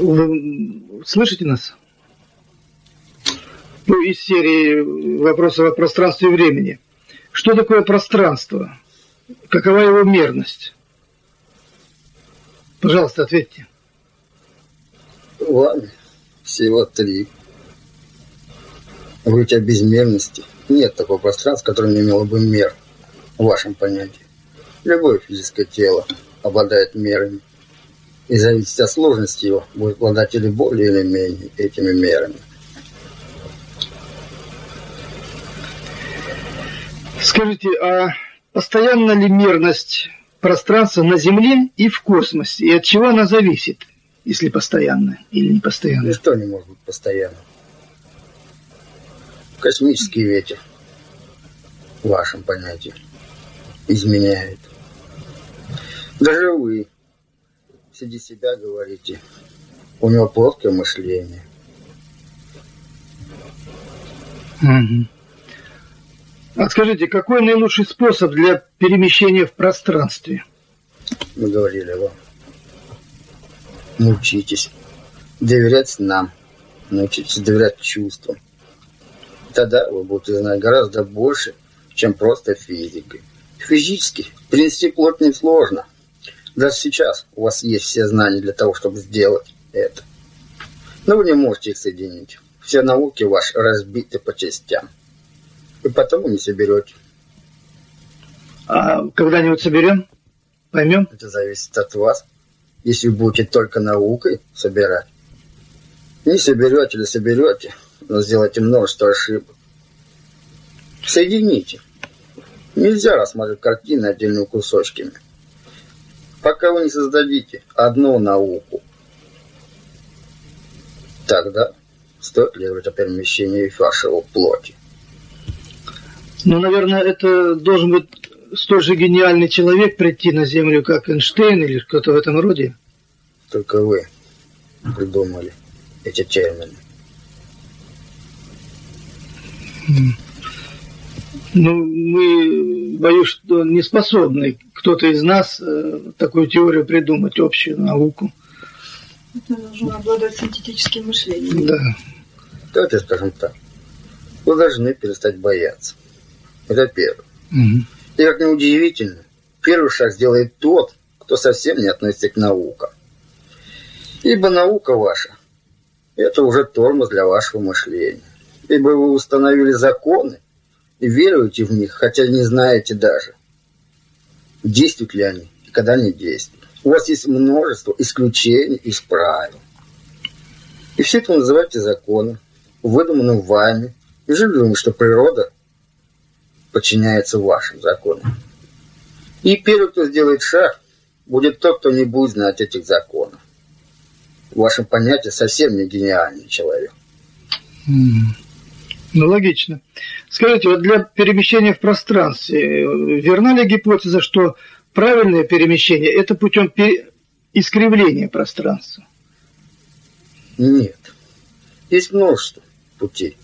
Вы слышите нас? Ну, из серии вопросов о пространстве и времени. Что такое пространство? Какова его мерность? Пожалуйста, ответьте. Ладно, всего три. Говорить о безмерности. Нет такого пространства, которое не имело бы мер в вашем понятии. Любое физическое тело обладает мерами. И зависит от сложности его, будет обладать или более или менее этими мерами. Скажите, а постоянна ли мерность пространства на Земле и в космосе? И от чего она зависит, если постоянно или не постоянно? Ничто не может быть постоянным. Космический ветер, в вашем понятии, изменяет. Даже вы среди себя говорите, у него плоское мышление. Угу. А скажите, какой наилучший способ для перемещения в пространстве? Мы говорили вам. Научитесь доверять нам, научитесь доверять чувствам. Тогда вы будете знать гораздо больше, чем просто физикой. Физически принести плод несложно. Даже сейчас у вас есть все знания для того, чтобы сделать это. Но вы не можете их соединить. Все науки ваши разбиты по частям и потом не соберете. А когда-нибудь соберем? Поймем? Это зависит от вас. Если будете только наукой собирать. Не соберете или соберете, но сделаете множество ошибок. Соедините. Нельзя рассматривать картины отдельными кусочками. Пока вы не создадите одну науку, тогда стоит ли говорить о перемещении вашего плоти. Ну, наверное, это должен быть столь же гениальный человек прийти на Землю, как Эйнштейн или кто-то в этом роде. Только вы придумали эти термины. Ну, мы, боюсь, что не способны кто-то из нас э, такую теорию придумать, общую науку. Это нужно обладать синтетическим мышлением. Да. Давайте скажем так. Вы должны перестать бояться. Это первое. Угу. И как неудивительно, первый шаг сделает тот, кто совсем не относится к наукам. Ибо наука ваша – это уже тормоз для вашего мышления. Ибо вы установили законы и веруете в них, хотя не знаете даже, действуют ли они и когда они действуют. У вас есть множество исключений из правил. И все это вы называете законом, выдуманным вами. И же думаете, что природа подчиняется вашим законам. И первый, кто сделает шаг, будет тот, кто не будет знать этих законов. В вашем понятии совсем не гениальный человек. Ну, логично. Скажите, вот для перемещения в пространстве, верна ли гипотеза, что правильное перемещение – это путем пере... искривления пространства? Нет. Есть множество путей.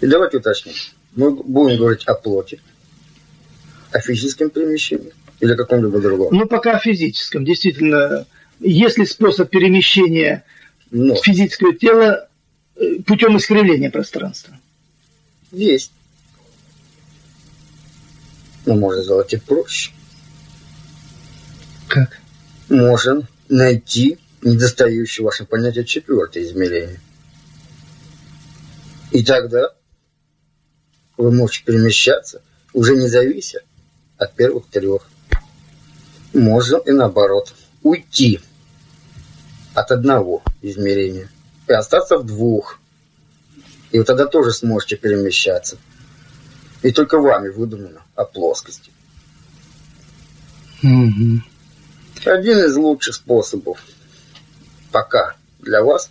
И давайте уточним мы будем говорить о плоти, о физическом перемещении или о каком-либо другом? Ну, пока о физическом. Действительно, есть ли способ перемещения Но. физического тела э, путем искривления пространства? Есть. Но можно сделать и проще. Как? Можно найти недостающее ваше понятие четвертое измерение. И тогда вы можете перемещаться, уже не завися от первых трех. Можно и наоборот, уйти от одного измерения и остаться в двух. И вот тогда тоже сможете перемещаться. И только вами выдумано о плоскости. Угу. Один из лучших способов пока для вас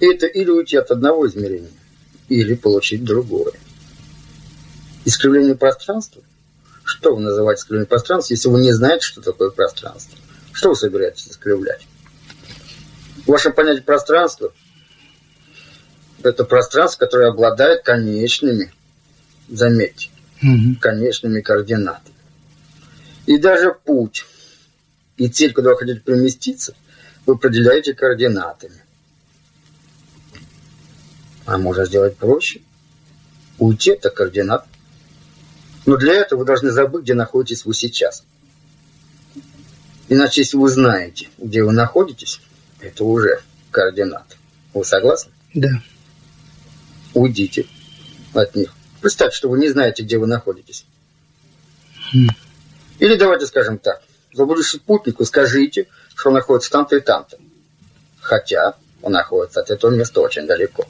это или уйти от одного измерения, или получить другое искривление пространства? Что вы называете искривлением пространства, если вы не знаете, что такое пространство? Что вы собираетесь искривлять? Ваше понятие пространства – это пространство, которое обладает конечными, заметьте, угу. конечными координатами. И даже путь и цель, куда вы хотите переместиться, вы определяете координатами. А можно сделать проще. Уйти от координат. Но для этого вы должны забыть, где находитесь вы сейчас. Иначе, если вы знаете, где вы находитесь, это уже координаты. Вы согласны? Да. Уйдите от них. Представьте, что вы не знаете, где вы находитесь. Хм. Или давайте скажем так. Заблудившись спутнику, скажите, что он находится там-то и там-то. Хотя он находится от этого места очень далеко.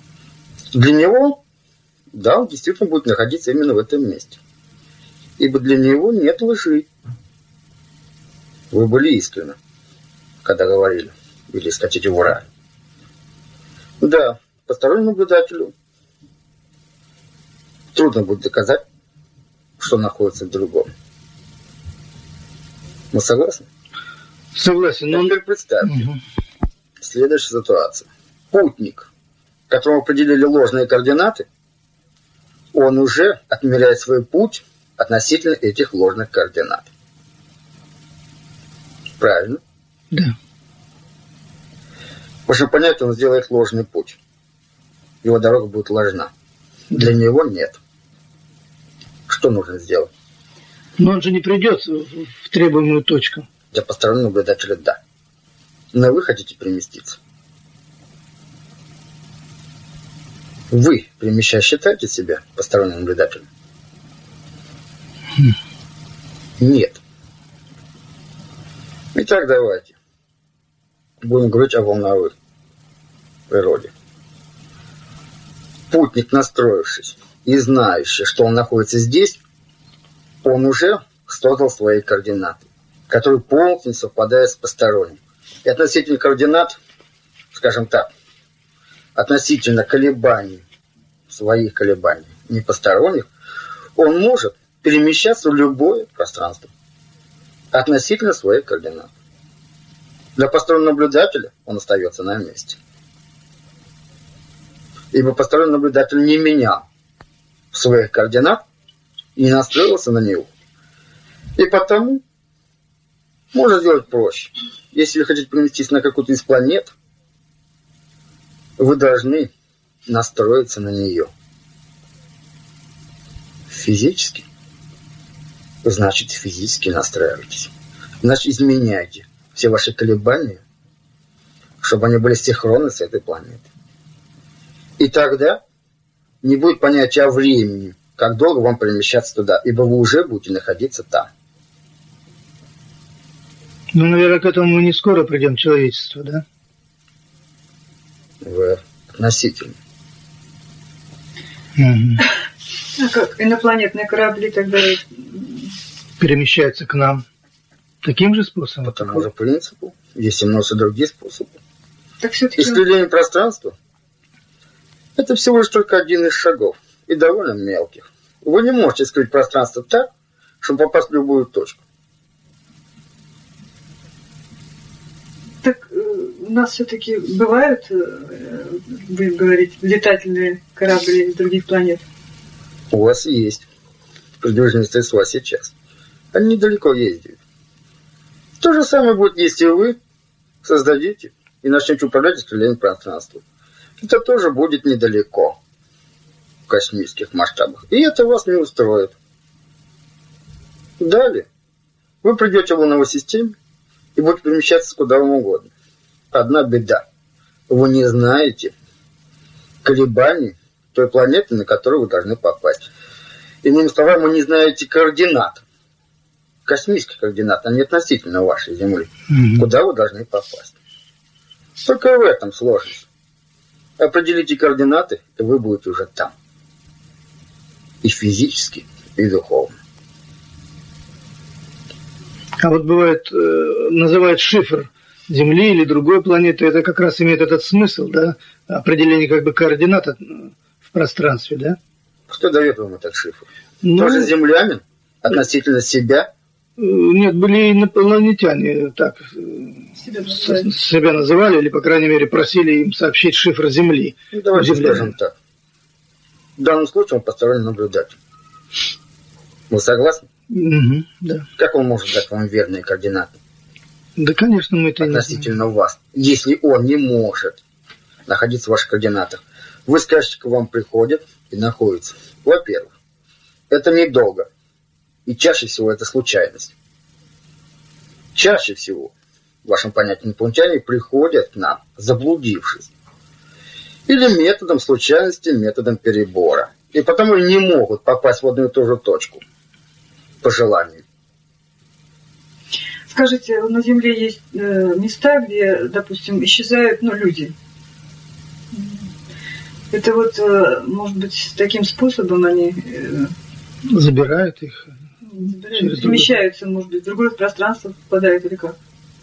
Для него, да, он действительно будет находиться именно в этом месте. Ибо для него нет лжи. Вы были искренны, когда говорили, или скатите в рай. Да, постороннему наблюдателю трудно будет доказать, что находится в другом. Мы согласны? Согласен. Но... Теперь представьте. Угу. Следующая ситуация. Путник, которому определили ложные координаты, он уже отмеряет свой путь относительно этих ложных координат. Правильно? Да. В общем, понятно, он сделает ложный путь. Его дорога будет ложна. Для него нет. Что нужно сделать? Но он же не придет в требуемую точку. Для постороннего наблюдателя – да. Но вы хотите переместиться. Вы, перемещая, считаете себя посторонним наблюдателем? Хм. Нет. Итак, давайте. Будем говорить о волновой природе. Путник, настроившись и знающий, что он находится здесь, он уже создал свои координаты, которые полностью совпадают с посторонним. И относительно координат, скажем так, относительно колебаний, своих колебаний, не посторонних, он может перемещаться в любое пространство относительно своих координат. Для постороннего наблюдателя он остается на месте. Ибо посторонний наблюдатель не менял своих координат и настроился на него. И потому можно сделать проще. Если вы хотите переместиться на какую-то из планет, вы должны настроиться на нее. Физически. Значит, физически настраивайтесь. Значит, изменяйте все ваши колебания, чтобы они были синхронны с этой планетой. И тогда не будет понятия о времени, как долго вам перемещаться туда, ибо вы уже будете находиться там. Ну, наверное, к этому мы не скоро придем, человечество, да? В относительно. Угу. А как инопланетные корабли тогда перемещаются к нам таким же способом? По тому же принципу. Есть и множество других способов. Так все-таки... Исследование пространства – это всего лишь только один из шагов, и довольно мелких. Вы не можете скрыть пространство так, чтобы попасть в любую точку. Так э, у нас все-таки бывают, э, будем говорить, летательные корабли из других планет? У вас есть. Продвижные средства сейчас. Они недалеко ездят. То же самое будет, если вы создадите и начнете управлять исследованием пространства. Это тоже будет недалеко в космических масштабах. И это вас не устроит. Далее вы придете в луновой системе и будете перемещаться куда вам угодно. Одна беда. Вы не знаете колебаний той планеты, на которую вы должны попасть. Иными словами, вы не знаете координат. Космических координат, они относительно вашей Земли. Mm-hmm. Куда вы должны попасть. Только в этом сложность. Определите координаты, и вы будете уже там. И физически, и духовно. А вот бывает, э, называют шифр Земли или другой планеты, это как раз имеет этот смысл, да? Определение как бы координат в пространстве, да? Кто дает вам этот шифр? Ну, Тоже землянин? Относительно себя? Э, нет, были инопланетяне, так себя называли. себя называли, или, по крайней мере, просили им сообщить шифр Земли. Ну, давайте Земля. скажем так. В данном случае он посторонний наблюдатель. Вы согласны? Угу, да. Как он может дать вам верные координаты? Да, конечно, мы это относительно не вас. Если он не может находиться в ваших координатах, вы скажете, к вам приходят и находятся. Во-первых, это недолго. И чаще всего это случайность. Чаще всего, в вашем понятии инопланетяне приходят к нам, заблудившись. Или методом случайности, методом перебора. И потому не могут попасть в одну и ту же точку по желанию. Скажите, на Земле есть э, места, где, допустим, исчезают ну, люди. Это вот, э, может быть, таким способом они... Э, забирают их. Перемещаются, может быть, в другое пространство попадают или как?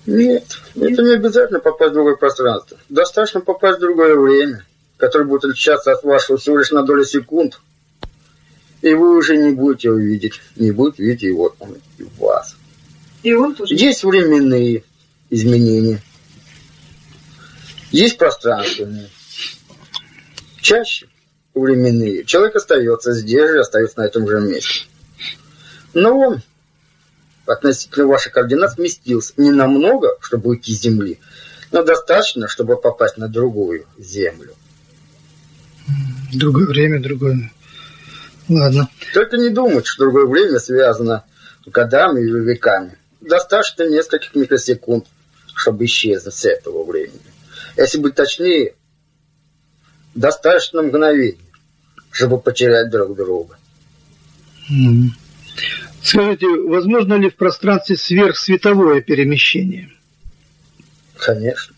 Нет, Нет, это не обязательно попасть в другое пространство. Достаточно попасть в другое время, которое будет отличаться от вашего всего лишь на долю секунд. И вы уже не будете его видеть, не будете видеть его, он и вас. И он тоже. Есть временные изменения. Есть пространственные. Чаще временные. Человек остается здесь же, остается на этом же месте. Но он относительно ваших координат сместился не намного, чтобы уйти с Земли, но достаточно, чтобы попасть на другую Землю. Другое время, другое. Ладно. Только не думать, что другое время связано с годами или веками достаточно нескольких микросекунд, чтобы исчезнуть с этого времени. Если быть точнее, достаточно мгновений, чтобы потерять друг друга. Скажите, возможно ли в пространстве сверхсветовое перемещение? Конечно.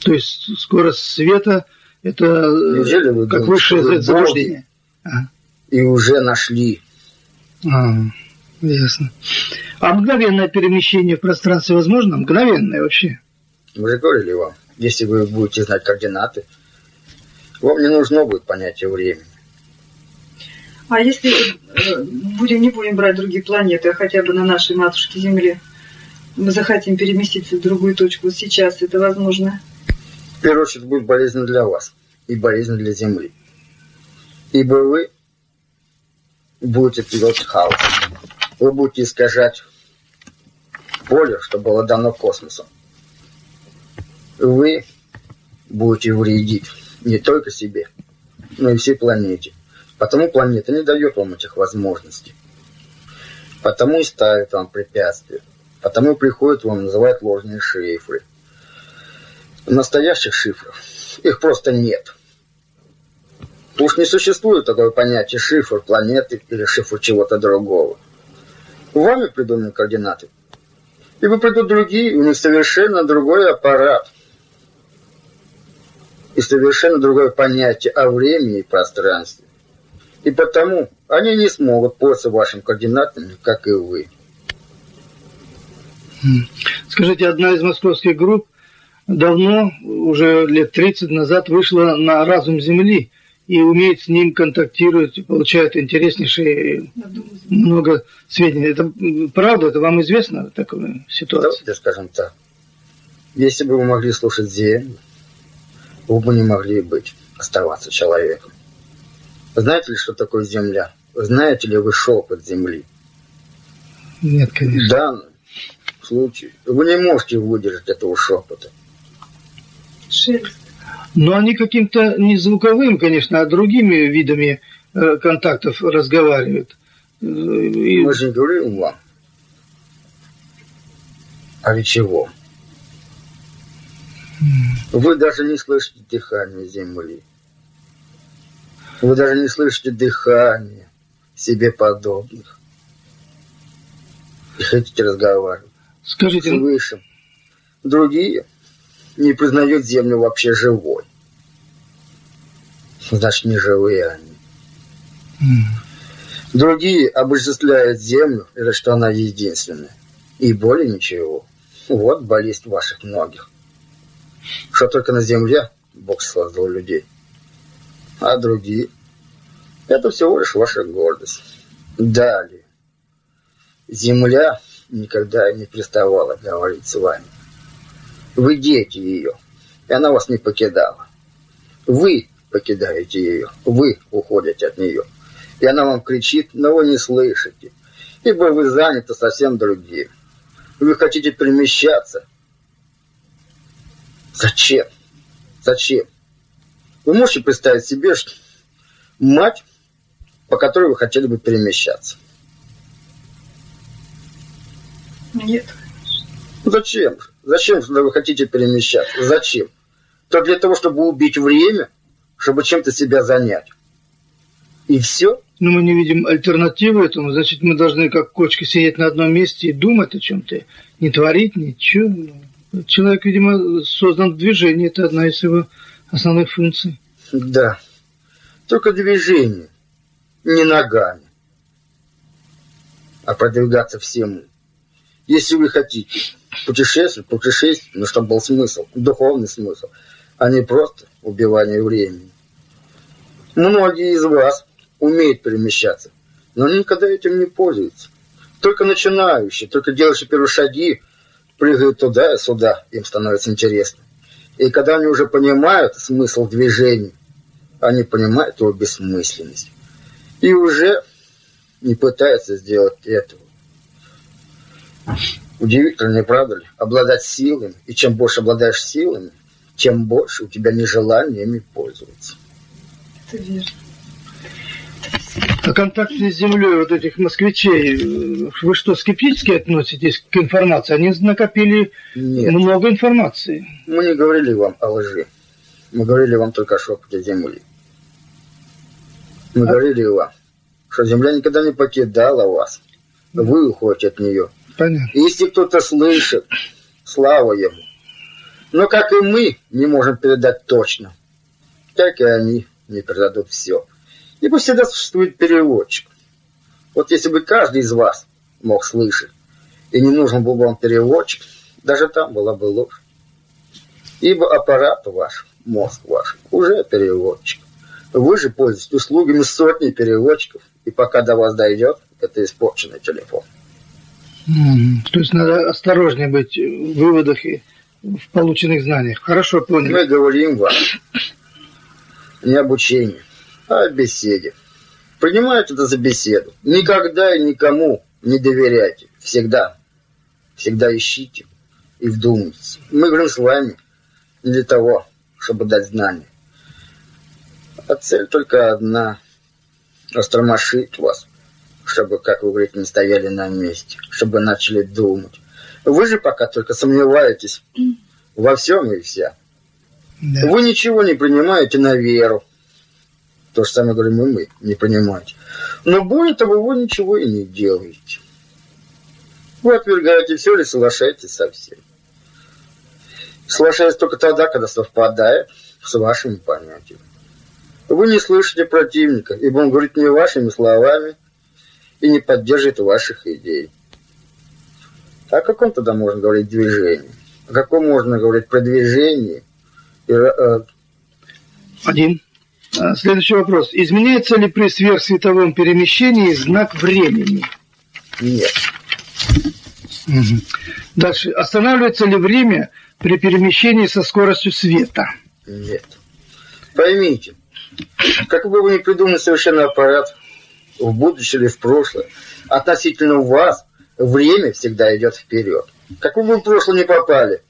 То есть скорость света это Неужели вы как думаете, высшее заблуждение? И уже нашли. А, ясно. А мгновенное перемещение в пространстве возможно? Мгновенное вообще? Мы же говорили вам, если вы будете знать координаты, вам не нужно будет понятие времени. А если э, будем, не будем брать другие планеты, а хотя бы на нашей матушке Земле, мы захотим переместиться в другую точку сейчас, это возможно? В первую очередь будет болезненно для вас и болезненно для Земли. Ибо вы будете делать хаос вы будете искажать поле, что было дано космосом. Вы будете вредить не только себе, но и всей планете. Потому планета не дает вам этих возможностей. Потому и ставит вам препятствия. Потому приходит вам называть ложные шифры. Настоящих шифров их просто нет. Уж не существует такое понятие шифр планеты или шифр чего-то другого. Вами придуманы координаты. Ибо придут другие, у них совершенно другой аппарат. И совершенно другое понятие о времени и пространстве. И потому они не смогут пользоваться вашими координатами, как и вы. Скажите, одна из московских групп давно, уже лет 30 назад, вышла на разум Земли – и умеет с ним контактировать, получает интереснейшие много сведений. Это правда, это вам известно такая ситуация? Давайте скажем так. Если бы вы могли слушать Землю, вы бы не могли быть, оставаться человеком. Знаете ли, что такое Земля? Знаете ли вы шепот Земли? Нет, конечно. В данном случае вы не можете выдержать этого шепота. Шелест. Но они каким-то не звуковым, конечно, а другими видами э, контактов разговаривают. И... Мы же не говорим вам. А ведь чего? Вы даже не слышите дыхание земли. Вы даже не слышите дыхание себе подобных. И хотите разговаривать. Скажите... С высшим. Другие не признает Землю вообще живой. Значит, не живые они. Mm. Другие обожествляют Землю, это что она единственная. И более ничего. Вот болезнь ваших многих. Что только на Земле Бог создал людей. А другие – это всего лишь ваша гордость. Далее. Земля никогда не переставала говорить с вами. Вы дети ее, и она вас не покидала. Вы покидаете ее, вы уходите от нее. И она вам кричит, но вы не слышите, ибо вы заняты совсем другим. Вы хотите перемещаться. Зачем? Зачем? Вы можете представить себе, что мать, по которой вы хотели бы перемещаться? Нет. Зачем? Зачем вы хотите перемещаться? Зачем? То для того, чтобы убить время, чтобы чем-то себя занять. И все. Но мы не видим альтернативы этому. Значит, мы должны как кочки сидеть на одном месте и думать о чем-то. Не творить ничего. Человек, видимо, создан в движении. Это одна из его основных функций. Да. Только движение. Не ногами. А продвигаться всему. Если вы хотите путешествовать, путешествовать, но чтобы был смысл, духовный смысл, а не просто убивание времени. Многие из вас умеют перемещаться, но никогда этим не пользуются. Только начинающие, только делающие первые шаги, прыгают туда и сюда, им становится интересно. И когда они уже понимают смысл движения, они понимают его бессмысленность. И уже не пытаются сделать этого. Удивительно, не правда ли? Обладать силами. И чем больше обладаешь силами, тем больше у тебя нежелания ими пользоваться. Это верно. О контакте с Землей вот этих москвичей, вы что, скептически относитесь к информации? Они накопили Нет. много информации. Мы не говорили вам о лжи. Мы говорили вам только о шепоте Земли. Мы а? говорили вам, что Земля никогда не покидала вас. Вы уходите от нее. Понятно. Если кто-то слышит, слава ему. Но как и мы не можем передать точно, так и они не передадут все. Ибо всегда существует переводчик. Вот если бы каждый из вас мог слышать, и не нужен был бы вам переводчик, даже там была бы ложь. Ибо аппарат ваш, мозг ваш, уже переводчик. Вы же пользуетесь услугами сотни переводчиков, и пока до вас дойдет, это испорченный телефон. То есть надо осторожнее быть в выводах и в полученных знаниях. Хорошо, понял. Мы говорим вам не обучение, о беседе. Принимайте это за беседу. Никогда и никому не доверяйте. Всегда. Всегда ищите и вдумайтесь. Мы говорим с вами не для того, чтобы дать знания. А цель только одна. Растормошить вас чтобы, как вы говорите, не стояли на месте, чтобы начали думать. Вы же пока только сомневаетесь во всем и вся. Да. Вы ничего не принимаете на веру. То же самое говорим и мы, не понимаете. Но более того, вы ничего и не делаете. Вы отвергаете все или соглашаетесь со всем. Соглашаясь только тогда, когда совпадает с вашими понятиями. Вы не слышите противника, ибо он говорит не вашими словами, и не поддерживает ваших идей. О каком тогда можно говорить движении? О каком можно говорить продвижении? Э, Один. А, следующий вопрос. Изменяется ли при сверхсветовом перемещении знак времени? Нет. Угу. Дальше. Останавливается ли время при перемещении со скоростью света? Нет. Поймите, как бы вы ни придумали совершенно аппарат, в будущее или в прошлое. Относительно вас время всегда идет вперед. Как вы бы в прошлое не попали,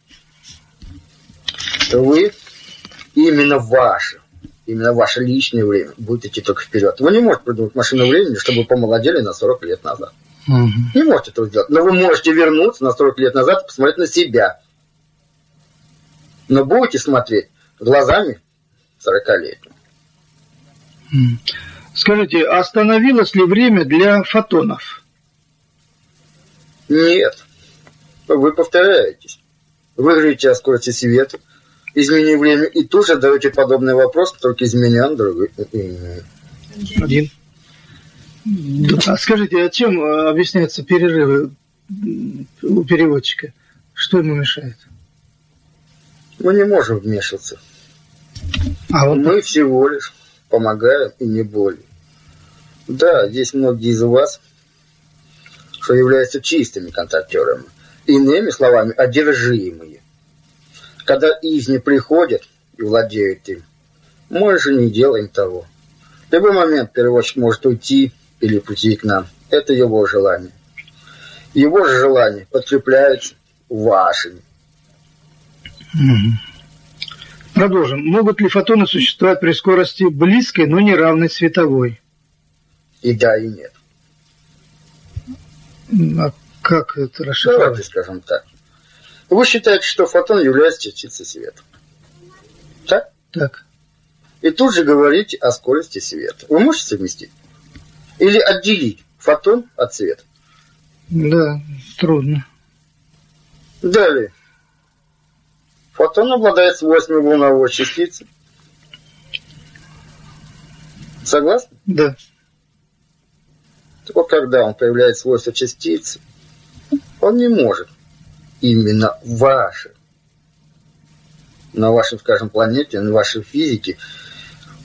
вы именно ваше, именно ваше личное время будет идти только вперед. Вы не можете придумать машину времени, чтобы вы помолодели на 40 лет назад. Угу. Не можете этого сделать. Но вы можете вернуться на 40 лет назад и посмотреть на себя. Но будете смотреть глазами 40-летним. Скажите, остановилось ли время для фотонов? Нет. Вы повторяетесь. Вы говорите о скорости света, измени время, и тут же даете подобный вопрос, только изменя другой. Один. А скажите, а чем э, объясняются перерывы у переводчика? Что ему мешает? Мы не можем вмешиваться. А вот Мы всего лишь помогаем и не более. Да, есть многие из вас, что являются чистыми контактерами. Иными словами, одержимые. Когда из не приходят и владеют им, мы же не делаем того. В любой момент переводчик может уйти или прийти к нам. Это его желание. Его же желания подкрепляются вашими. Продолжим. Могут ли фотоны существовать при скорости близкой, но не равной световой? И да, и нет. А как это расшифровать? Давайте скажем так. Вы считаете, что фотон является частицей света. Так? Так. И тут же говорите о скорости света. Вы можете совместить? Или отделить фотон от света? Да, трудно. Далее. Фотон обладает свойствами волновой частицы. Согласны? Да. Только когда он проявляет свойства частицы, он не может именно ваши, на вашем, скажем, планете, на вашей физике,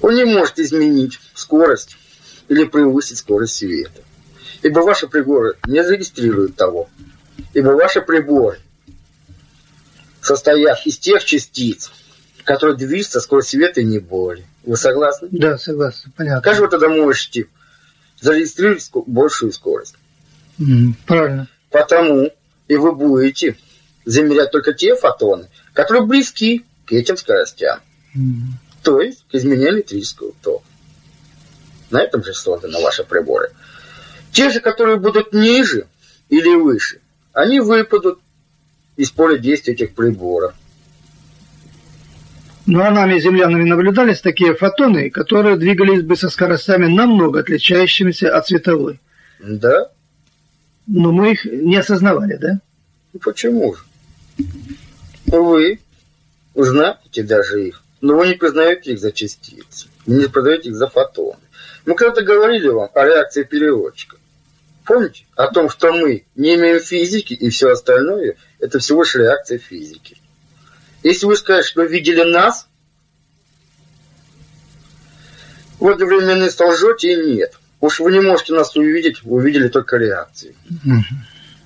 он не может изменить скорость или превысить скорость света. Ибо ваши приборы не зарегистрируют того. Ибо ваши приборы состоят из тех частиц, которые движутся скорость света и не более. Вы согласны? Да, согласен, понятно. Как же вы тогда можете зарегистрировать большую скорость? правильно. Потому и вы будете замерять только те фотоны, которые близки к этим скоростям. Mm. То есть к изменению электрического тока. На этом же созданы ваши приборы. Те же, которые будут ниже или выше, они выпадут из поля действия этих приборов. Ну а нами, землянами, наблюдались такие фотоны, которые двигались бы со скоростями намного отличающимися от световой. Да. Но мы их не осознавали, да? Ну почему же? Вы знаете даже их, но вы не признаете их за частицы, не признаете их за фотоны. Мы когда-то говорили вам о реакции переводчика. Помните? О том, что мы не имеем физики и все остальное, это всего лишь реакция физики. Если вы скажете, что видели нас, в одновременно солжете и нет. Уж вы не можете нас увидеть, вы увидели только реакции.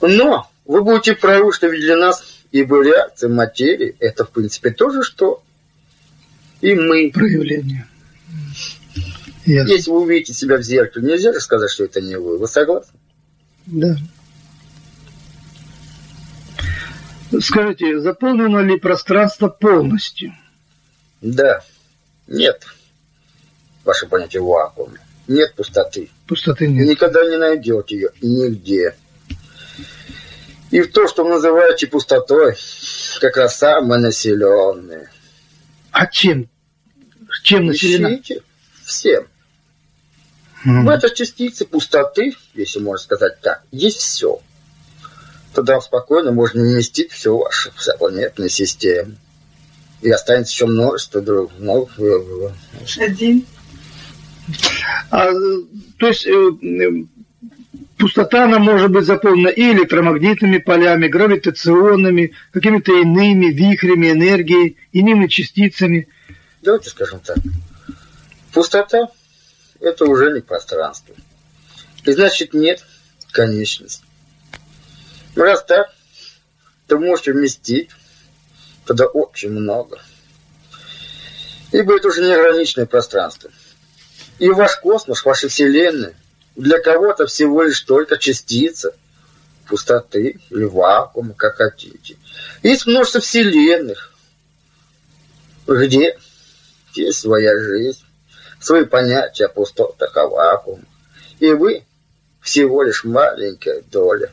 Но вы будете правы, что видели нас, ибо реакция материи – это, в принципе, тоже что и мы. Проявление. Ясно. Если вы увидите себя в зеркале, нельзя же сказать, что это не вы. Вы согласны? Да. Скажите, заполнено ли пространство полностью? Да. Нет. Ваше понятие вакуума. Нет пустоты. Пустоты нет. Никогда не найдете ее нигде. И в то, что вы называете пустотой, как раз самое населенное. А чем? Чем населена? Ищите всем. Mm. В этой частице пустоты, если можно сказать так, есть все. Туда спокойно можно вместить все вашу вся планетная система. И останется еще множество. Новых... Один. А, то есть э, пустота, она может быть заполнена и электромагнитными полями, гравитационными, какими-то иными вихрями энергии, иными частицами. Давайте скажем так. Пустота – это уже не пространство. И значит нет конечности. Раз так, то можете вместить туда очень много. Ибо это уже неограниченное пространство. И ваш космос, ваша Вселенная – для кого-то всего лишь только частица пустоты или вакуума, как хотите. Есть множество вселенных, где есть своя жизнь, свои понятия о пустотах, о вакууме. И вы всего лишь маленькая доля.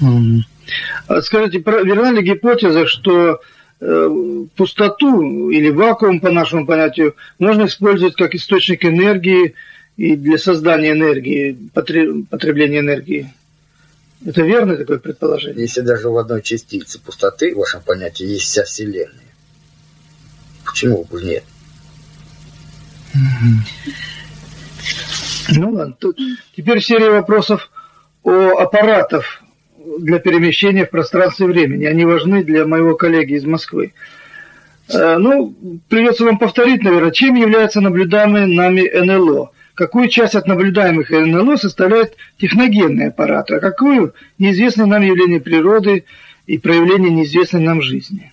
Mm. Скажите, верна ли гипотеза, что пустоту или вакуум, по нашему понятию, можно использовать как источник энергии и для создания энергии, потребления энергии. Это верно такое предположение? Если даже в одной частице пустоты, в вашем понятии, есть вся Вселенная. Почему бы нет? Ну ладно, тут теперь серия вопросов о аппаратах для перемещения в пространстве и времени. Они важны для моего коллеги из Москвы. Э, ну, придется вам повторить, наверное, чем является наблюдаемый нами НЛО. Какую часть от наблюдаемых НЛО составляют техногенные аппараты, а какую – неизвестное нам явление природы и проявление неизвестной нам жизни?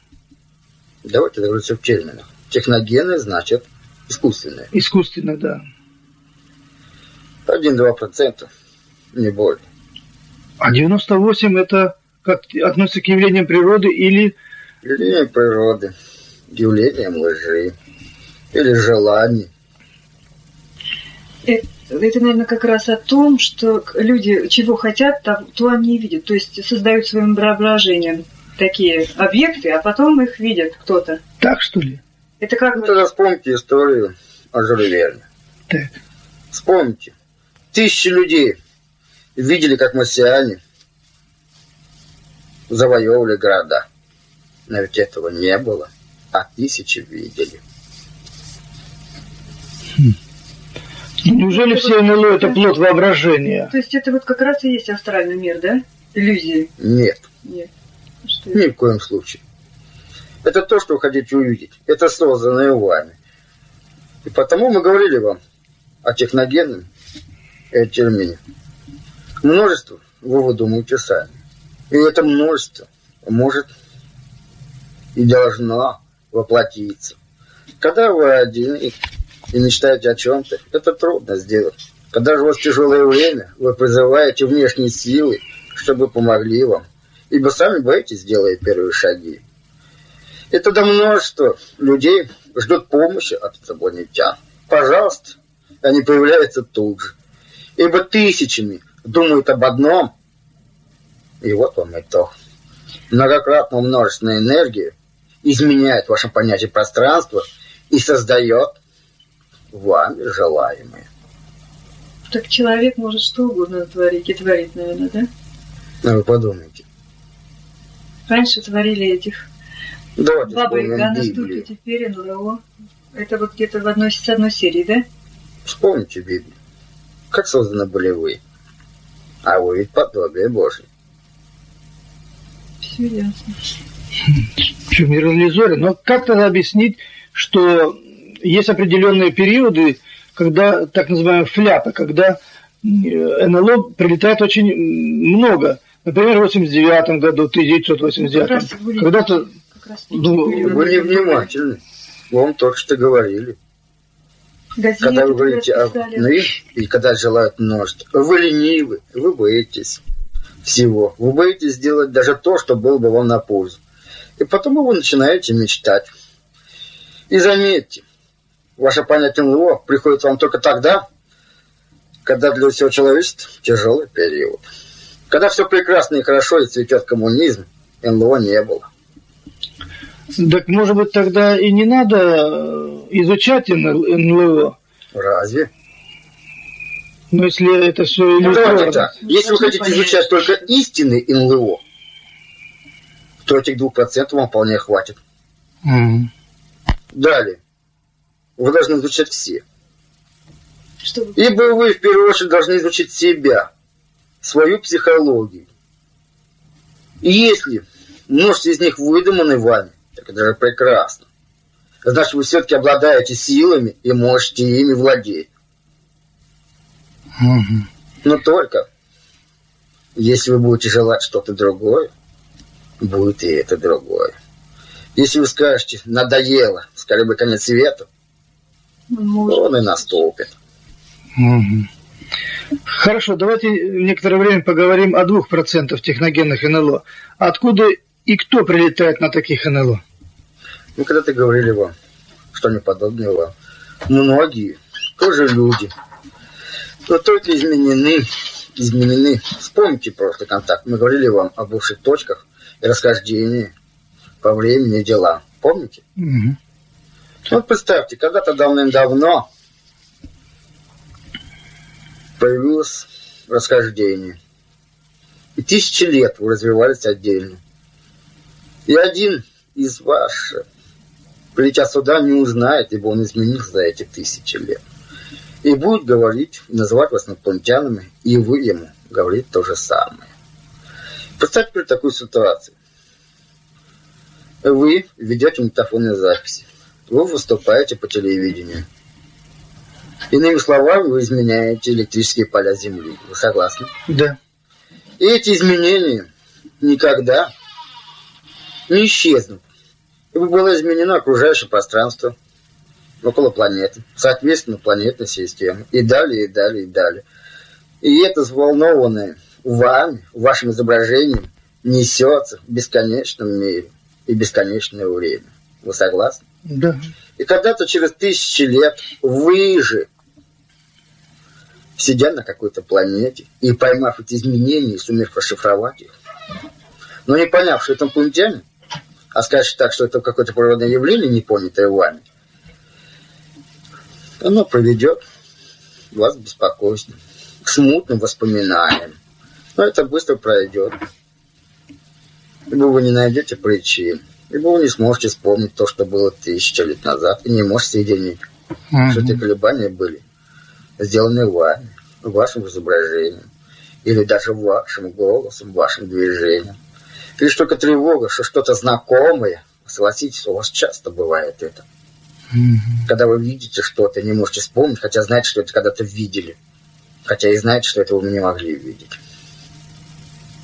Давайте договоримся в терминах. Техногенные значит искусственные. Искусственные, да. 1-2% не более. А 98 это как относится к явлениям природы или... Явлениям природы, явлениям лжи или желаний. Это, это, наверное, как раз о том, что люди чего хотят, то, то они и видят. То есть создают своим воображением такие объекты, а потом их видят кто-то. Так что ли? Это как... Ну, тогда вспомните историю о Жюле Верне. Так. Вспомните. Тысячи людей видели, как марсиане завоевывали города. Но ведь этого не было, а тысячи видели. Хм. Неужели все НЛО это плод воображения? То есть это вот как раз и есть астральный мир, да? Иллюзии? Нет. Нет. Что Ни в коем случае. Это то, что вы хотите увидеть. Это созданное вами. И потому мы говорили вам о техногенном термине. Множество вы выдумываете сами. И это множество может и должно воплотиться. Когда вы один и, и мечтаете о чем-то, это трудно сделать. Когда же у вас тяжелое время, вы призываете внешние силы, чтобы помогли вам, ибо сами боитесь, делая первые шаги. И тогда множество людей ждут помощи от инопланетян. Пожалуйста, они появляются тут же. Ибо тысячами думают об одном, и вот вам итог. Многократно множественная энергия изменяет ваше понятие пространства и создает вами желаемое. Так человек может что угодно творить и творить, наверное, да? Ну, вы подумайте. Раньше творили этих Давайте Баба Яга настолько теперь НЛО. Это вот где-то в одной, с одной серии, да? Вспомните Библию. Как созданы были вы? А вы ведь подобие Божье. Все ясно. Что, мирализоре? Но как тогда объяснить, что есть определенные периоды, когда так называемая фляпа, когда НЛО прилетает очень много. Например, в 89 году, 1989. Когда-то... Ну, вы не внимательны. Вам только что говорили. Газеты когда вы говорите о «мы», и когда желают множество, вы ленивы, вы боитесь всего. Вы боитесь сделать даже то, что было бы вам на пользу. И потом вы начинаете мечтать. И заметьте, ваше понятие НЛО приходит вам только тогда, когда для всего человечества тяжелый период. Когда все прекрасно и хорошо и цветет коммунизм, НЛО не было. Так, может быть, тогда и не надо э, изучать НЛО? Разве? Ну, если это все ну, иллюзорно. так. Если вы хотите изучать только истинный НЛО, то этих двух процентов вам вполне хватит. Mm. Далее. Вы должны изучать все. Что? Ибо вы в первую очередь должны изучить себя, свою психологию. И если множество из них выдуманы вами, так это же прекрасно. Значит, вы все-таки обладаете силами и можете ими владеть. Угу. Но только если вы будете желать что-то другое, будет и это другое. Если вы скажете, надоело, скорее бы конец света, Может. он и наступит. Угу. Хорошо, давайте некоторое время поговорим о двух процентах техногенных НЛО. Откуда и кто прилетает на таких НЛО? Мы когда-то говорили вам, что не вам. Многие тоже люди – но только изменены, изменены. Вспомните просто контакт. Мы говорили вам об бывших точках и расхождении по времени и делам. Помните? Угу. Вот представьте, когда-то давным-давно появилось расхождение. И тысячи лет вы развивались отдельно. И один из ваших, прилетя сюда, не узнает, ибо он изменился за эти тысячи лет и будет говорить, называть вас инопланетянами, и вы ему говорите то же самое. Представьте теперь такую ситуацию. Вы ведете магнитофонные записи. Вы выступаете по телевидению. Иными словами, вы изменяете электрические поля Земли. Вы согласны? Да. И эти изменения никогда не исчезнут. Было изменено окружающее пространство, около планеты, соответственно, планетной системы. И далее, и далее, и далее. И это взволнованное вами, вашим изображением, несется в бесконечном мире и бесконечное время. Вы согласны? Да. И когда-то через тысячи лет вы же, сидя на какой-то планете и поймав эти изменения сумев расшифровать их, но не поняв, что это инопланетяне, а скажете так, что это какое-то природное явление, не понятое вами, оно проведет вас беспокойством, к смутным воспоминаниям. Но это быстро пройдет. Ибо вы не найдете причин. Ибо вы не сможете вспомнить то, что было тысячи лет назад, и не можете соединить, mm-hmm. что эти колебания были сделаны вами, вашим изображением, или даже вашим голосом, вашим движением. Лишь только тревога, что что-то знакомое, согласитесь, у вас часто бывает это. Mm-hmm. Когда вы видите что-то, не можете вспомнить, хотя знаете, что это когда-то видели. Хотя и знаете, что это вы не могли видеть.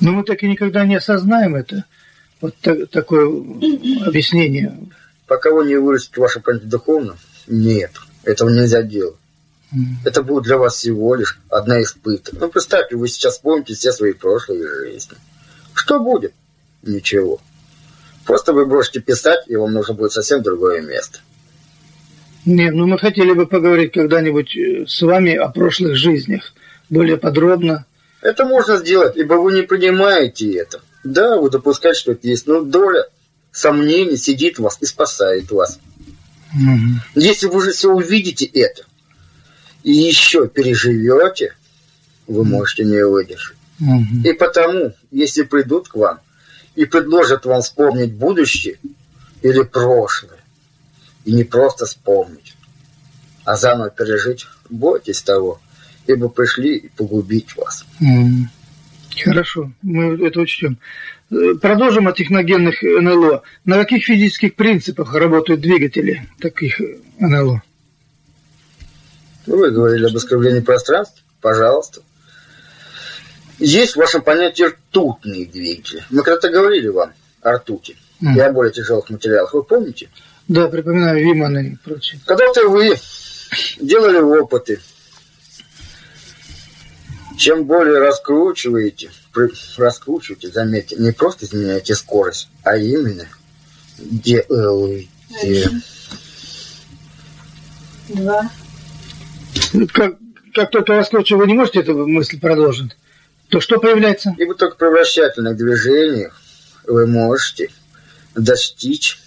Но мы так и никогда не осознаем это. Вот так, такое объяснение. Пока вы не вырастете ваше понятие духовно, нет, этого нельзя делать. Mm. Это будет для вас всего лишь одна из пыток. Ну, представьте, вы сейчас вспомните все свои прошлые жизни. Что будет? Ничего. Просто вы бросите писать, и вам нужно будет совсем другое место. Нет, ну мы хотели бы поговорить когда-нибудь э, с вами о прошлых жизнях. Более подробно. Это можно сделать, ибо вы не принимаете это. Да, вы допускаете, что это есть, но доля сомнений сидит в вас и спасает вас. Угу. Если вы же все увидите это и еще переживете, вы можете не выдержать. Угу. И потому, если придут к вам и предложат вам вспомнить будущее или прошлое, и не просто вспомнить, а заново пережить, бойтесь того, ибо пришли погубить вас. Mm. Хорошо, мы это учтем. Продолжим о техногенных НЛО. На каких физических принципах работают двигатели таких НЛО? Вы говорили об искривлении пространства? Пожалуйста. Есть в вашем понятии ртутные двигатели. Мы когда-то говорили вам о ртути mm. и о более тяжелых материалах. Вы помните? Да, припоминаю Виманы и прочее. Когда-то вы делали опыты. Чем более раскручиваете, раскручиваете, заметьте, не просто изменяете скорость, а именно делаете. Два. Как, как только раскручиваю, вы не можете эту мысль продолжить, то что появляется? Ибо только при вращательных движениях вы можете достичь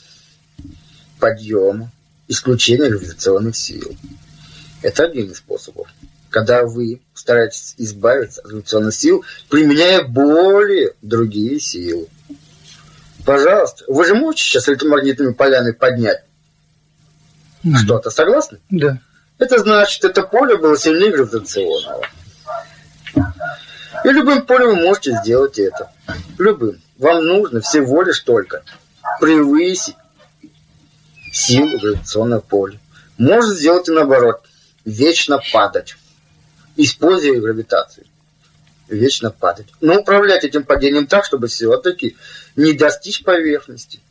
подъема, исключения гравитационных сил. Это один из способов. Когда вы стараетесь избавиться от гравитационных сил, применяя более другие силы. Пожалуйста, вы же можете сейчас электромагнитными полями поднять mm. что-то, согласны? Да. Это значит, это поле было сильнее гравитационного. И любым полем вы можете сделать это. Любым. Вам нужно всего лишь только превысить силу гравитационного поля. Может сделать и наоборот. Вечно падать. Используя гравитацию. Вечно падать. Но управлять этим падением так, чтобы все-таки не достичь поверхности.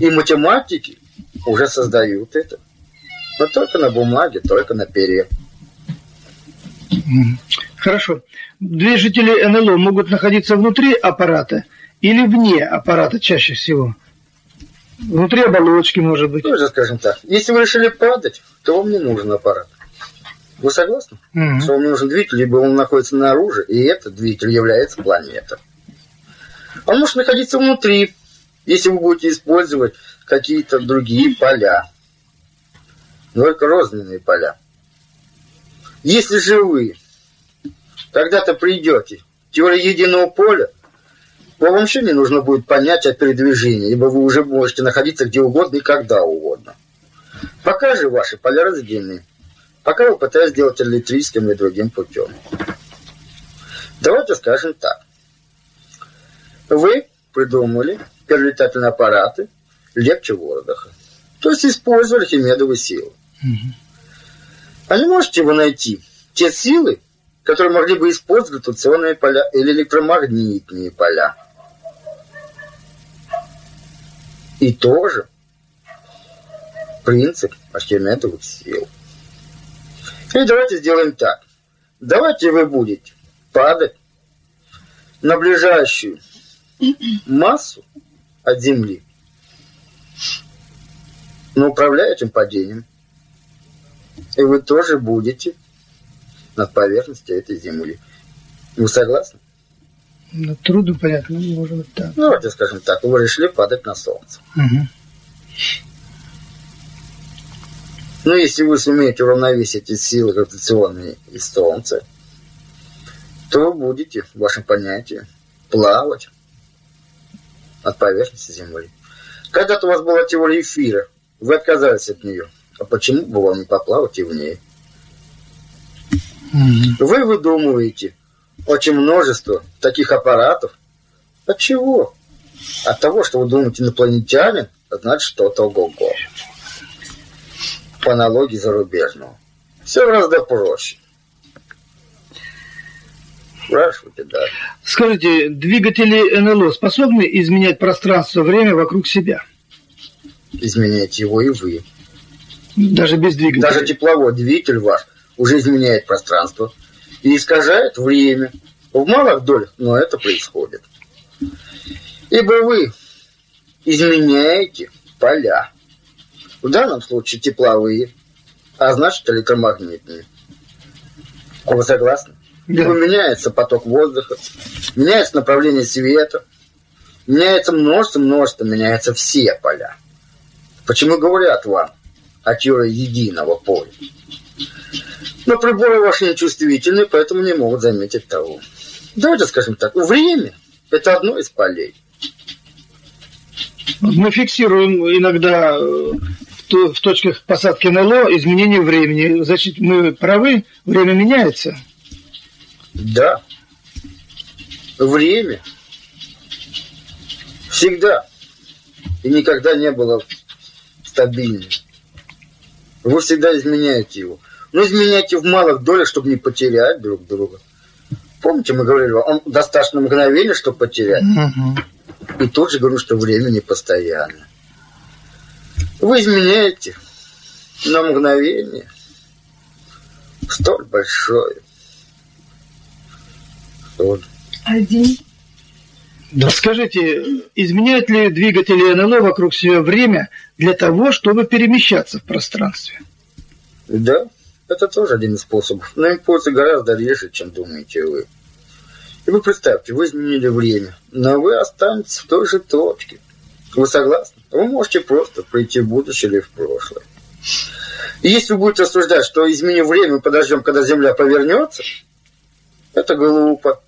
И математики уже создают это. Но только на бумаге, только на перьях. Хорошо. Движители НЛО могут находиться внутри аппарата или вне аппарата чаще всего? Внутри оболочки, может быть. Тоже, скажем так. Если вы решили падать, то вам не нужен аппарат. Вы согласны? Mm-hmm. Что вам нужен двигатель, либо он находится наружу, и этот двигатель является планетой. Он может находиться внутри, если вы будете использовать какие-то другие поля. Только розменные поля. Если же вы когда-то придете в теорию единого поля, вам вообще не нужно будет понятие передвижения, ибо вы уже можете находиться где угодно и когда угодно. Пока же ваши поля раздельны. Пока вы пытаетесь сделать электрическим или другим путем. Давайте скажем так. Вы придумали перелетательные аппараты легче воздуха. То есть использовали химедовые силы. Угу. А не можете вы найти те силы, которые могли бы использовать гравитационные поля или электромагнитные поля? И тоже принцип архимедовых сил. И давайте сделаем так. давайте вы будете падать на ближайшую массу от Земли, но управляя этим падением. И вы тоже будете над поверхностью этой Земли. Вы согласны? Ну, трудно понятно, ну, может быть так. Ну, давайте скажем так, вы решили падать на Солнце. Угу. Ну, если вы сумеете уравновесить эти силы гравитационные и Солнца, то вы будете, в вашем понятии, плавать от поверхности Земли. Когда-то у вас была теория эфира, вы отказались от нее. А почему бы вам не поплавать и в ней? Вы выдумываете очень множество таких аппаратов. От чего? От того, что вы думаете инопланетянин, значит что-то ого-го. По аналогии зарубежного. Все гораздо проще. Спрашивайте, да. Скажите, двигатели НЛО способны изменять пространство-время вокруг себя? Изменяете его и вы. Даже без двигателя? Даже тепловой двигатель ваш уже изменяет пространство и искажает время. В малых долях, но это происходит. Ибо вы изменяете поля. В данном случае тепловые, а значит электромагнитные. Вы согласны? Да. Меняется поток воздуха, меняется направление света, меняется множество, множество, меняются все поля. Почему говорят вам о теории единого поля? Но приборы ваши нечувствительны, поэтому не могут заметить того. Давайте скажем так, время – это одно из полей. Мы фиксируем иногда э, в точках посадки НЛО изменение времени. Значит, мы правы, время меняется. Да. Время всегда и никогда не было стабильным. Вы всегда изменяете его. Но изменяйте в малых долях, чтобы не потерять друг друга. Помните, мы говорили, он достаточно мгновения, чтобы потерять. Угу. И тут же говорю, что время не постоянно. Вы изменяете на мгновение столь большое. Столь. Один. Да скажите, изменяют ли двигатели НЛО вокруг себя время для того, чтобы перемещаться в пространстве? Да, это тоже один из способов. Но импульсы гораздо реже, чем думаете вы. И вы представьте, вы изменили время, но вы останетесь в той же точке. Вы согласны? Вы можете просто прийти в будущее или в прошлое. И если вы будете рассуждать, что изменив время, мы подождем, когда Земля повернется, это глупо.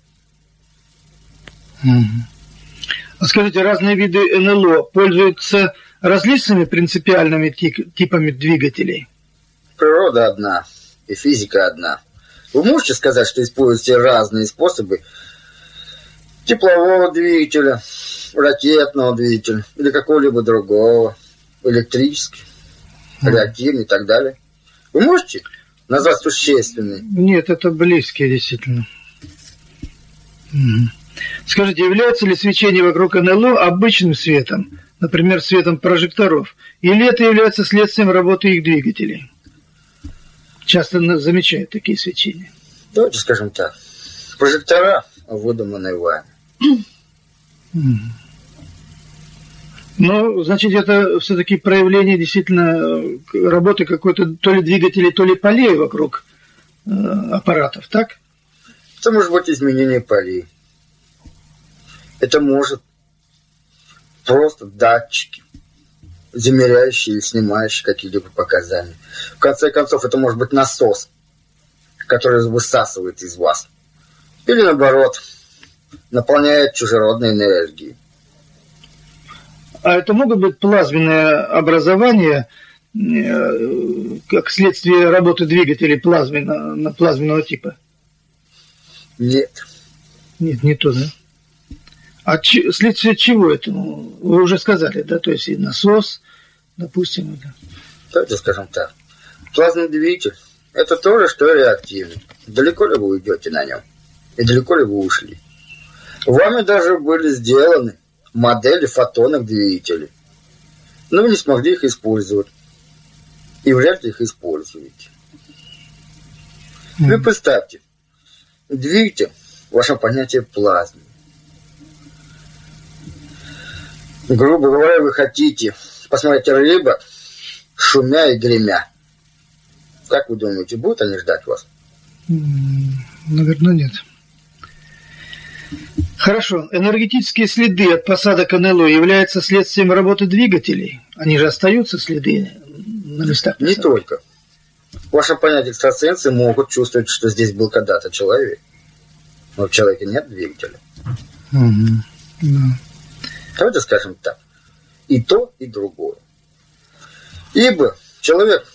А скажите, разные виды НЛО пользуются различными принципиальными типами двигателей? Природа одна, и физика одна. Вы можете сказать, что используете разные способы теплового двигателя, ракетного двигателя или какого-либо другого, электрический, реактивный и так далее? Вы можете назвать существенные? Нет, это близкие действительно. Скажите, является ли свечение вокруг НЛО обычным светом, например, светом прожекторов, или это является следствием работы их двигателей? Часто замечают такие свечения. Давайте скажем так. Прожектора выдуманные вами. Ну, значит, это все-таки проявление действительно работы какой-то то ли двигателей, то ли полей вокруг э, аппаратов, так? Это может быть изменение полей. Это может просто датчики, замеряющие и снимающие какие-либо показания. В конце концов, это может быть насос, который высасывает из вас. Или наоборот, наполняет чужеродной энергией. А это могут быть плазменные образования, э, как следствие работы двигателей плазменно, плазменного типа? Нет. Нет, не то, да? А ч, следствие чего это? Вы уже сказали, да? То есть и насос, допустим. Да. Давайте скажем так. Плазменный двигатель – это то же, что и реактивный. Далеко ли вы уйдете на нем? И далеко ли вы ушли? Вами даже были сделаны модели фотонных двигателей. Но вы не смогли их использовать. И вряд ли их используете. Вы представьте, двигатель в вашем понятии плазмы. Грубо говоря, вы хотите посмотреть рыба, шумя и гремя. Как вы думаете, будут они ждать вас? Наверное, нет. Хорошо. Энергетические следы от посадок НЛО являются следствием работы двигателей? Они же остаются следы на местах посадки? Не только. В вашем понятии экстрасенсы могут чувствовать, что здесь был когда-то человек. Но в человеке нет двигателя. Угу. Да. Давайте скажем так. И то, и другое. Ибо человек,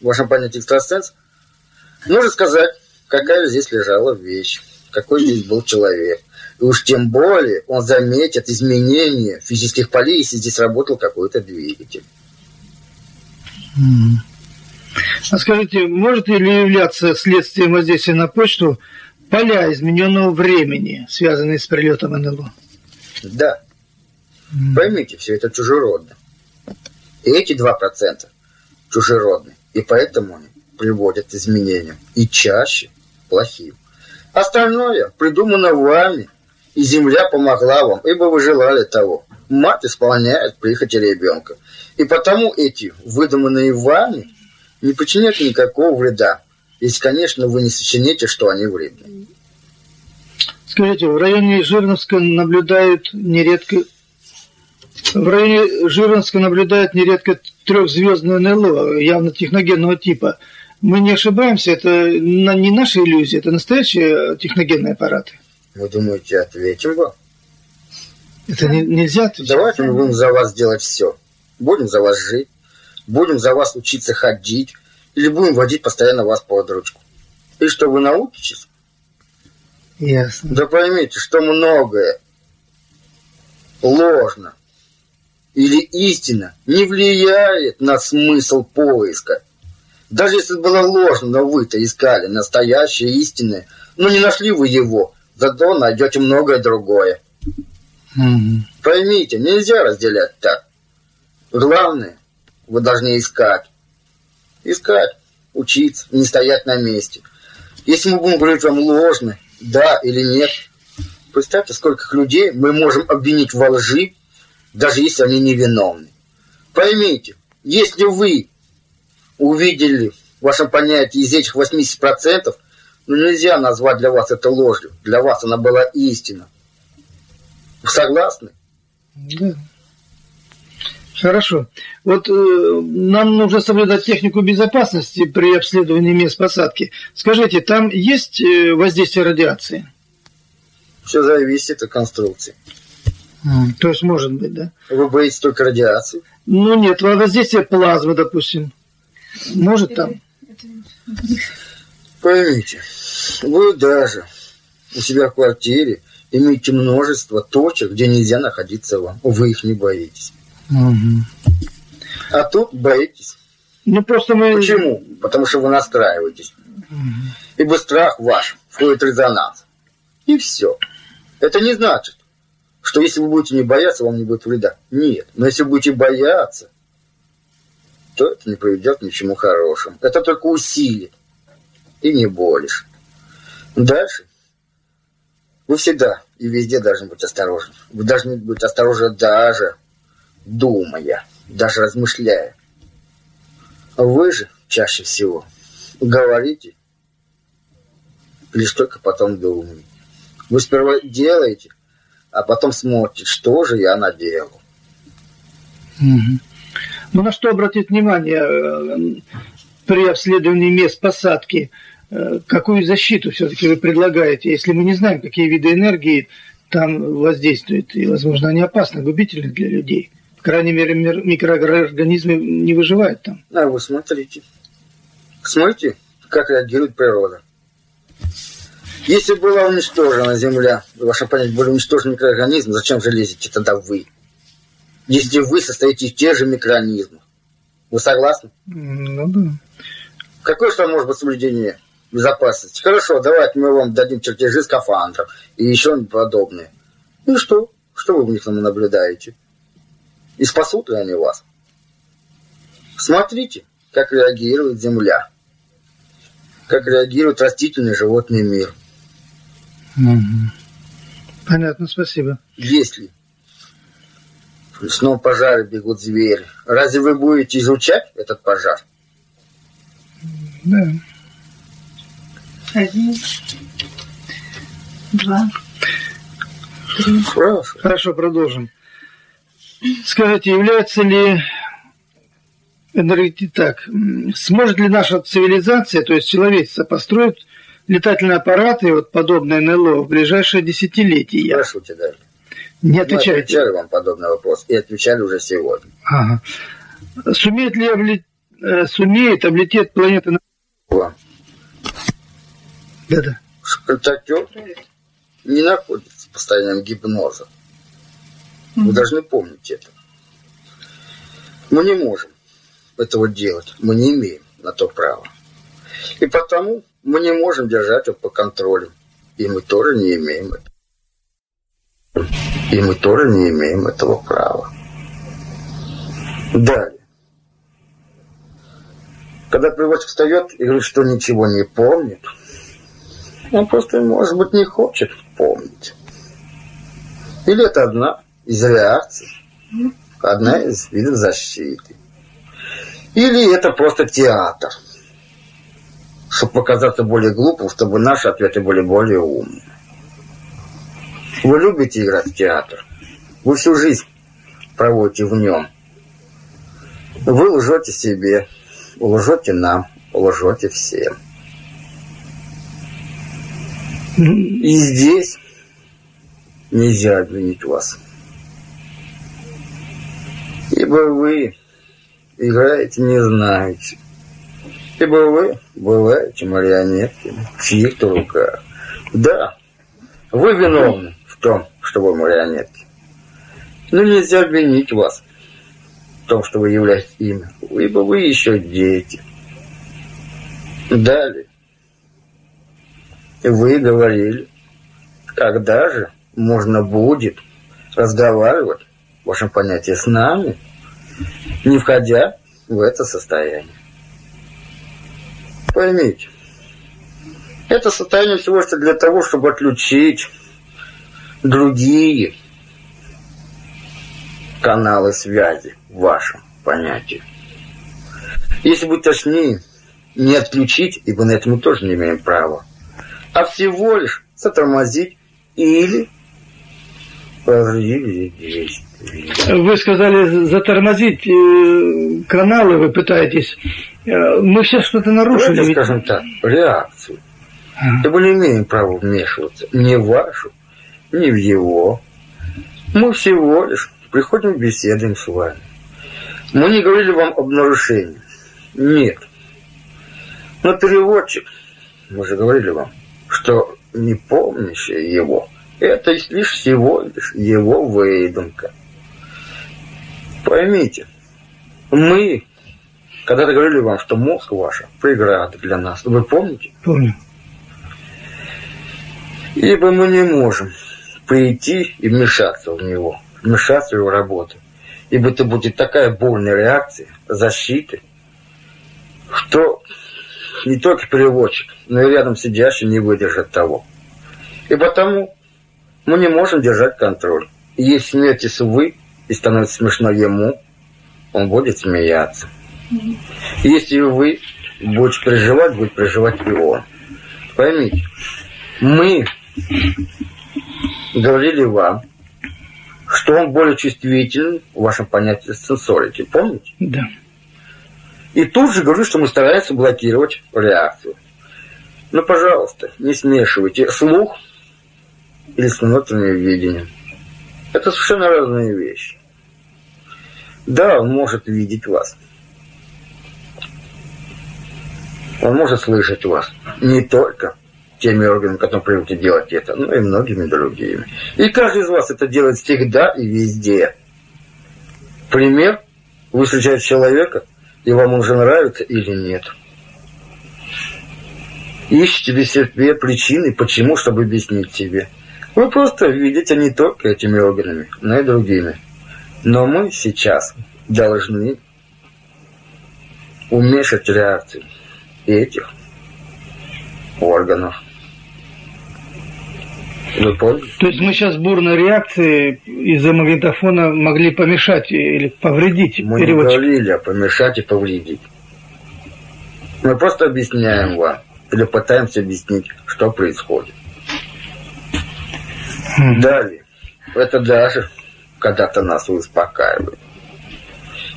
в вашем понятии экстрасенс, может сказать, какая здесь лежала вещь, какой здесь был человек. И уж тем более он заметит изменения физических полей, если здесь работал какой-то двигатель. А скажите, может ли являться следствием воздействия на почту поля измененного времени, связанные с прилетом НЛО? Да. Поймите, все это чужеродно. И эти 2% чужеродны. И поэтому они приводят к изменениям. И чаще плохим. Остальное придумано вами, и земля помогла вам, ибо вы желали того. Мать исполняет прихоти ребенка. И потому эти выдуманные вами не причинят никакого вреда, если, конечно, вы не сочините, что они вредны. Скажите, в районе Жирновска наблюдают нередко в районе Жирновска наблюдают нередко трехзвездное НЛО, явно техногенного типа. Мы не ошибаемся, это не наши иллюзии, это настоящие техногенные аппараты. Вы думаете, ответим вам? Это не, нельзя отвечать. Давайте мы будем за вас делать все. Будем за вас жить, будем за вас учиться ходить, или будем водить постоянно вас под ручку. И что, вы научитесь? Ясно. Да поймите, что многое ложно или истина не влияет на смысл поиска. Даже если было ложно, но вы-то искали настоящее истинное, но не нашли вы его, зато найдете многое другое. Поймите, нельзя разделять так. Главное, вы должны искать. Искать, учиться, не стоять на месте. Если мы будем говорить вам ложно, да или нет, представьте, сколько людей мы можем обвинить во лжи, даже если они невиновны. Поймите, если вы увидели в вашем понятии из этих 80%, ну нельзя назвать для вас это ложью. Для вас она была истина. Вы согласны? Да. Хорошо. Вот э, нам нужно соблюдать технику безопасности при обследовании мест посадки. Скажите, там есть э, воздействие радиации? Все зависит от конструкции. То есть может быть, да? Вы боитесь только радиации? Ну нет, воздействие плазмы, допустим. Может там? Поймите, вы даже у себя в квартире имеете множество точек, где нельзя находиться вам. Вы их не боитесь. Угу. А тут боитесь. Ну просто мы... Почему? Потому что вы настраиваетесь. Угу. Ибо страх ваш входит в резонанс. И все. Это не значит, что если вы будете не бояться, вам не будет вреда. Нет. Но если будете бояться, то это не приведет к чему хорошему. Это только усилит. И не больше. Дальше. Вы всегда и везде должны быть осторожны. Вы должны быть осторожны даже думая, даже размышляя. Вы же чаще всего говорите, лишь только потом думаете. Вы сперва делаете, а потом смотрит, что же я наделал. Угу. Ну, на что обратить внимание э, при обследовании мест посадки? Э, какую защиту все-таки вы предлагаете, если мы не знаем, какие виды энергии там воздействуют, и, возможно, они опасны, губительны для людей? По крайней мере, микроорганизмы не выживают там. А вы смотрите. Смотрите, как реагирует природа. Если была уничтожена Земля, ваше понятие, были уничтожены микроорганизмы, зачем же лезете тогда вы? Если вы состоите из тех же микроорганизмов. Вы согласны? Ну да. Какое же там может быть соблюдение безопасности? Хорошо, давайте мы вам дадим чертежи скафандров и еще подобные. Ну и что? Что вы в них наблюдаете? И спасут ли они вас? Смотрите, как реагирует Земля. Как реагирует растительный животный мир – Угу. Понятно, спасибо. Если в лесном пожаре бегут звери, разве вы будете изучать этот пожар? Да. Один, два, три. Хорошо. Хорошо, продолжим. Скажите, является ли энергетик так, сможет ли наша цивилизация, то есть человечество, построить летательные аппараты, вот подобные НЛО, в ближайшие десятилетия? Спрашивайте даже. Не отвечайте. Мы отвечали вам подобный вопрос и отвечали уже сегодня. Ага. Сумеет ли облет... Э, сумеет облететь планету на... Да-да. Шкальтатер не находится в постоянном гипнозе. Вы должны помнить это. Мы не можем этого делать. Мы не имеем на то права. И потому мы не можем держать его по контролю. И мы тоже не имеем этого. И мы тоже не имеем этого права. Далее. Когда приводчик встает и говорит, что ничего не помнит, он просто, может быть, не хочет помнить. Или это одна из реакций, одна из видов защиты. Или это просто театр, чтобы показаться более глупым, чтобы наши ответы были более умные. Вы любите играть в театр. Вы всю жизнь проводите в нем. Вы лжете себе, лжете нам, лжете всем. И здесь нельзя обвинить вас. Ибо вы играете не знаете. Ибо вы бываете марионетками в чьих-то руках. Да, вы виновны в том, что вы марионетки. Но нельзя обвинить вас в том, что вы являетесь ими, ибо вы еще дети. Далее. Вы говорили, когда же можно будет разговаривать, в вашем понятии, с нами, не входя в это состояние. Поймите, это состояние всего лишь для того, чтобы отключить другие каналы связи в вашем понятии. Если быть точнее, не отключить, ибо на это мы тоже не имеем права, а всего лишь затормозить или разделить. Вы сказали затормозить э, каналы, вы пытаетесь. Э, мы все что-то нарушили. Давайте, скажем так, реакцию. А. мы не имеем права вмешиваться ни в вашу, ни в его. Мы всего лишь приходим беседуем с вами. Мы не говорили вам об нарушении. Нет. Но переводчик, мы же говорили вам, что не помнящее его, это лишь всего лишь его выдумка. Поймите, мы когда-то говорили вам, что мозг ваш преграда для нас. Вы помните? Помню. Ибо мы не можем прийти и вмешаться в него, вмешаться в его работу. Ибо это будет такая больная реакция, защиты, что не только переводчик, но и рядом сидящий не выдержит того. И потому мы не можем держать контроль. И если смеетесь вы, и становится смешно ему, он будет смеяться. Если вы будете переживать, будет переживать и он. Поймите, мы говорили вам, что он более чувствителен в вашем понятии сенсорики. Помните? Да. И тут же говорю, что мы стараемся блокировать реакцию. Ну, пожалуйста, не смешивайте слух или с внутренним видением. Это совершенно разные вещи. Да, он может видеть вас. Он может слышать вас. Не только теми органами, которые привыкли делать это, но и многими другими. И каждый из вас это делает всегда и везде. Пример. Вы встречаете человека, и вам он уже нравится или нет. Ищите для себя причины, почему, чтобы объяснить себе. Вы просто видите не только этими органами, но и другими. Но мы сейчас должны уменьшить реакцию этих органов. Вы поняли? То есть мы сейчас бурной реакции из-за магнитофона могли помешать или повредить Мы переводчик? не говорили, а помешать и повредить. Мы просто объясняем вам, или пытаемся объяснить, что происходит. Хм. Далее. Это даже когда-то нас успокаивает.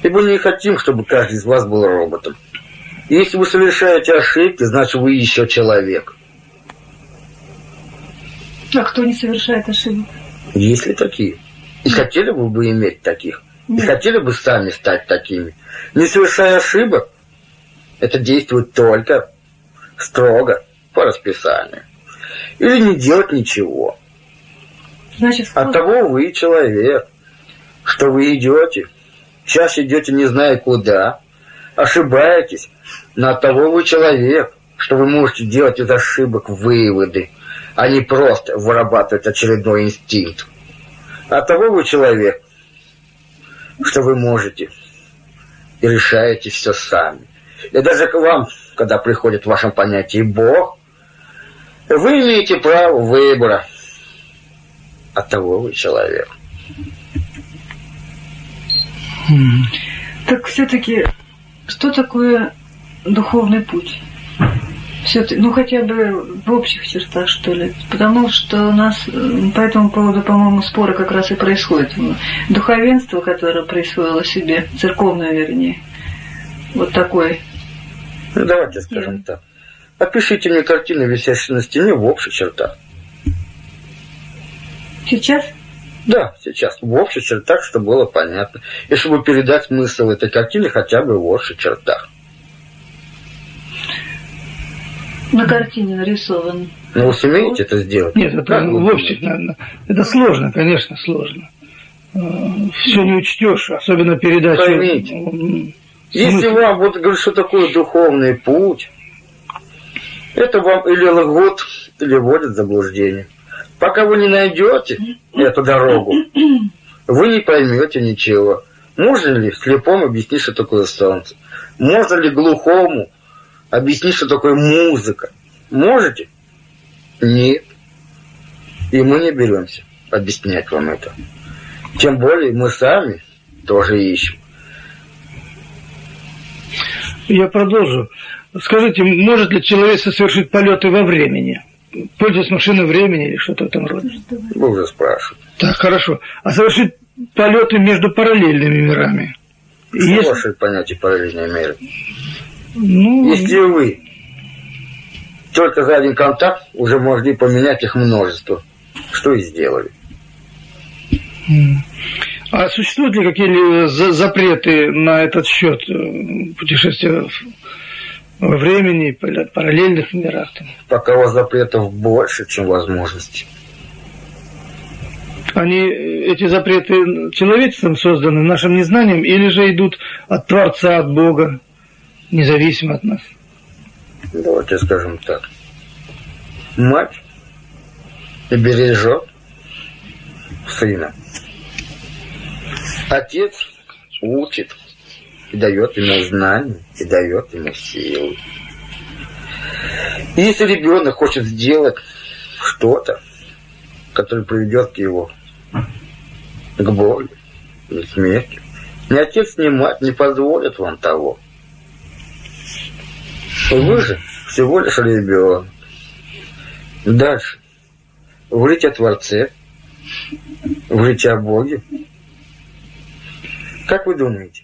Ибо не хотим, чтобы каждый из вас был роботом. Если вы совершаете ошибки, значит вы еще человек. А кто не совершает ошибок? Есть ли такие? И хотели бы вы иметь таких? И Нет. хотели бы сами стать такими? Не совершая ошибок, это действует только строго по расписанию. Или не делать ничего. Значит, От того вы и человек, что вы идете, чаще идете не зная куда, ошибаетесь, от того вы человек, что вы можете делать из ошибок выводы, а не просто вырабатывать очередной инстинкт. От того вы человек, что вы можете и решаете все сами. И даже к вам, когда приходит в вашем понятии Бог, вы имеете право выбора. От того вы человек. Так все-таки, что такое духовный путь? все ну хотя бы в общих чертах, что ли. Потому что у нас э, по этому поводу, по-моему, споры как раз и происходят. Духовенство, которое присвоило себе, церковное вернее, вот такой. Ну, давайте скажем так. Опишите мне картину, висящую на стене в общих чертах. Сейчас? Да, сейчас. В общих чертах, чтобы было понятно. И чтобы передать смысл этой картины хотя бы в общих чертах. На картине нарисован. Ну, вы сумеете это сделать? Нет, это Как в наверное, это сложно, конечно, сложно. Все не учтешь, особенно передачу. Поймите. Если вам вот говорят, что такое духовный путь, это вам или лгут, или вводят в заблуждение. Пока вы не найдете эту дорогу, вы не поймете ничего. Можно ли слепому объяснить, что такое солнце? Можно ли глухому объяснить, что такое музыка? Можете? Нет. И мы не беремся объяснять вам это. Тем более мы сами тоже ищем. Я продолжу. Скажите, может ли человек совершить полеты во времени? Пользуясь машиной времени или что-то в этом роде? Вы уже спрашиваете. Так, хорошо. А совершить полеты между параллельными мирами? Что Если- ваше понятие параллельной меры? ну, Если вы только за один контакт уже могли поменять их множество, что и сделали. а существуют ли какие-либо за- запреты на этот счет э, путешествия в- во времени, параллельных мирах? Пока у вас запретов больше, чем возможностей. Они, эти запреты человечеством созданы, нашим незнанием, или же идут от Творца, от Бога, независимо от нас? Давайте скажем так. Мать бережет сына. Отец учит и дает ему знания, и дает ему силы. И Если ребенок хочет сделать что-то, которое приведет к его к боли или смерти, ни отец, ни мать не позволят вам того. Вы же всего лишь ребенок. Дальше. Говорить о Творце, говорить о Боге. Как вы думаете?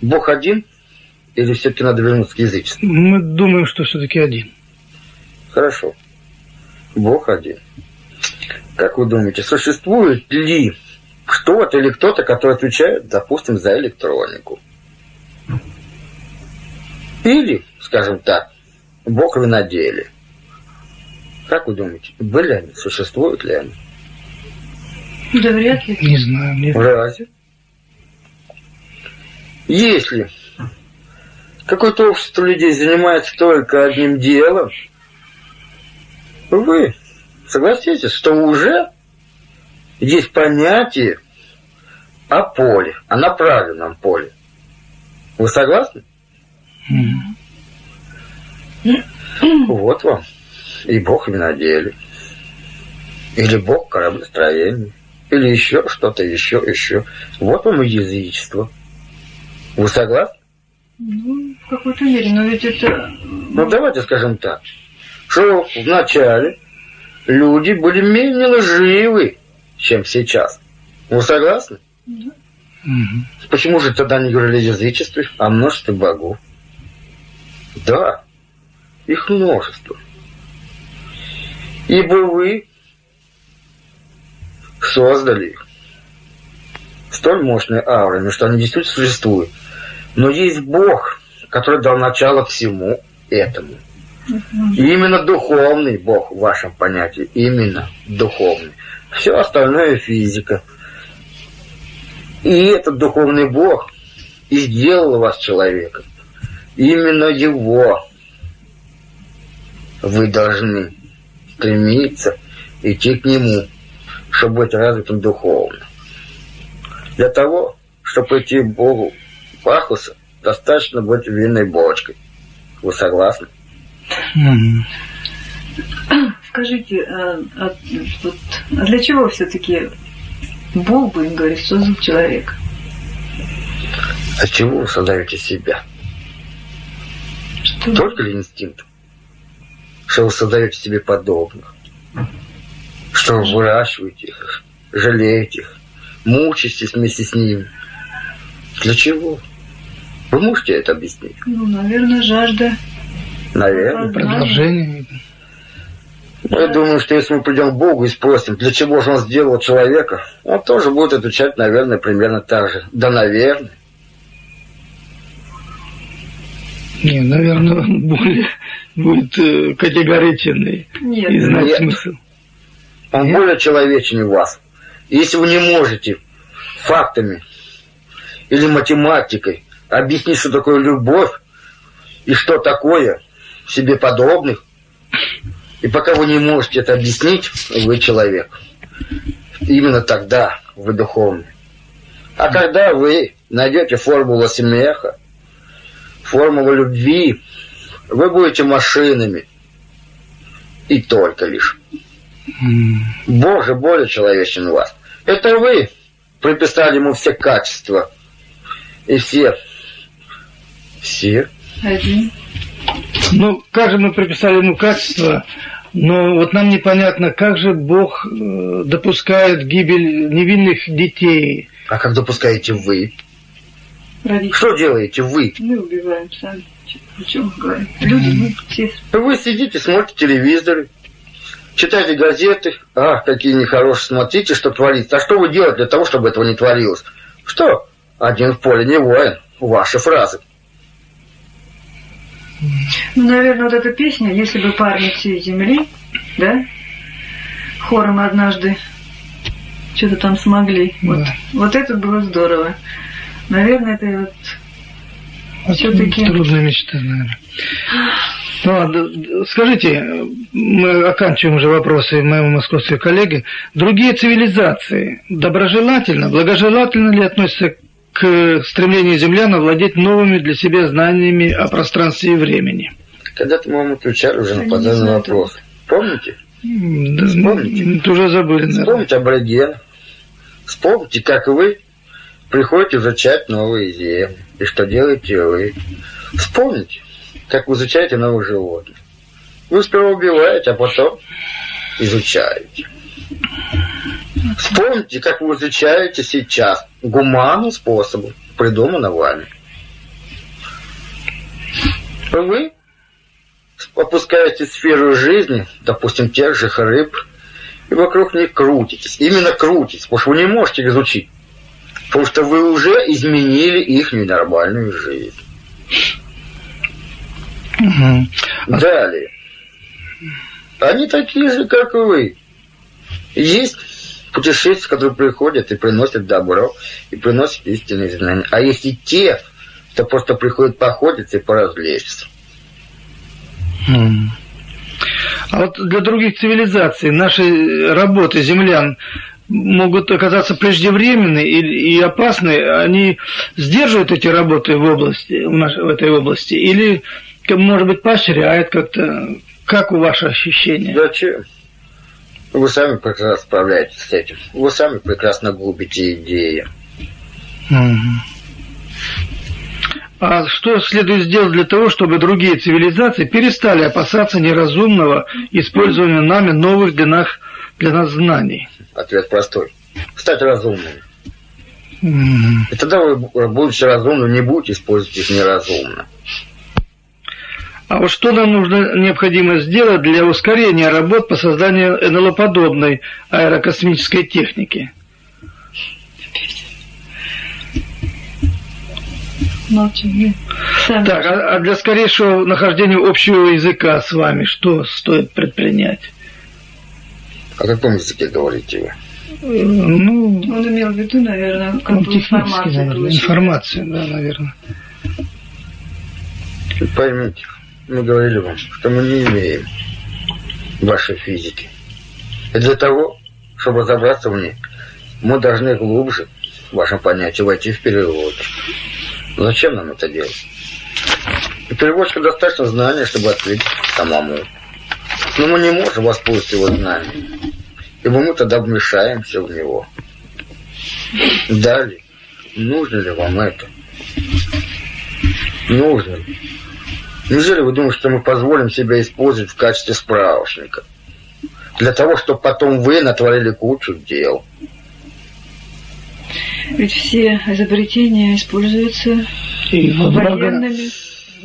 Бог один? Или все-таки надо вернуться к язычеству? Мы думаем, что все-таки один. Хорошо. Бог один. Как вы думаете, существует ли что-то или кто-то, который отвечает, допустим, за электронику? Или, скажем так, Бог виноделие? Как вы думаете, были они, существуют ли они? Да вряд ли. Не знаю, нет. Разве? Если какое-то общество людей занимается только одним делом, вы согласитесь, что уже есть понятие о поле, о направленном поле. Вы согласны? Вот вам и Бог виноделие. Или бог кораблестроения. Или еще что-то, еще, еще. Вот вам и язычество. Вы согласны? Ну, в какой-то мере, но ведь это... Ну, давайте скажем так, что вначале люди были менее лживы, чем сейчас. Вы согласны? Да. Угу. Почему же тогда не говорили о язычестве, о множестве богов? Да, их множество. Ибо вы создали их столь мощной аурами, что они действительно существуют. Но есть Бог, который дал начало всему этому. И именно духовный Бог в вашем понятии, именно духовный. Все остальное физика. И этот духовный Бог и сделал вас человеком. Именно его вы должны стремиться идти к нему, чтобы быть развитым духовно. Для того, чтобы идти к Богу Пахуса, достаточно быть винной бочкой. Вы согласны? Скажите, а, а, вот, а для чего все-таки Бог, будем говорить, создал человека? От чего вы создаете себя? Что? Только ли инстинкт? Что вы создаете себе подобных? Что вы выращиваете их, жалеете их, мучаетесь вместе с ними? Для чего? Вы можете это объяснить? Ну, наверное, жажда. Наверное. Продолжение. Я думаю, что если мы придем к Богу и спросим, для чего же Он сделал человека, Он тоже будет отвечать, наверное, примерно так же. Да, наверное. Не, наверное, он более будет э, категоричен и, Нет, и знать нет. смысл. Он Нет? более человечен вас. Если вы не можете фактами или математикой объяснить, что такое любовь и что такое себе подобных, и пока вы не можете это объяснить, вы человек. Именно тогда вы духовный. А когда вы найдете формулу смеха, формулу любви, вы будете машинами. И только лишь. Бог же более человечен вас. Это вы приписали ему все качества. И все. Все. Один. Ну, как же мы приписали ему качества, но вот нам непонятно, как же Бог э, допускает гибель невинных детей. А как допускаете вы? Родители. Что делаете вы? Мы убиваем сами. О чем мы говорим? Люди, мы все. Вы сидите, смотрите телевизор, читаете газеты. А, какие нехорошие, смотрите, что творится. А что вы делаете для того, чтобы этого не творилось? Что? Один в поле не воин. Ваши фразы. Ну, наверное, вот эта песня, если бы парни всей земли, да, хором однажды что-то там смогли. Да. Вот, вот это было здорово. Наверное, это вот все-таки... Трудная мечта, наверное. Ну, скажите, мы оканчиваем уже вопросы моему московскому коллеге. Другие цивилизации доброжелательно, благожелательно ли относятся к стремлению землян овладеть новыми для себя знаниями о пространстве и времени? Когда-то мы вам отвечали уже на подобный вопрос. Помните? Да, Вспомните. Уже забыли, наверное. Вспомните абориген. Вспомните, как вы приходите изучать новые земли. И что делаете вы? Вспомните, как вы изучаете новых животных. Вы сперва убиваете, а потом изучаете. Вспомните, как вы изучаете сейчас гуманным способом, придуманным вами. Вы опускаете сферу жизни, допустим, тех же рыб, и вокруг них крутитесь. Именно крутитесь, потому что вы не можете изучить. Потому что вы уже изменили их ненормальную жизнь. Угу. Далее. Они такие же, как и вы. Есть путешествия, которые приходят и приносят добро, и приносят истинные знания. А есть и те, кто просто приходит походиться и поразвлечься. А вот для других цивилизаций наши работы землян могут оказаться преждевременны и, и опасны, они сдерживают эти работы в области, в, нашей, в этой области, или, может быть, поощряют как-то? Как у ваши ощущения? Зачем? Вы сами прекрасно справляетесь с этим. Вы сами прекрасно губите идеи. А что следует сделать для того, чтобы другие цивилизации перестали опасаться неразумного использования нами новых для нас, для нас знаний? Ответ простой. Стать разумными. Mm-hmm. И тогда вы, будучи разумным, не будете использовать их неразумно. А вот что нам нужно необходимо сделать для ускорения работ по созданию НЛО-подобной аэрокосмической техники? Молчим. Так, а, а для скорейшего нахождения общего языка с вами что стоит предпринять? О каком языке говорите вы? Ну, он имел в виду, наверное, ну, информацию. Наверное, информацию, да, наверное. Поймите, мы говорили вам, что мы не имеем вашей физики. И для того, чтобы разобраться в ней, мы должны глубже в вашем понятии войти в перевод. Зачем нам это делать? У переводчика достаточно знания, чтобы открыть самому. Но мы не можем воспользоваться его знаниями, ибо мы тогда вмешаемся в него. Далее, нужно ли вам это? Нужно ли? Неужели вы думаете, что мы позволим себя использовать в качестве справочника? Для того, чтобы потом вы натворили кучу дел. Ведь все изобретения используются и военными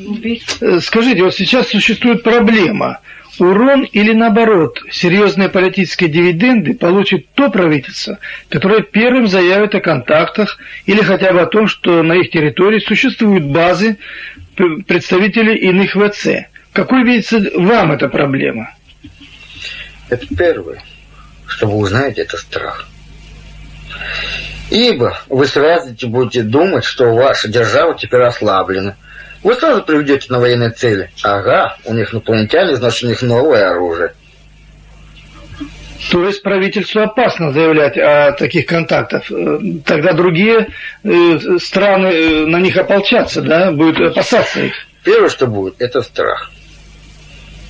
убийствами. Э, скажите, вот сейчас существует проблема. Урон или наоборот, серьезные политические дивиденды получит то правительство, которое первым заявит о контактах или хотя бы о том, что на их территории существуют базы представителей иных ВЦ. Какой видится вам эта проблема? Это первое, что вы узнаете, это страх. Ибо вы сразу будете думать, что ваша держава теперь ослаблена. Вы сразу приведете на военные цели. Ага, у них инопланетяне, значит, у них новое оружие. То есть правительству опасно заявлять о таких контактах. Э, тогда другие э, страны э, на них ополчатся, да, будут опасаться их. Первое, что будет, это страх.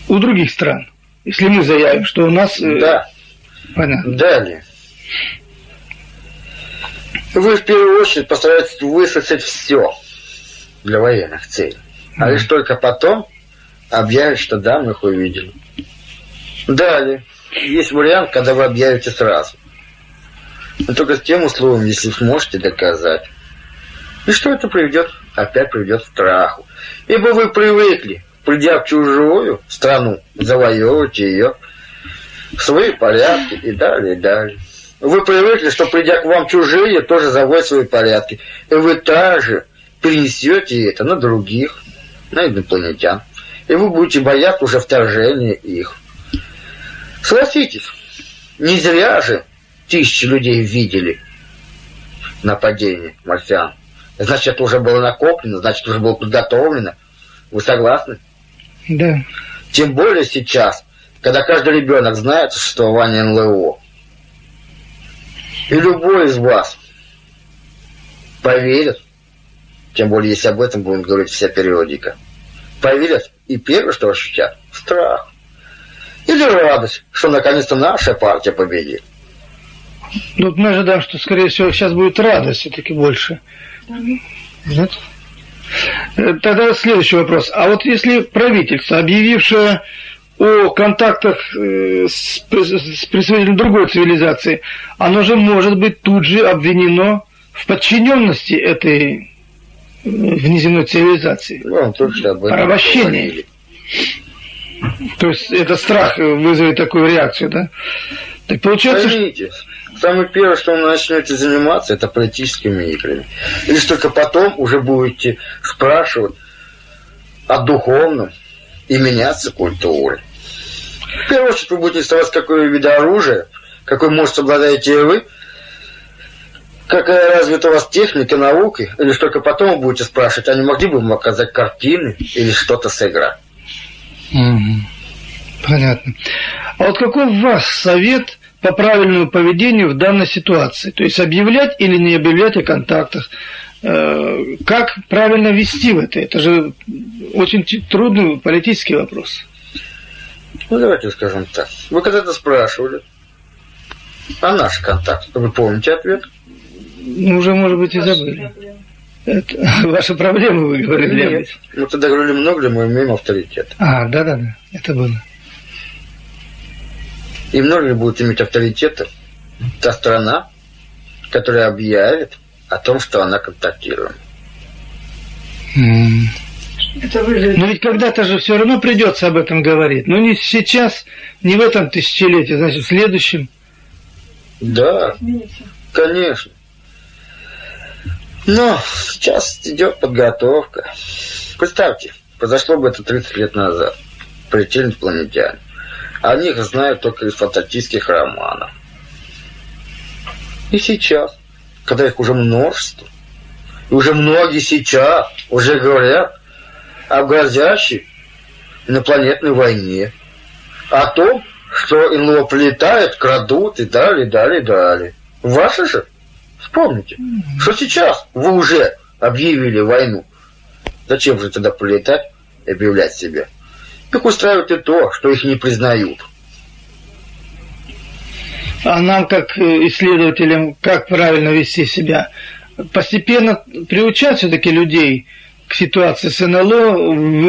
У других стран. Если мы заявим, что у нас... Да. Понятно. Далее. Вы в первую очередь постараетесь высосать все для военных целей. А лишь только потом объявить, что да, мы их увидели. Далее. Есть вариант, когда вы объявите сразу. Но только с тем условием, если сможете доказать. И что это приведет? Опять приведет к страху. Ибо вы привыкли, придя в чужую страну, завоевывать ее, свои порядки и далее, и далее. Вы привыкли, что придя к вам чужие, тоже заводят свои порядки. И вы также перенесете это на других, на инопланетян. И вы будете бояться уже вторжения их. Согласитесь, не зря же тысячи людей видели нападение марсиан. Значит, это уже было накоплено, значит, уже было подготовлено. Вы согласны? Да. Тем более сейчас, когда каждый ребенок знает существование НЛО. И любой из вас поверит, тем более, если об этом будет говорить вся периодика, поверят и первое, что ощутят, страх. Или радость, что наконец-то наша партия победит. Ну, мы ожидаем, что, скорее всего, сейчас будет радость все-таки больше. Нет? Э, тогда следующий вопрос. А вот если правительство, объявившее о контактах э, с, представителем другой цивилизации, оно же может быть тут же обвинено в подчиненности этой э, внеземной цивилизации. Ну, точно об этом Порабощение. То есть это страх вызовет такую реакцию, да? Так получается... Поймите, самое первое, что вы начнете заниматься, это политическими играми. И лишь только потом уже будете спрашивать о духовном и меняться культурой. В первую очередь вы будете интересоваться, какое вид оружия, какой может обладаете вы, какая развита у вас техника, науки, или только потом вы будете спрашивать, а не могли бы мы оказать картины или что-то сыграть. Угу. Понятно. А вот какой у вас совет по правильному поведению в данной ситуации? То есть объявлять или не объявлять о контактах? Э, как правильно вести в это? Это же очень трудный политический вопрос. Ну, давайте скажем так. Вы когда-то спрашивали А наш контакт? Вы помните ответ? Ну, уже, может быть, и забыли. Это ваша проблема, вы говорили. Нет. Мы тогда говорили много ли мы имеем авторитет. А, да-да-да, это было. И много ли будет иметь авторитета та страна, которая объявит о том, что она контактирует. Mm. Это выглядит... Но ведь когда-то же все равно придется об этом говорить. Но не сейчас, не в этом тысячелетии, значит, в следующем. Да, конечно. Но сейчас идет подготовка. Представьте, произошло бы это 30 лет назад. Прилетели инопланетяне. О них знают только из фантастических романов. И сейчас, когда их уже множество, и уже многие сейчас уже говорят о грозящей инопланетной войне, о том, что НЛО прилетает, крадут и далее, далее, далее. Ваши же? Вспомните, что сейчас вы уже объявили войну. Зачем же тогда прилетать и объявлять себя? Их устраивает и то, что их не признают. А нам, как исследователям, как правильно вести себя? Постепенно приучать все-таки людей к ситуации с НЛО,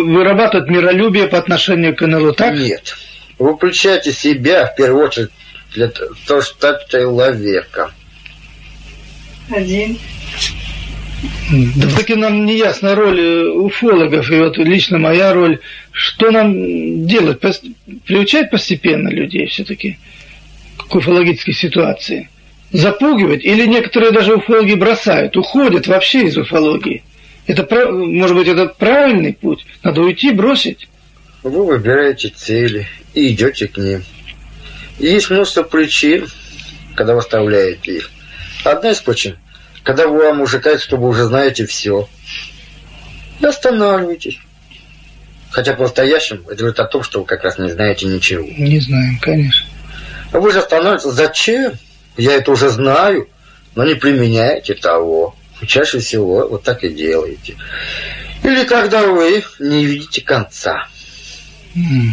вырабатывать миролюбие по отношению к НЛО, так? Нет. Вы включаете себя, в первую очередь, для того, чтобы стать человеком. Один. Да таки нам не ясна роль э, уфологов, и вот лично моя роль. Что нам делать? Приучать постепенно людей все-таки к уфологической ситуации? Запугивать? Или некоторые даже уфологи бросают, уходят вообще из уфологии? Это, может быть, это правильный путь? Надо уйти, бросить? Вы выбираете цели и идете к ним. есть множество причин, когда вы оставляете их. Одна из причин – когда вам уже кажется, что вы уже знаете все. И останавливайтесь. Хотя по-настоящему это говорит о том, что вы как раз не знаете ничего. Не знаем, конечно. А вы же останавливаетесь. Зачем? Я это уже знаю, но не применяете того. чаще всего вот так и делаете. Или когда вы не видите конца. Mm.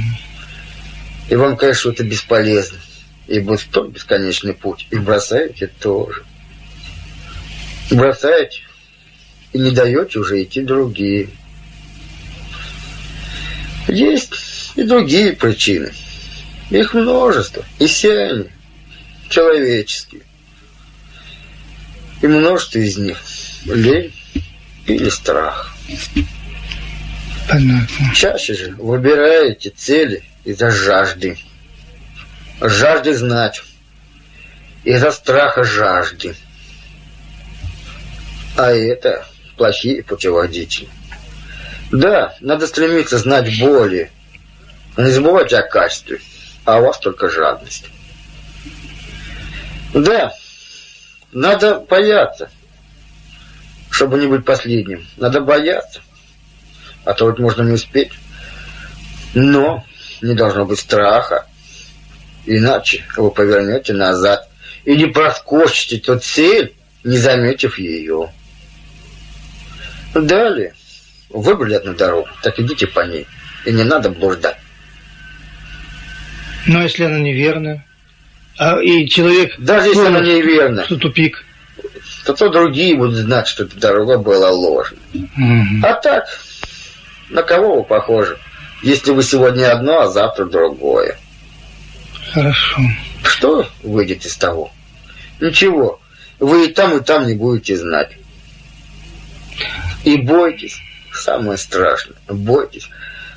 И вам кажется, что это бесполезно. И будет столь бесконечный путь. И бросаете тоже бросаете и не даете уже идти другие. Есть и другие причины. Их множество. И все они человеческие. И множество из них лень или страх. Понятно. Чаще же выбираете цели из-за жажды. Жажды знать. Из-за страха жажды. А это плохие путеводители. Да, надо стремиться знать. Но не забывайте о качестве, а у вас только жадность. Да, надо бояться, чтобы не быть последним. Надо бояться, а то вот можно не успеть. Но не должно быть страха, иначе вы повернете назад и не проскочите ту цель, не заметив ее. Далее. Выбрали одну дорогу, так идите по ней. И не надо блуждать. Но если она неверная, а и человек... Даже если она неверна. Что тупик. То, то другие будут знать, что эта дорога была ложной. Угу. А так, на кого вы похожи? Если вы сегодня одно, а завтра другое. Хорошо. Что выйдет из того? Ничего. Вы и там, и там не будете знать. И бойтесь, самое страшное, бойтесь,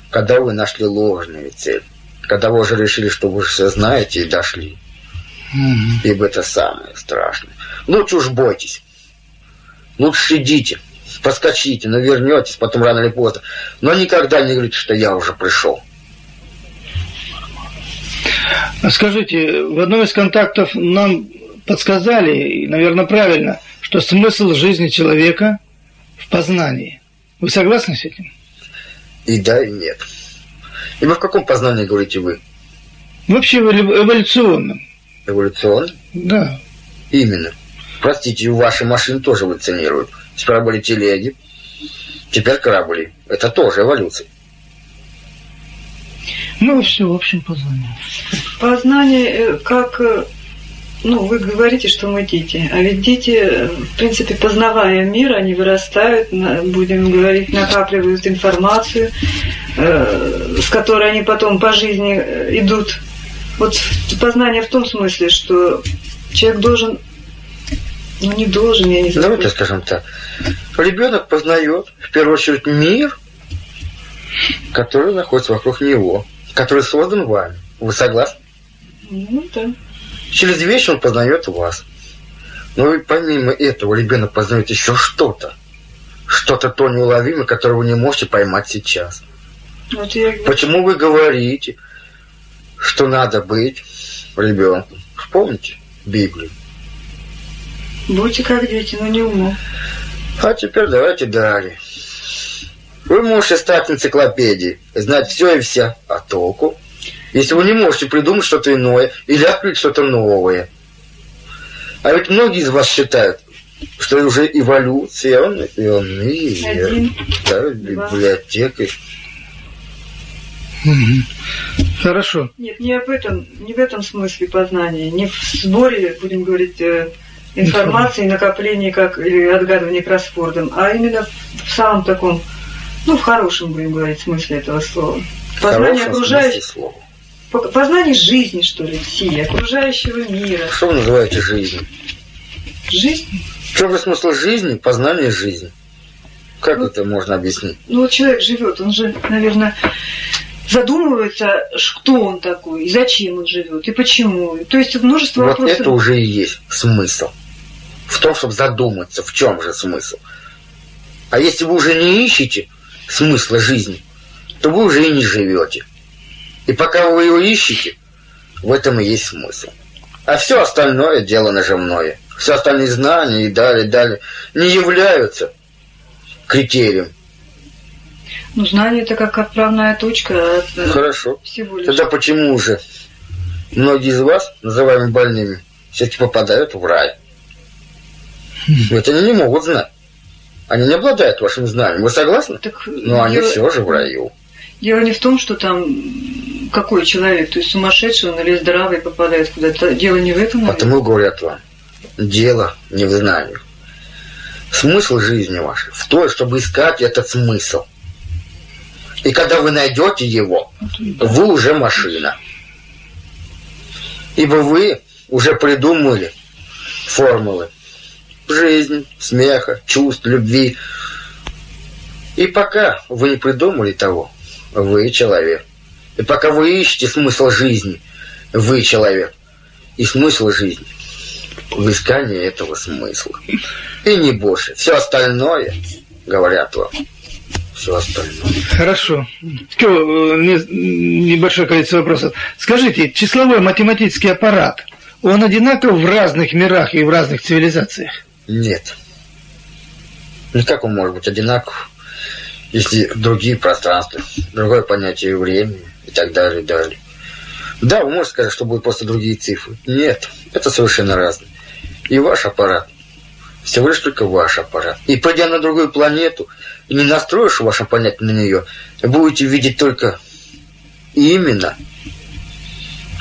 когда вы нашли ложную цель, когда вы уже решили, что вы все знаете и дошли. Угу. Ибо это самое страшное. Лучше уж бойтесь. Лучше идите, проскочите, но вернетесь потом рано или поздно. Но никогда не говорите, что я уже пришел. Скажите, в одном из контактов нам подсказали, и, наверное, правильно, что смысл жизни человека в познании. Вы согласны с этим? И да, и нет. И вы в каком познании говорите вы? Вообще в эволюционном. Эволюционном? Да. Именно. Простите, ваши машины тоже эволюционируют. Сперва были телеги, теперь корабли. Это тоже эволюция. Ну, все, в общем, познание. Познание, э, как э, ну, вы говорите, что мы дети, а ведь дети, в принципе, познавая мир, они вырастают, будем говорить, накапливают информацию, э, с которой они потом по жизни э, идут. Вот познание в том смысле, что человек должен, ну не должен, я не знаю. Давайте скажем так. Ребенок познает, в первую очередь, мир, который находится вокруг него, который создан вами. Вы согласны? Ну да. Через вещи он познает вас. Но и помимо этого ребенок познает еще что-то. Что-то то неуловимое, которое вы не можете поймать сейчас. Вот я... Почему вы говорите, что надо быть ребенком? Вспомните Библию. Будьте как дети, но не умно. А теперь давайте далее. Вы можете стать энциклопедией, знать все и вся, а толку? Если вы не можете придумать что-то иное или открыть что-то новое. А ведь многие из вас считают, что уже эволюция, он, и он мир, да, библиотека. Хорошо. Нет, не об этом, не в этом смысле познания, не в сборе, будем говорить, э, информации, накоплении как или отгадывании кроссвордом, а именно в самом таком, ну, в хорошем, будем говорить, смысле этого слова. Познание окружающего познание жизни, что ли, всей, окружающего мира. Что вы называете жизнью? Жизнь? В чем же смысл жизни? Познание жизни. Как ну, это можно объяснить? Ну, вот человек живет, он же, наверное, задумывается, кто он такой, и зачем он живет, и почему. То есть множество вот вопросов. это уже и есть смысл. В том, чтобы задуматься, в чем же смысл. А если вы уже не ищете смысла жизни, то вы уже и не живете. И пока вы его ищете, в этом и есть смысл. А все остальное дело нажимное. Все остальные знания и далее, далее не являются критерием. Ну, знание это как отправная точка от э, Хорошо. всего лишь. Тогда почему же многие из вас, называемые больными, все-таки попадают в рай? Ведь они не могут знать. Они не обладают вашим знанием. Вы согласны? Так, Но они все же в раю. Дело не в том, что там какой человек, то есть сумасшедший он или здравый попадает куда-то. Дело не в этом. Наверное. Потому говорят вам, дело не в знании. Смысл жизни вашей в том, чтобы искать этот смысл. И когда вы найдете его, вы уже машина. Ибо вы уже придумали формулы жизни, смеха, чувств, любви. И пока вы не придумали того, вы человек. И пока вы ищете смысл жизни, вы человек. И смысл жизни в искании этого смысла. И не больше. Все остальное, говорят вам, все остальное. Хорошо. Э, небольшое количество вопросов. Скажите, числовой математический аппарат, он одинаков в разных мирах и в разных цивилизациях? Нет. Никак он может быть одинаков если другие пространства, другое понятие времени и так далее, и далее. Да, вы можете сказать, что будут просто другие цифры. Нет, это совершенно разное. И ваш аппарат, всего лишь только ваш аппарат. И пойдя на другую планету, и не настроишь ваше понятие на нее, будете видеть только именно,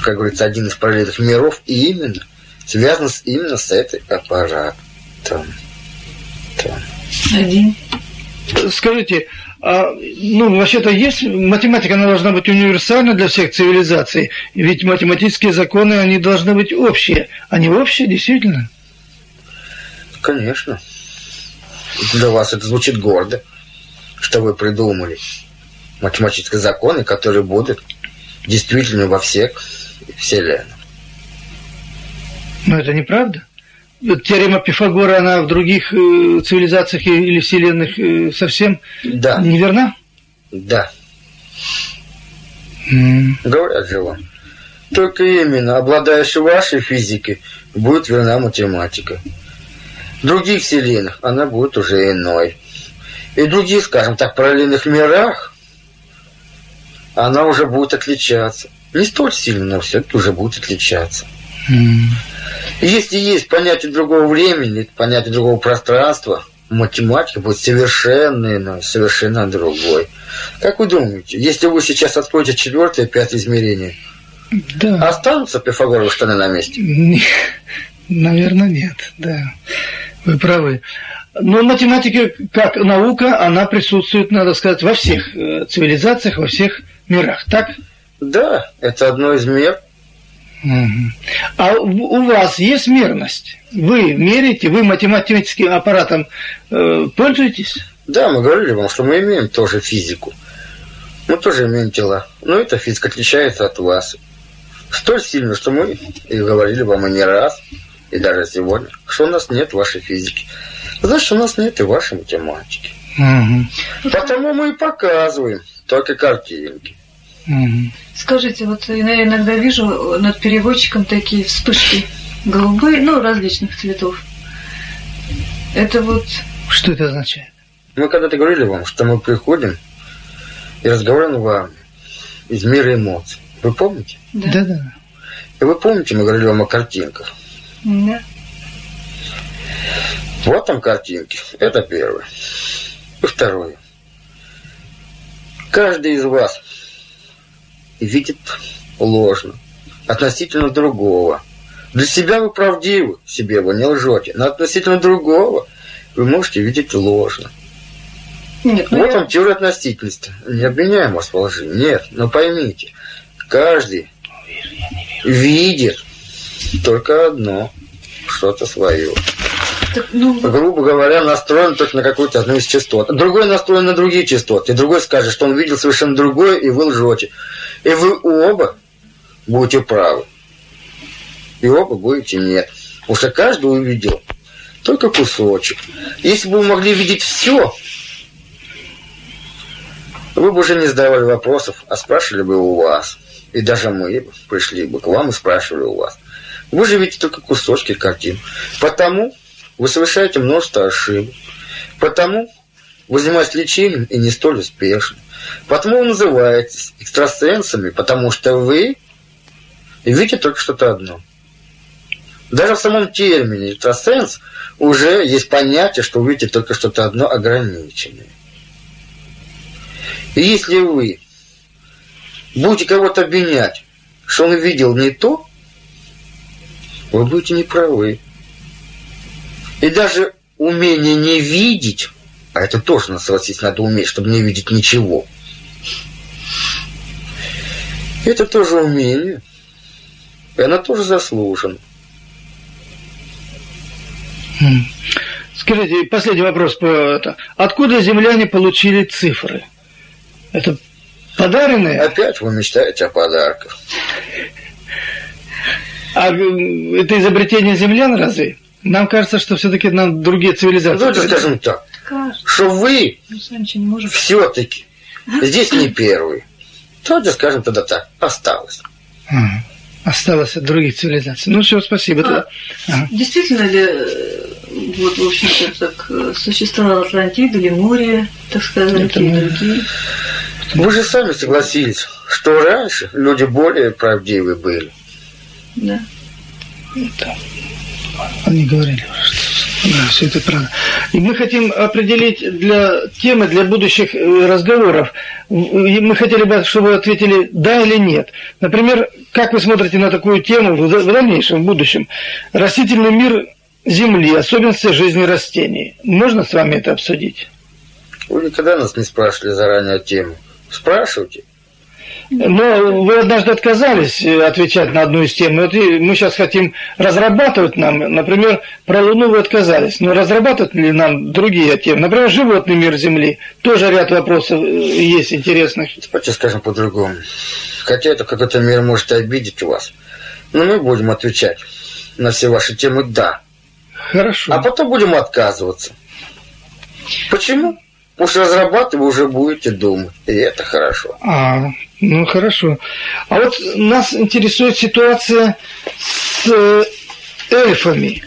как говорится, один из параллельных миров, и именно связан с, именно с этой аппаратом. Там. Один. Скажите, ну, вообще-то есть, математика, она должна быть универсальна для всех цивилизаций, ведь математические законы, они должны быть общие. Они общие, действительно? Конечно. Для вас это звучит гордо, что вы придумали математические законы, которые будут действительно во всех вселенных. Но это неправда теорема Пифагора, она в других э, цивилизациях или вселенных э, совсем да. неверна? Да. Mm. Говорят же вам. Только именно обладающий вашей физикой будет верна математика. В других вселенных она будет уже иной. И в других, скажем так, параллельных мирах она уже будет отличаться. Не столь сильно, но все-таки уже будет отличаться. Если есть понятие другого времени, понятие другого пространства, математика будет совершенно иной, совершенно другой. Как вы думаете, если вы сейчас откроете четвертое, пятое измерение, Да. Останутся Пифагоровы штаны на месте? Наверное, нет, да. Вы правы. Но математика, как наука, она присутствует, надо сказать, во всех э, цивилизациях, во всех мирах, так? Да, это одно из мер. А у вас есть мерность? Вы мерите, вы математическим аппаратом э, пользуетесь? Да, мы говорили вам, что мы имеем тоже физику. Мы тоже имеем тела. Но эта физика отличается от вас. Столь сильно, что мы и говорили вам и не раз, и даже сегодня, что у нас нет вашей физики. Значит, у нас нет и вашей математики. Угу. Потому мы и показываем только картинки. Угу. Скажите, вот я иногда вижу над переводчиком такие вспышки голубые, ну, различных цветов. Это вот... Что это означает? Мы когда-то говорили вам, что мы приходим и разговариваем вам из мира эмоций. Вы помните? Да. Да, И вы помните, мы говорили вам о картинках? Да. Вот там картинки. Это первое. И второе. Каждый из вас видит ложно относительно другого. Для себя вы правдивы, себе вы не лжете, но относительно другого вы можете видеть ложно. Нет, ну вот я... он теория относительности. Не обвиняем вас во лжи. Нет, но поймите, каждый видит только одно, что-то свое. Так, ну... Грубо говоря, настроен только на какую-то одну из частот. Другой настроен на другие частоты. Другой скажет, что он видел совершенно другое, и вы лжете. И вы оба будете правы. И оба будете нет. Потому что каждый увидел только кусочек. Если бы вы могли видеть все, вы бы уже не задавали вопросов, а спрашивали бы у вас. И даже мы пришли бы к вам и спрашивали у вас. Вы же видите только кусочки картин. Потому вы совершаете множество ошибок. Потому вы занимаетесь лечением и не столь успешно. Потому вы называетесь экстрасенсами, потому что вы видите только что-то одно. Даже в самом термине экстрасенс уже есть понятие, что вы видите только что-то одно ограниченное. И если вы будете кого-то обвинять, что он видел не то, вы будете неправы. И даже умение не видеть, а это тоже, согласитесь, надо уметь, чтобы не видеть ничего. Это тоже умение. И она тоже заслужена. Хм. Скажите, последний вопрос. Откуда земляне получили цифры? Это подаренные? Опять вы мечтаете о подарках. А это изобретение землян разве? Нам кажется, что все-таки нам другие цивилизации. Давайте скажем так. Что вы ну, все-таки здесь не первый. Давайте скажем тогда так, осталось. Ага. Осталось от других цивилизаций. Ну все, спасибо. А, ага. Действительно ли, э, вот, в общем-то, так, э, существовала Атлантида или море, так сказать, Это и другие? Вы же сами согласились, что раньше люди более правдивые были. Да. Да. Они говорили что да, все это правда. И мы хотим определить для темы, для будущих э, разговоров. Мы хотели бы, чтобы вы ответили да или нет. Например, как вы смотрите на такую тему в дальнейшем, в будущем? Растительный мир Земли, особенности жизни растений. Можно с вами это обсудить? Вы никогда нас не спрашивали заранее тему. Спрашивайте. Но вы однажды отказались э, отвечать на одну из тем. Вот мы сейчас хотим разрабатывать нам, например, про Луну вы отказались. Но разрабатывать ли нам другие темы? Например, животный мир Земли. Тоже ряд вопросов э, есть интересных. Давайте скажем по-другому. Хотя это какой-то мир может обидеть вас. Но мы будем отвечать на все ваши темы «да». Хорошо. А потом будем отказываться. Почему? Что разрабатывать вы уже будете думать. И это хорошо. А, ну, хорошо. А вот нас интересует ситуация с э, эльфами.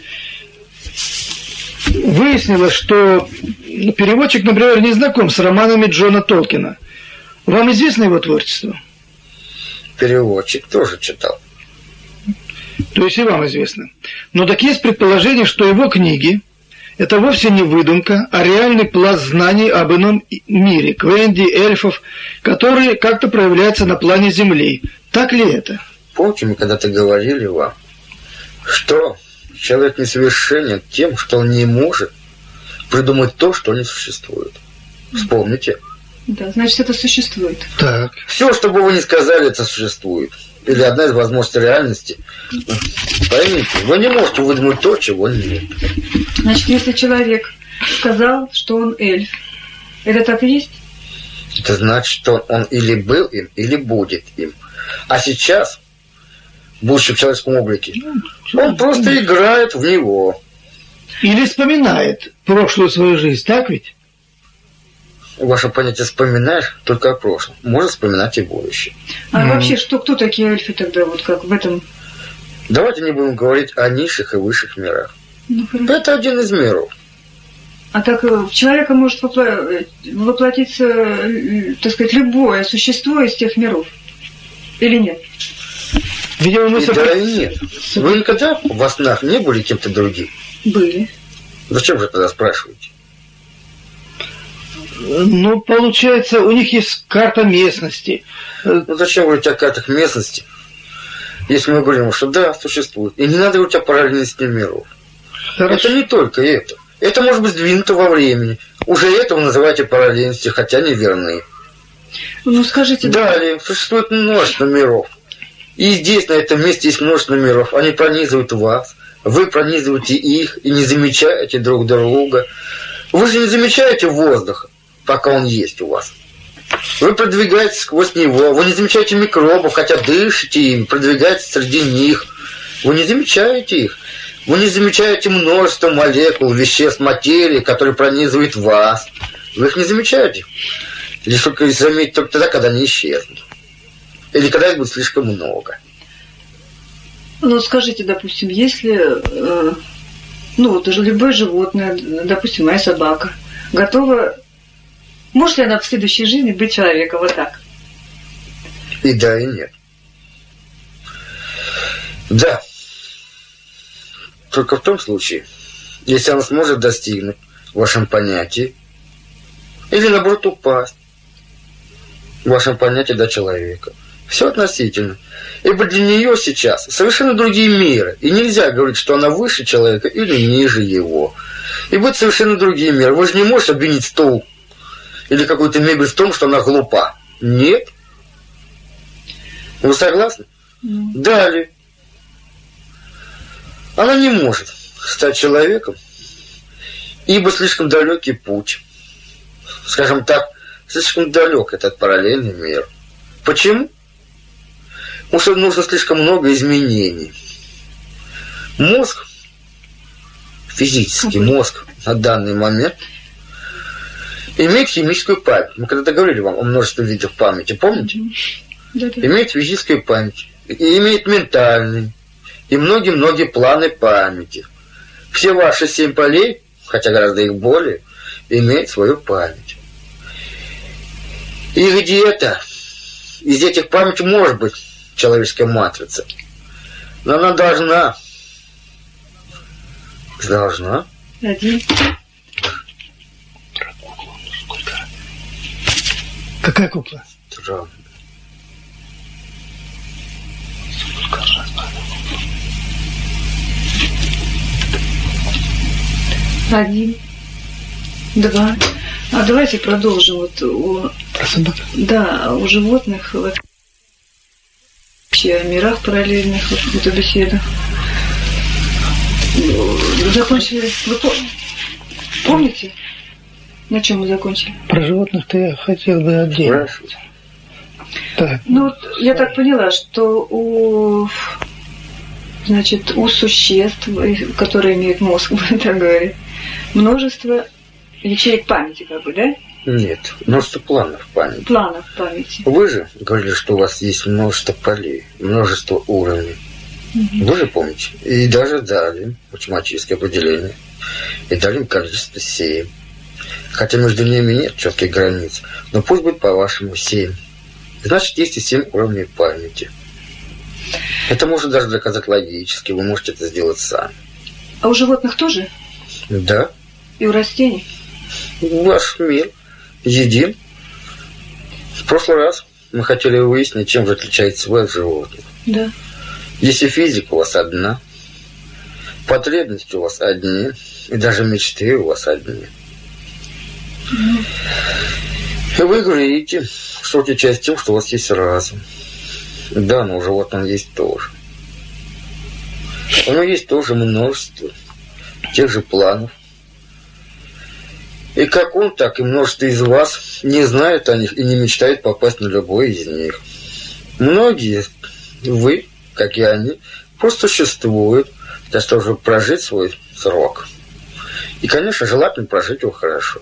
Выяснилось, что переводчик, например, не знаком с романами Джона Толкина. Вам известно его творчество? Переводчик тоже читал. То есть и вам известно. Но так есть предположение, что его книги это вовсе не выдумка, а реальный пласт знаний об ином мире, Квенди, эльфов, которые как-то проявляются на плане Земли. Так ли это? Помните, мы когда-то говорили вам, что человек несовершенен тем, что он не может придумать то, что не существует. Вспомните. Да, значит, это существует. Так. Все, что бы вы ни сказали, это существует. Или одна из возможностей реальности. Поймите, вы не можете выдумать то, чего нет. Значит, если человек сказал, что он эльф, это так и есть? Это значит, что он или был им, или будет им. А сейчас, будучи в человеческом облике, ну, он просто играет в него. Или вспоминает прошлую свою жизнь, так ведь? Ваше понятие вспоминаешь только о прошлом. Можно вспоминать и будущее. А mm. вообще, что, кто такие эльфы тогда, вот как в этом? Давайте не будем говорить о низших и высших мирах. Ну, Это один из миров. А так э, в человека может воплотиться, э, так сказать, любое существо из тех миров. Или нет? Видимо, мы... И да и нет. Вы никогда во снах не были кем-то другим? Были. Зачем же тогда спрашиваете? Ну, получается, у них есть карта местности. Ну, зачем говорить о картах местности, если мы говорим, что да, существует. И не надо говорить о параллельности миров. Хорошо. Это не только это. Это может быть сдвинуто во времени. Уже это вы называете параллельностью, хотя не верны. Ну, скажите... Далее, существует множество миров. И здесь, на этом месте, есть множество миров. Они пронизывают вас, вы пронизываете их и не замечаете друг друга. Вы же не замечаете воздуха, пока он есть у вас. Вы продвигаетесь сквозь него, вы не замечаете микробов, хотя дышите ими, продвигаетесь среди них. Вы не замечаете их. Вы не замечаете множество молекул, веществ, материи, которые пронизывают вас. Вы их не замечаете. Или только заметить только тогда, когда они исчезнут. Или когда их будет слишком много. Ну, скажите, допустим, если, э, ну, вот любое животное, допустим, моя собака, готова, может ли она в следующей жизни быть человеком вот так? И да, и нет. Да. Только в том случае, если она сможет достигнуть в вашем понятии, или наоборот упасть в вашем понятии до человека. Все относительно. Ибо для нее сейчас совершенно другие миры. И нельзя говорить, что она выше человека или ниже его. И будет совершенно другие миры. Вы же не можете обвинить стол или какую-то мебель в том, что она глупа. Нет. Вы согласны? Mm. Далее. Она не может стать человеком, ибо слишком далекий путь. Скажем так, слишком далек этот параллельный мир. Почему? Потому что нужно слишком много изменений. Мозг, физический мозг на данный момент имеет химическую память. Мы когда-то говорили вам о множестве видов памяти, помните? Да, да. Имеет физическую память. И имеет ментальный, и многие-многие планы памяти. Все ваши семь полей, хотя гораздо их более, имеют свою память. И где-то из этих памяти может быть человеческая матрица. Но она должна. Должна. Один. Какая кукла? Трон. Один, два. А давайте продолжим вот у, да, у животных вообще о мирах параллельных вот, эту беседу. Закончили. Вы помните, на чем мы закончили? Про животных-то я хотел бы отдельно. Так. Ну, вот я так поняла, что у значит, у существ, которые имеют мозг, будем так говорить, множество ячеек памяти, как бы, да? Нет, множество планов памяти. Планов памяти. Вы же говорили, что у вас есть множество полей, множество уровней. Угу. Вы же помните? И даже дали математическое определение. И дали им количество семь. Хотя между ними нет четких границ. Но пусть будет по-вашему семь. Значит, есть и семь уровней памяти. Это можно даже доказать логически. Вы можете это сделать сами. А у животных тоже? Да. И у растений? Ваш мир едим. В прошлый раз мы хотели выяснить, чем же отличается вы от животных. Да. Если физика у вас одна, потребности у вас одни, и даже мечты у вас одни. Вы говорите, что часть тем, что у вас есть разум. Да, но у животного есть тоже. У него есть тоже множество тех же планов. И как он, так и множество из вас не знает о них и не мечтает попасть на любой из них. Многие, вы, как и они, просто существуют для того, чтобы прожить свой срок. И, конечно, желательно прожить его хорошо.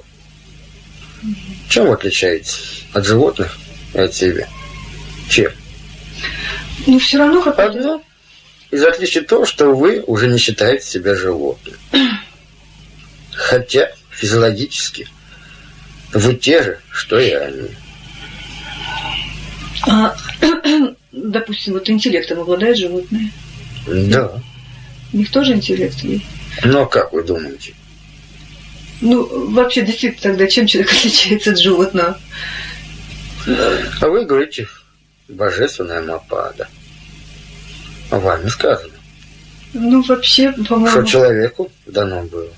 Чем вы отличаетесь от животных и от себя? Чем? Ну, все равно как Одно из отличий то, что вы уже не считаете себя животным. Хотя физиологически вы те же, что и они. А, допустим, вот интеллектом обладают животные? Да. У них тоже интеллект есть? Но как вы думаете? Ну, вообще, действительно, тогда чем человек отличается от животного? А вы говорите, божественная мапада. Вами сказано. Ну, вообще, по-моему... Что человеку дано было.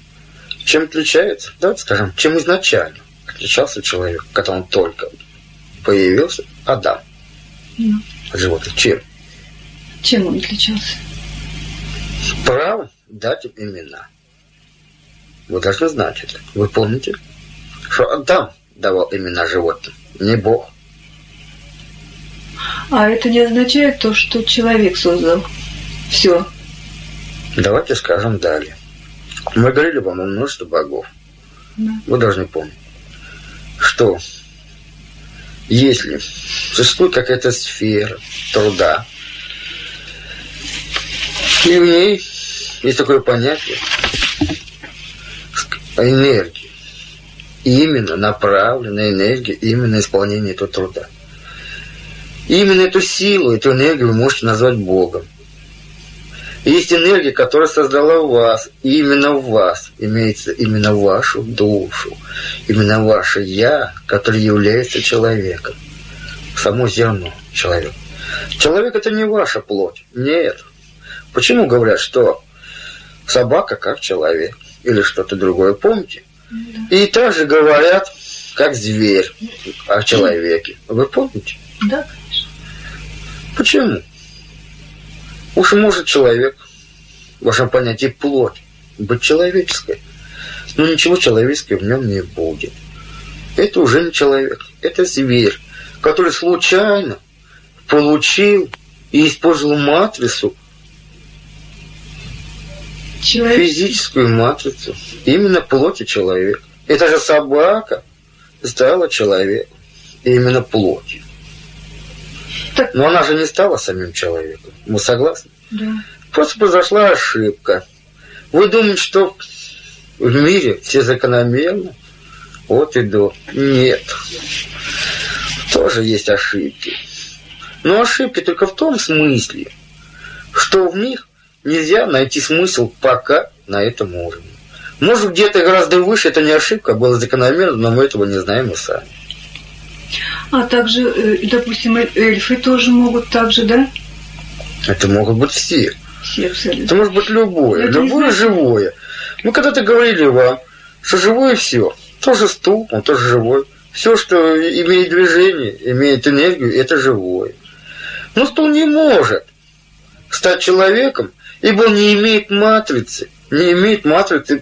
Чем отличается? Давайте скажем, чем изначально отличался человек, когда он только появился, Адам. Ну. От животных. Чем? Чем он отличался? Право дать им имена. Вы должны знать это. Вы помните, что Адам давал имена животным, не Бог. А это не означает то, что человек создал все. Давайте скажем далее. Мы говорили вам о множестве богов. Да. Вы должны помнить, что если существует какая-то сфера труда, и в ней есть такое понятие энергии. Именно направленная энергия, именно исполнение этого труда. Именно эту силу, эту энергию вы можете назвать Богом. Есть энергия, которая создала вас, и именно в вас имеется именно вашу душу, именно ваше «я», которое является человеком, само зерно человека. Человек – это не ваша плоть, нет. Почему говорят, что собака как человек или что-то другое, помните? И также говорят, как зверь о человеке. Вы помните? Да, конечно. Почему? Уж может человек, в вашем понятии плоть, быть человеческой. Но ничего человеческого в нем не будет. Это уже не человек, это зверь, который случайно получил и использовал матрицу, Человек... физическую матрицу, именно плоти человека. Это же собака стала человеком, именно плотью. Так... Но она же не стала самим человеком. Мы согласны? Да. Просто произошла ошибка. Вы думаете, что в мире все закономерно? Вот и до. Нет. Тоже есть ошибки. Но ошибки только в том смысле, что в них нельзя найти смысл пока на этом уровне. Может, где-то гораздо выше это не ошибка, было закономерно, но мы этого не знаем и сами. А также, э, допустим, эльфы тоже могут так же, да? Это могут быть все. Все абсолютно. Это может быть любое, Это любое живое. Мы когда-то говорили вам, что живое все. Тоже стул, он тоже живой. Все, что имеет движение, имеет энергию, это живое. Но стул не может стать человеком, ибо он не имеет матрицы, не имеет матрицы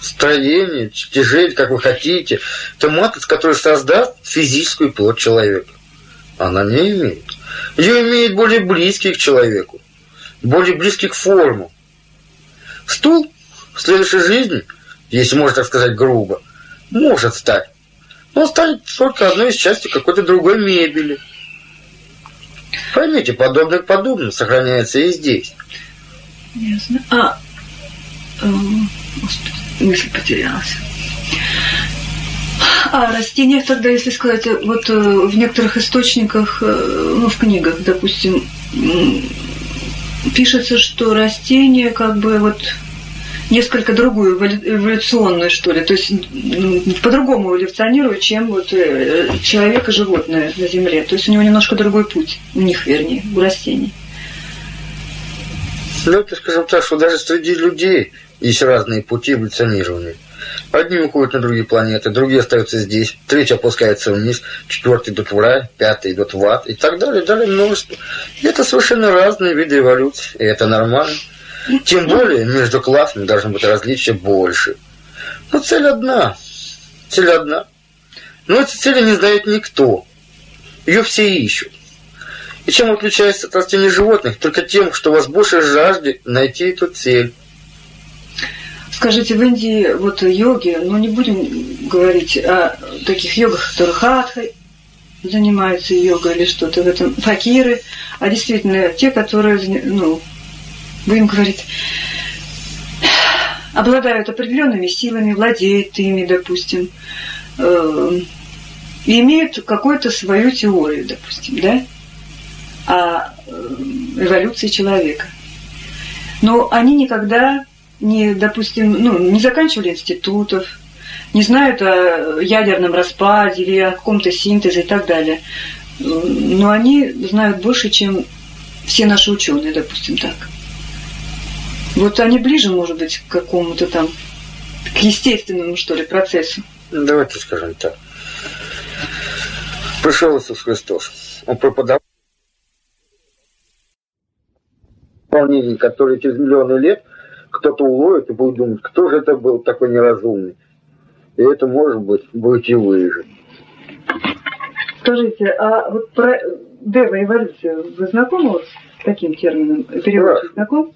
строения, чертежей, как вы хотите. Это матрица, которая создаст физическую плоть человека. Она не имеет. Ее имеет более близкий к человеку, более близкий к форму. Стул в следующей жизни, если можно так сказать грубо, может стать. Но станет только одной из частей какой-то другой мебели. Поймите, подобное к подобному сохраняется и здесь. Ясно. А, э, господи, мысль потерялась. А растениях тогда, если сказать, вот э, в некоторых источниках, э, ну, в книгах, допустим, пишется, что растения как бы вот несколько другую, эволю- эволюционную, что ли, то есть по-другому эволюционируют, чем вот человек и животное на Земле. То есть у него немножко другой путь, у них, вернее, у растений. Ну, это, скажем так, что даже среди людей есть разные пути эволюционирования. Одни уходят на другие планеты, другие остаются здесь, третий опускается вниз, четвертый идут в рай, пятый идут в ад и так далее, далее множество. И это совершенно разные виды эволюции, и это нормально. Тем более между классами должно быть различия больше. Но цель одна. Цель одна. Но этой цели не знает никто. Ее все ищут. И чем отличается от растений животных? Только тем, что у вас больше жажды найти эту цель. Скажите, в Индии вот йоги, ну не будем говорить о таких йогах, которые хатхой занимаются йогой или что-то в этом, факиры, а действительно те, которые, ну, будем говорить, обладают определенными силами, владеют ими, допустим, э, и имеют какую-то свою теорию, допустим, да, о э, эволюции человека. Но они никогда не, допустим, ну, не заканчивали институтов, не знают о ядерном распаде или о каком-то синтезе и так далее. Но они знают больше, чем все наши ученые, допустим, так. Вот они ближе, может быть, к какому-то там, к естественному, что ли, процессу. Давайте скажем так. Пришел Иисус Христос. Он преподавал исполнений, которые через миллионы лет кто-то уловит и будет думать, кто же это был такой неразумный. И это может быть будете вы же. Скажите, а вот про Дева эволюцию вы знакомы вот с таким термином? Переводчик да. знаком?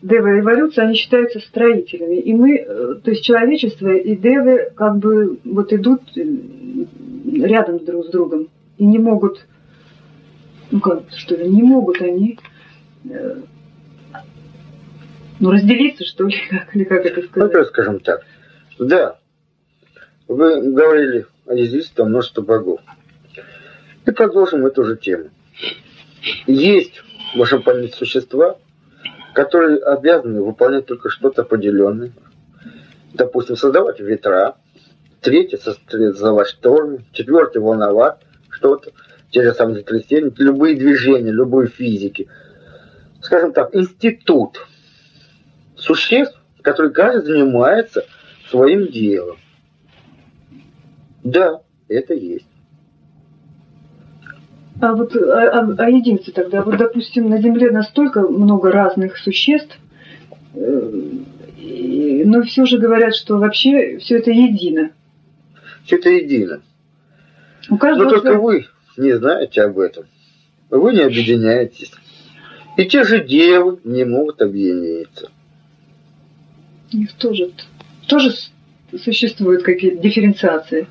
Дева эволюция, они считаются строителями. И мы, э, то есть человечество и Девы как бы вот идут э, рядом друг с другом. И не могут, ну как, что ли, не могут они э, ну, разделиться, что ли, как, или как это сказать? Ну, скажем так. Да, вы говорили о язычестве множество богов. И продолжим эту же тему. Есть в вашем памяти существа, которые обязаны выполнять только что-то определенное. Допустим, создавать ветра, третий создавать штормы, четвертый волновать что-то, те же самые землетрясения, любые движения, любые физики. Скажем так, институт – существ, которые каждый занимается своим делом. Да, это есть. А вот а, а, а единцы тогда, вот допустим, на Земле настолько много разных существ, э, но все же говорят, что вообще все это едино. Все это едино. У каждого но только вы не знаете об этом. Вы не объединяетесь. И те же девы не могут объединиться. У них тоже, тоже существуют какие-то дифференциации.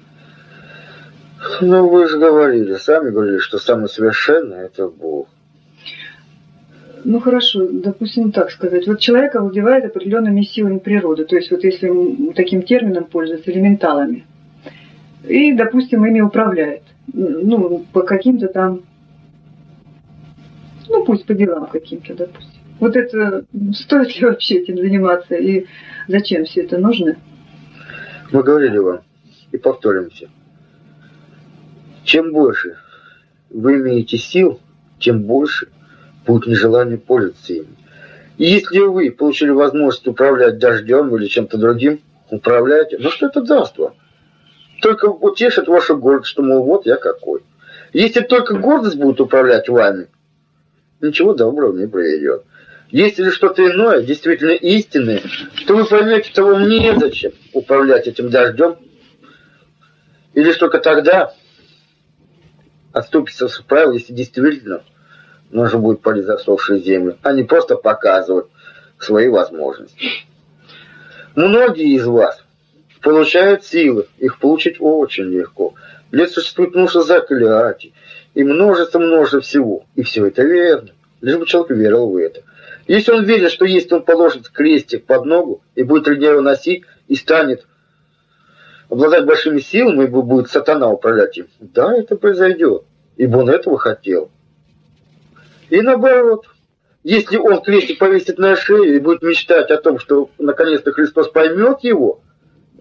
Ну, вы же говорили, сами говорили, что самый совершенный – это Бог. Ну хорошо, допустим, так сказать. Вот человек овладевает определенными силами природы, то есть вот если таким термином пользоваться, элементалами. И, допустим, ими управляет. Ну, по каким-то там, ну пусть по делам каким-то, допустим. Вот это, стоит ли вообще этим заниматься и зачем все это нужно? Мы говорили вам и повторимся. Чем больше вы имеете сил, тем больше будет нежелание пользоваться ими. И если вы получили возможность управлять дождем или чем-то другим, управляйте. Ну что это даст вам? Только утешит вашу гордость, что, мол, вот я какой. Если только гордость будет управлять вами, ничего доброго не приведет. Если же что-то иное, действительно истинное, то вы поймете, что вам незачем управлять этим дождем. И лишь только тогда отступится с правил, если действительно нужно будет полить засохшую землю, а не просто показывать свои возможности. Многие из вас получают силы, их получить очень легко. Для существует множество заклятий и множество-множество всего. И все это верно. Лишь бы человек верил в это. Если он верит, что если он положит крестик под ногу и будет три дня его носить, и станет обладать большими силами, и будет сатана управлять им, да, это произойдет, ибо он этого хотел. И наоборот, если он крестик повесит на шею и будет мечтать о том, что наконец-то Христос поймет его,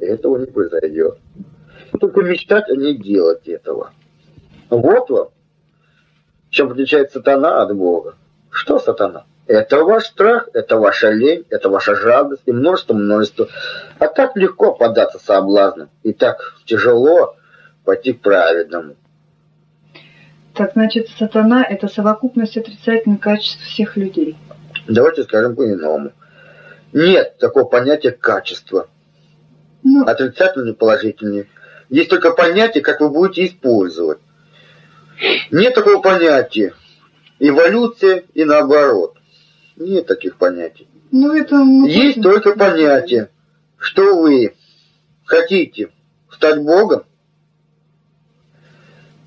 этого не произойдет. Только мечтать, а не делать этого. Вот вам, чем отличается сатана от Бога. Что сатана? Это ваш страх, это ваша лень, это ваша жадность и множество-множество. А так легко податься соблазну, и так тяжело пойти к праведному. Так значит, сатана – это совокупность отрицательных качеств всех людей. Давайте скажем по-иному. Нет такого понятия качества. Ну, Отрицательные, положительные. Есть только понятие, как вы будете использовать. Нет такого понятия. Эволюция и наоборот. Нет таких понятий. Ну, это... Есть только понятие, что вы хотите стать Богом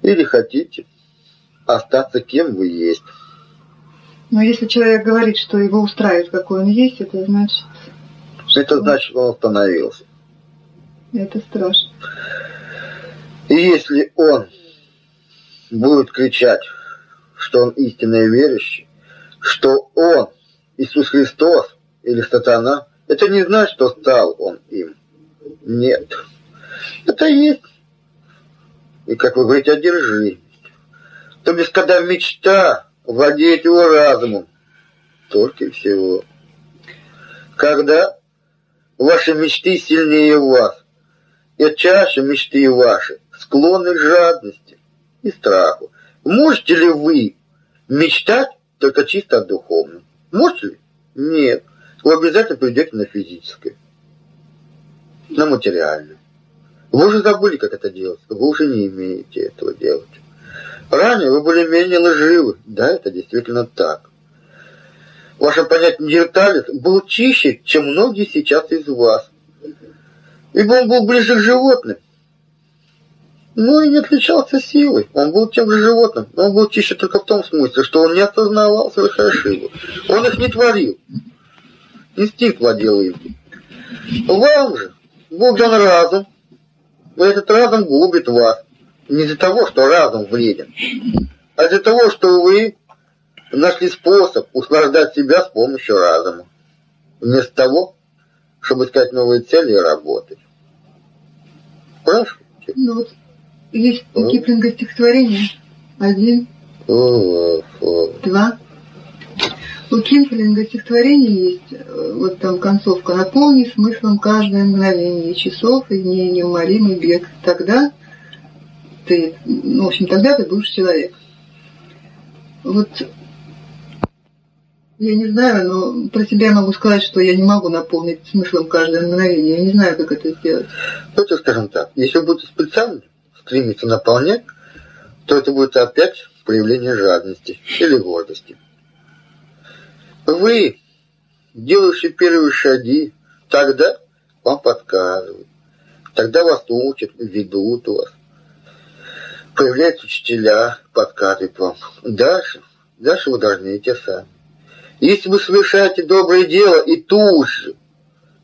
или хотите остаться кем вы есть. Но если человек говорит, что его устраивает, какой он есть, это значит... Это значит, он остановился. Это страшно. И если он будет кричать, что он истинный верующий, что он Иисус Христос или сатана, это не значит, что стал он им. Нет. Это есть. И, как вы говорите, одержимость. То есть, когда мечта владеет его разумом, только всего. Когда ваши мечты сильнее вас, и чаще мечты ваши склонны к жадности и страху. Можете ли вы мечтать только чисто о духовном? Можете? Нет. Вы обязательно придете на физическое, на материальное. Вы уже забыли, как это делать. Вы уже не имеете этого делать. Ранее вы были менее лживы. Да, это действительно так. Ваше понятие неандерталец был чище, чем многие сейчас из вас. Ибо он был ближе к животным. Но и не отличался силой. Он был тем же животным. Но он был чище только в том смысле, что он не осознавал своих ошибок. Он их не творил. Инстинкт владел им. Вам же Бог дан разум. И этот разум губит вас. Не из-за того, что разум вреден, а из-за того, что вы нашли способ услаждать себя с помощью разума. Вместо того, чтобы искать новые цели и работать. Спрашивайте. Ну есть у ну? Киплинга стихотворение. Один. О, о. Два. У Киплинга стихотворение есть, э, вот там концовка, наполни смыслом каждое мгновение часов и дней неумолимый бег. Тогда ты, ну, в общем, тогда ты будешь человек. Вот я не знаю, но про себя могу сказать, что я не могу наполнить смыслом каждое мгновение. Я не знаю, как это сделать. Давайте скажем так. Если вы будете специально стремиться наполнять, то это будет опять проявление жадности или гордости. Вы, делающие первые шаги, тогда вам подсказывают, тогда вас учат, ведут вас появляются учителя, подсказывают вам. Дальше, дальше вы должны идти сами. Если вы совершаете доброе дело и тут же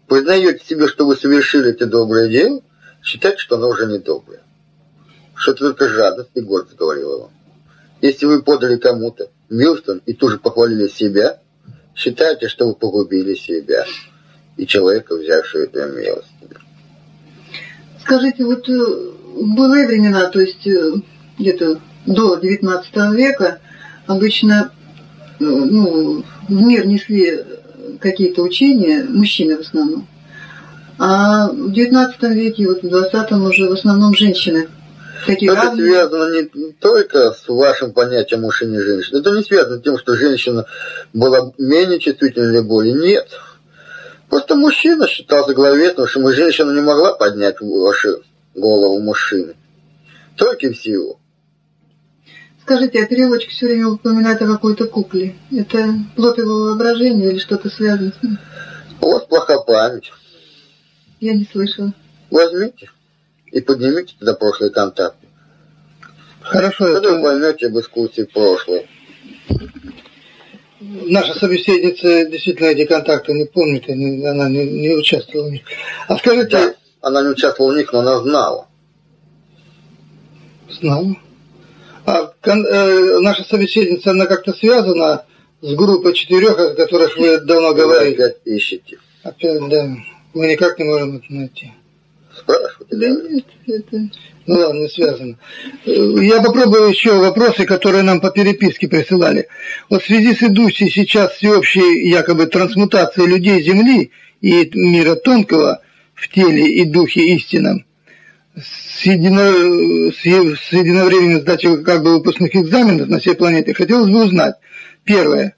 признаете себе, что вы совершили это доброе дело, считайте, что оно уже не доброе. Что это только жадность и гордость говорила вам. Если вы подали кому-то милостыню и тут же похвалили себя, считайте, что вы погубили себя и человека, взявшего эту милостыню. Скажите, вот э, в былые времена, то есть э, где-то до XIX века, обычно э, ну, в мир несли какие-то учения, мужчины в основном. А в XIX веке, вот в XX уже в основном женщины. Такие это разные. связано не только с вашим понятием мужчины и женщины. Это не связано с тем, что женщина была менее чувствительной для боли. Нет. Просто мужчина считался главенством, что женщина не могла поднять ваши голову мужчины. Только всего. Скажите, а переводчик все время упоминает о какой-то кукле. Это плод его воображения или что-то связано с ним? У вас плохая память. Я не слышала. Возьмите и поднимите туда прошлые контакты. Хорошо. Тогда это... вы поймете об искусстве прошлое. Наша собеседница действительно эти контакты не помнит, она не, не участвовала в них. А скажите, да. Она не участвовала в них, но она знала. Знала. А э, наша собеседница, она как-то связана с группой четырех, о которых вы давно говорили? Вы опять ищете. Опять, да. Мы никак не можем это найти. Спрашивайте. Да нет, это... Ну ладно, не связано. Я попробую еще вопросы, которые нам по переписке присылали. Вот в связи с идущей сейчас всеобщей якобы трансмутацией людей Земли и мира тонкого в теле и духе истинном, с, едино, с, с единовременной сдачей как бы выпускных экзаменов на всей планете, хотелось бы узнать. Первое.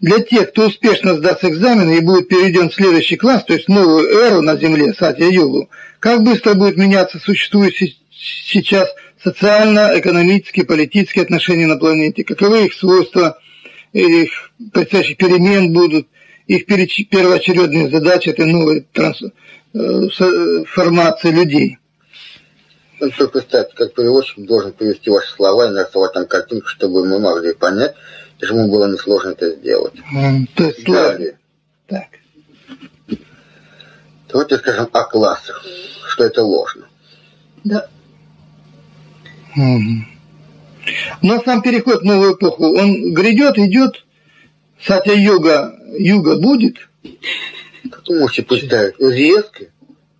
Для тех, кто успешно сдаст экзамены и будет переведен в следующий класс, то есть новую эру на Земле, Сатья-Югу, как быстро будет меняться существующие сейчас социально-экономические, политические отношения на планете, каковы их свойства, их предстоящих перемен будут, их первоочередные задачи этой новой транс... Э, формации людей. Ну, только представьте, как переводчик должен привести ваши слова и нарисовать там картинку, чтобы мы могли понять, и ему было несложно это сделать. Mm, то есть Далее. Так. Давайте скажем о классах, что это ложно. Да. Угу. Но сам переход в новую эпоху, он грядет, идет, сатя-йога, юга будет? Как вы можете представить? Резкий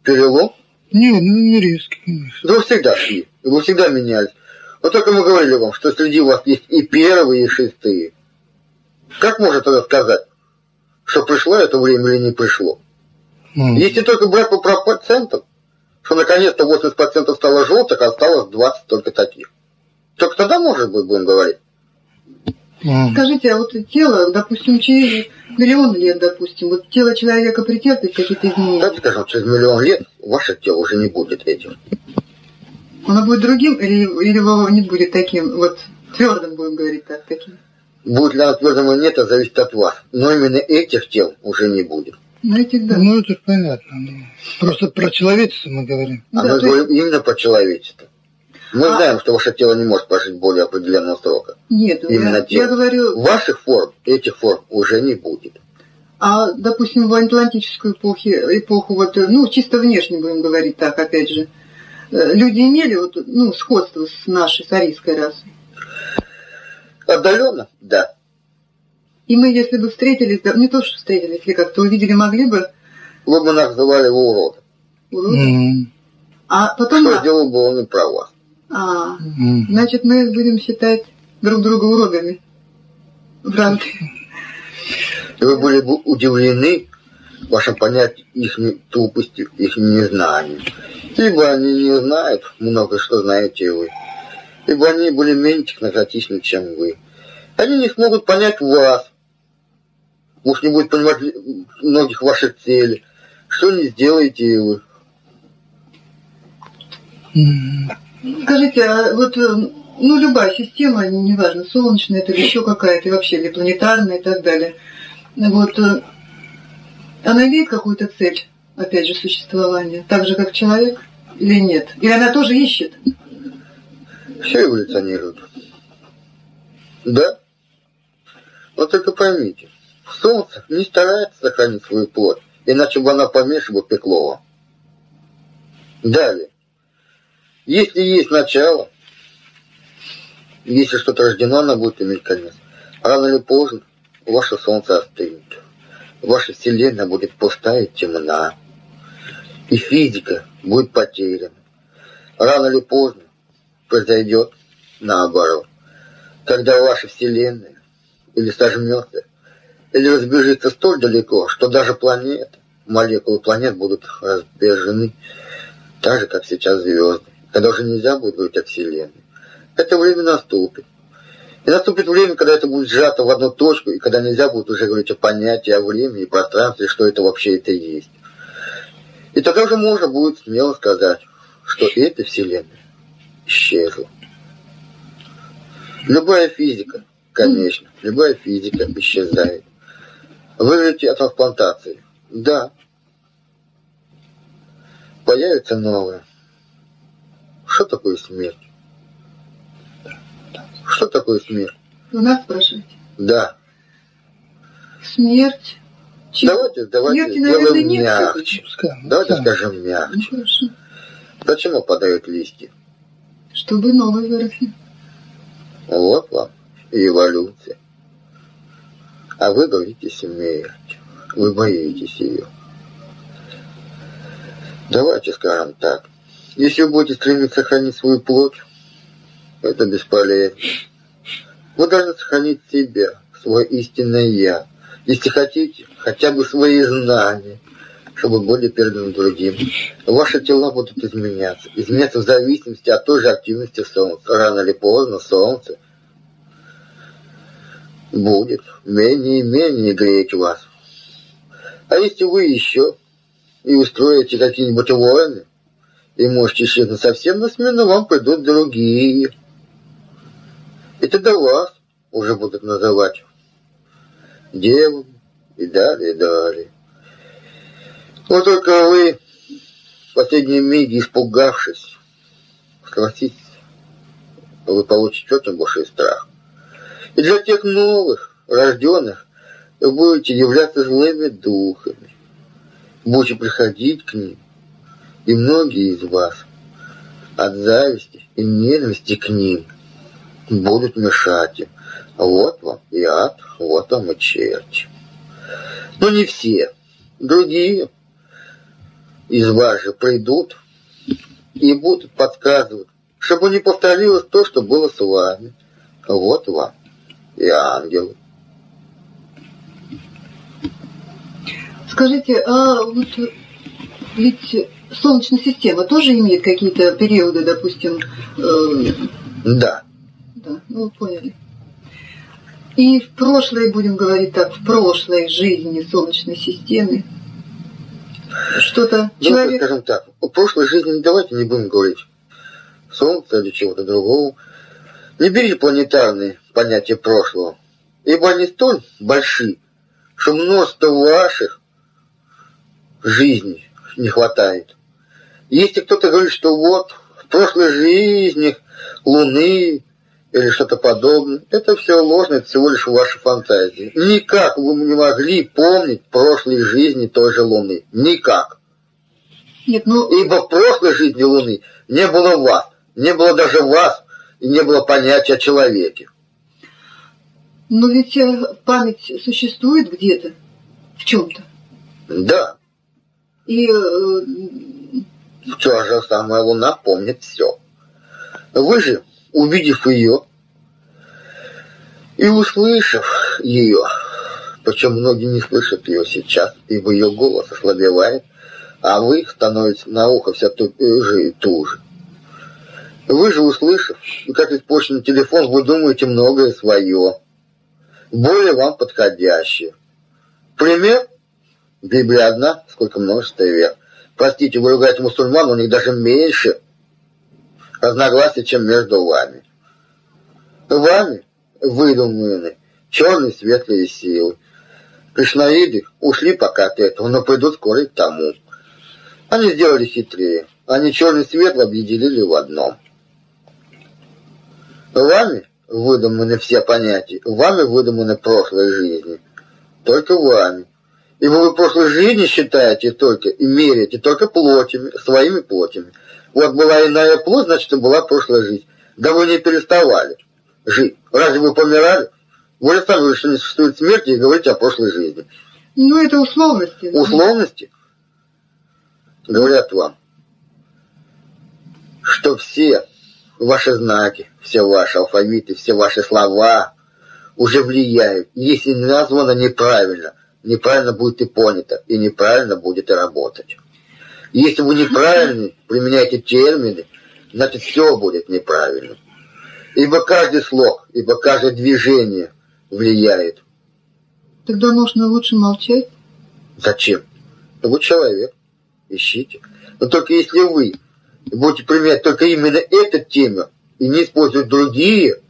перелом? Не, ну не резкий, конечно. Да вы всегда шли, вы всегда менялись. Вот только мы говорили вам, что среди вас есть и первые, и шестые. Как можно тогда сказать, что пришло это время или не пришло? Mm. Если только брать по процентам, что наконец-то 80% стало желтых, а осталось 20 только таких. Только тогда, может быть, будем говорить. Mm. Скажите, а вот тело, допустим, через миллион лет, допустим, вот тело человека претерпит какие-то изменения? Давайте скажем, через миллион лет ваше тело уже не будет этим. Оно будет другим или, или его не будет таким, вот твердым будем говорить так, таким? Будет ли оно твердым или нет, это зависит от вас. Но именно этих тел уже не будет. Ну, этих, да. Ну, это понятно. Ну, просто про человечество мы говорим. А да, мы говорим есть... именно про человечество. Мы а... знаем, что ваше тело не может прожить более определенного срока. Нет, именно я, тело. я говорю... Ваших форм, этих форм уже не будет. А, допустим, в атлантическую эпоху, эпоху вот, ну, чисто внешне будем говорить так, опять же, э, люди имели вот, ну, сходство с нашей, с арийской расой? Отдаленно, да. И мы, если бы встретились, да, не то, что встретились, или как-то увидели, могли бы... Вы бы называли его уродом. Уродом? Mm. А потом... Что делал бы он и про вас. А, mm. значит, мы будем считать друг друга уродами. Правда. Вы были бы удивлены вашим понятием их тупости, их незнанием. Ибо они не знают много, что знаете вы. Ибо они были менее технократичны, чем вы. Они не смогут понять вас, Муж не будет понимать многих ваших целей. Что не сделаете вы? Скажите, а вот э, ну, любая система, неважно, солнечная это или еще какая-то, вообще, или планетарная и так далее, вот, э, она имеет какую-то цель, опять же, существования, так же, как человек, или нет? Или она тоже ищет? Все эволюционирует. Да? Вот только поймите, Солнце не старается сохранить свою плоть, иначе бы она бы пеклова. Далее. Если есть начало, если что-то рождено, оно будет иметь конец. Рано или поздно ваше солнце остынет. Ваша вселенная будет пустая и темна. И физика будет потеряна. Рано или поздно произойдет наоборот. Когда ваша вселенная или сожмется, или разбежится столь далеко, что даже планеты, молекулы планет будут разбежены, так же, как сейчас звезды, когда уже нельзя будет говорить о Вселенной. Это время наступит. И наступит время, когда это будет сжато в одну точку, и когда нельзя будет уже говорить о понятии, о времени, пространстве, что это вообще это есть. И тогда уже можно будет смело сказать, что эта Вселенная исчезла. Любая физика, конечно, любая физика исчезает. Выжите от трансплантации. Да. Появится новое. Что такое смерть? Что такое смерть? У нас спрашиваете? Да. Смерть. Чего? Давайте, давайте Смерти, сделаем нет, мягче. Давайте да. скажем мягче. Ну, хорошо. Зачем опадают листья? Чтобы новые выросли. Вот вам и эволюция. А вы говорите смерть. Вы боитесь ее. Давайте скажем так. Если вы будете стремиться сохранить свою плоть, это бесполезно. Вы должны сохранить себя, свое истинное «я». Если хотите, хотя бы свои знания, чтобы были переданы другим. Ваши тела будут изменяться. Изменяться в зависимости от той же активности Солнца. Рано или поздно Солнце будет менее и менее греть вас. А если вы еще и устроите какие-нибудь войны, и можете исчезнуть совсем, на смену вам придут другие. И тогда вас уже будут называть девами и далее, и далее. Но только вы в последние миги, испугавшись, согласитесь, вы получите очень большой страх. И для тех новых, рожденных, вы будете являться злыми духами, будете приходить к ним, и многие из вас от зависти и ненависти к ним будут мешать им. Вот вам и ад, вот вам и черти. Но не все. Другие из вас же придут и будут подсказывать, чтобы не повторилось то, что было с вами. Вот вам и ангелы. Скажите, а вот ведь Солнечная система тоже имеет какие-то периоды, допустим? Э... Да. Да, ну поняли. И в прошлой, будем говорить так, в прошлой жизни Солнечной системы что-то ну, человек... скажем так, о прошлой жизни давайте не будем говорить Солнца или чего-то другого. Не берите планетарные понятия прошлого, ибо они столь большие, что множество ваших жизней не хватает. Если кто-то говорит, что вот в прошлой жизни Луны или что-то подобное. Это все ложно, это всего лишь ваши фантазии. Никак вы не могли помнить прошлой жизни той же Луны. Никак. Нет, ну... Ибо в прошлой жизни Луны не было вас, не было даже вас, и не было понятия о человеке. Но ведь э, память существует где-то, в чем-то. Да. И... Э... Та же самая Луна помнит все. Вы же увидев ее и услышав ее, причем многие не слышат ее сейчас, ибо ее голос ослабевает, а вы становитесь на ухо все туже и туже. Вы же, услышав, как испорченный телефон, вы думаете многое свое, более вам подходящее. Пример? Библия одна, сколько множество вер. Простите, вы ругаете мусульман, у них даже меньше разногласий, чем между вами. Вами выдуманы черные светлые силы. Кришнаиды ушли пока от этого, но придут скоро к тому. Они сделали хитрее. Они черный свет объединили в одном. Вами выдуманы все понятия, вами выдуманы прошлой жизни. Только вами. Ибо вы прошлой жизни считаете только и меряете только плотями, своими плотями. Вот была иная плоть, значит, была прошлая жизнь. Да вы не переставали жить. Разве вы помирали? Вы же сами что не существует смерти и говорите о прошлой жизни. Ну, это условности. Условности? Говорят вам, что все ваши знаки, все ваши алфавиты, все ваши слова уже влияют. Если названо неправильно, неправильно будет и понято, и неправильно будет и работать. Если вы неправильно применяете термины, значит все будет неправильно. Ибо каждый слог, ибо каждое движение влияет. Тогда можно лучше молчать? Зачем? Вы человек, ищите. Но только если вы будете применять только именно эту тему и не использовать другие,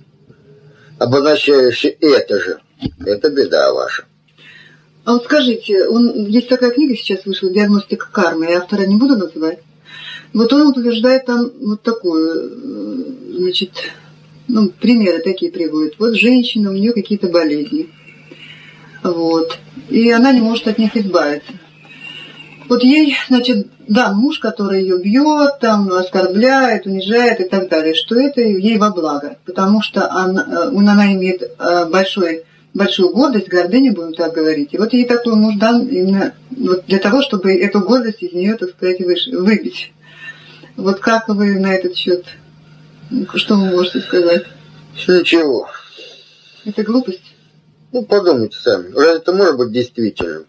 обозначающие это же, это беда ваша. А вот скажите, он, есть такая книга сейчас вышла, «Диагностика кармы», я автора не буду называть. Вот он утверждает там вот такое, э, значит, ну, примеры такие приводит. Вот женщина, у нее какие-то болезни. Вот. И она не может от них избавиться. Вот ей, значит, да, муж, который ее бьет, там, оскорбляет, унижает и так далее, что это ей во благо, потому что она, э, она имеет э, большой большую гордость, гордыню, будем так говорить. И вот ей такой муж дан именно вот для того, чтобы эту гордость из нее, так сказать, выбить. Вот как вы на этот счет, что вы можете сказать? Ничего. Это глупость? Ну, подумайте сами. Разве это может быть действительным?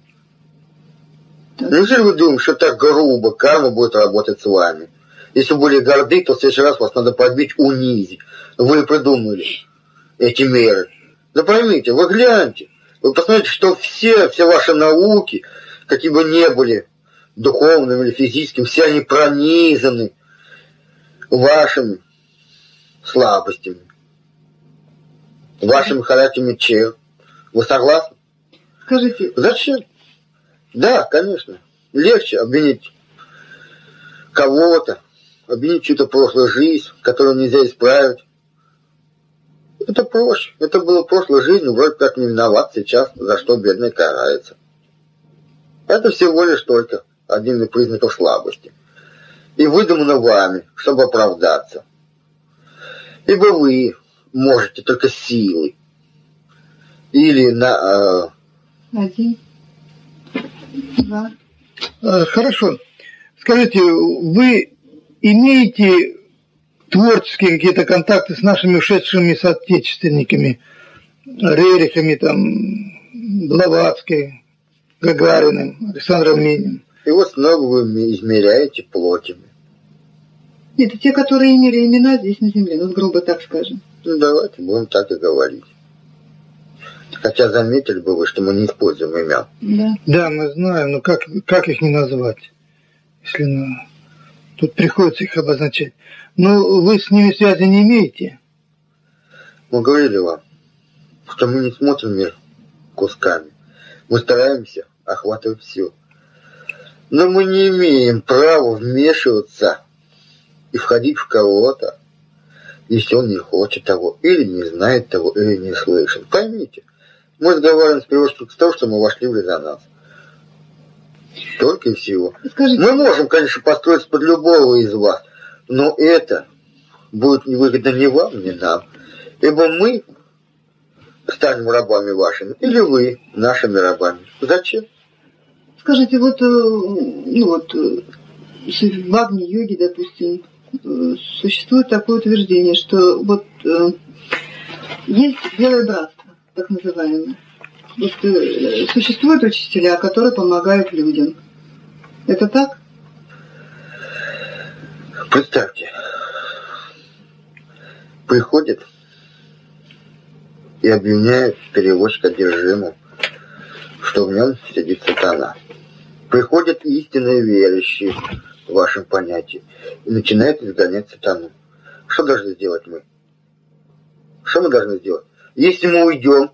Неужели вы думаете, что так грубо карма будет работать с вами? Если вы были горды, то в следующий раз вас надо подбить, унизить. Вы придумали эти меры. Да поймите, вы гляньте. Вы посмотрите, что все, все ваши науки, какие бы ни были, духовными или физическими, все они пронизаны вашими слабостями, вашими характерами чер. Вы согласны? Скажите. Зачем? Да, конечно. Легче обвинить кого-то, обвинить чью-то прошлую жизнь, которую нельзя исправить. Это проще. Это было прошлой жизни, вроде как не виноват сейчас, за что бедный карается. Это всего лишь только один из признаков слабости. И выдумано вами, чтобы оправдаться. Ибо вы можете только силой или на... Э... Один, два. А, хорошо. Скажите, вы имеете творческие какие-то контакты с нашими ушедшими соотечественниками, Рерихами, там, Блаватской, Гагариным, Александром Минин? И вот снова вы измеряете плотями. Это те, которые имели имена здесь на земле, ну, грубо так скажем. Ну, давайте будем так и говорить. Хотя заметили бы вы, что мы не используем имен. Да, да мы знаем, но как, как их не назвать, если ну, тут приходится их обозначать. Но вы с ними связи не имеете? Мы говорили вам, что мы не смотрим мир кусками. Мы стараемся охватывать все. Но мы не имеем права вмешиваться и входить в кого-то, если он не хочет того, или не знает того, или не слышит. Поймите, мы разговариваем с приводством к тому, что мы вошли в резонанс. Только и всего. Скажите, мы можем, конечно, построиться под любого из вас, но это будет невыгодно ни вам, ни нам. Ибо мы станем рабами вашими, или вы нашими рабами. Зачем? Скажите, вот, э, ну вот, э, в Агни-йоге, допустим, э, существует такое утверждение, что вот есть белое братство, так называемые. Вот, э, существуют учителя, которые помогают людям. Это так? Представьте, приходит и обвиняет перевозчика одержимым, что в нем сидит сатана. Приходят истинные верующие в вашем понятии и начинают изгонять сатану. Что должны сделать мы? Что мы должны сделать? Если мы уйдем,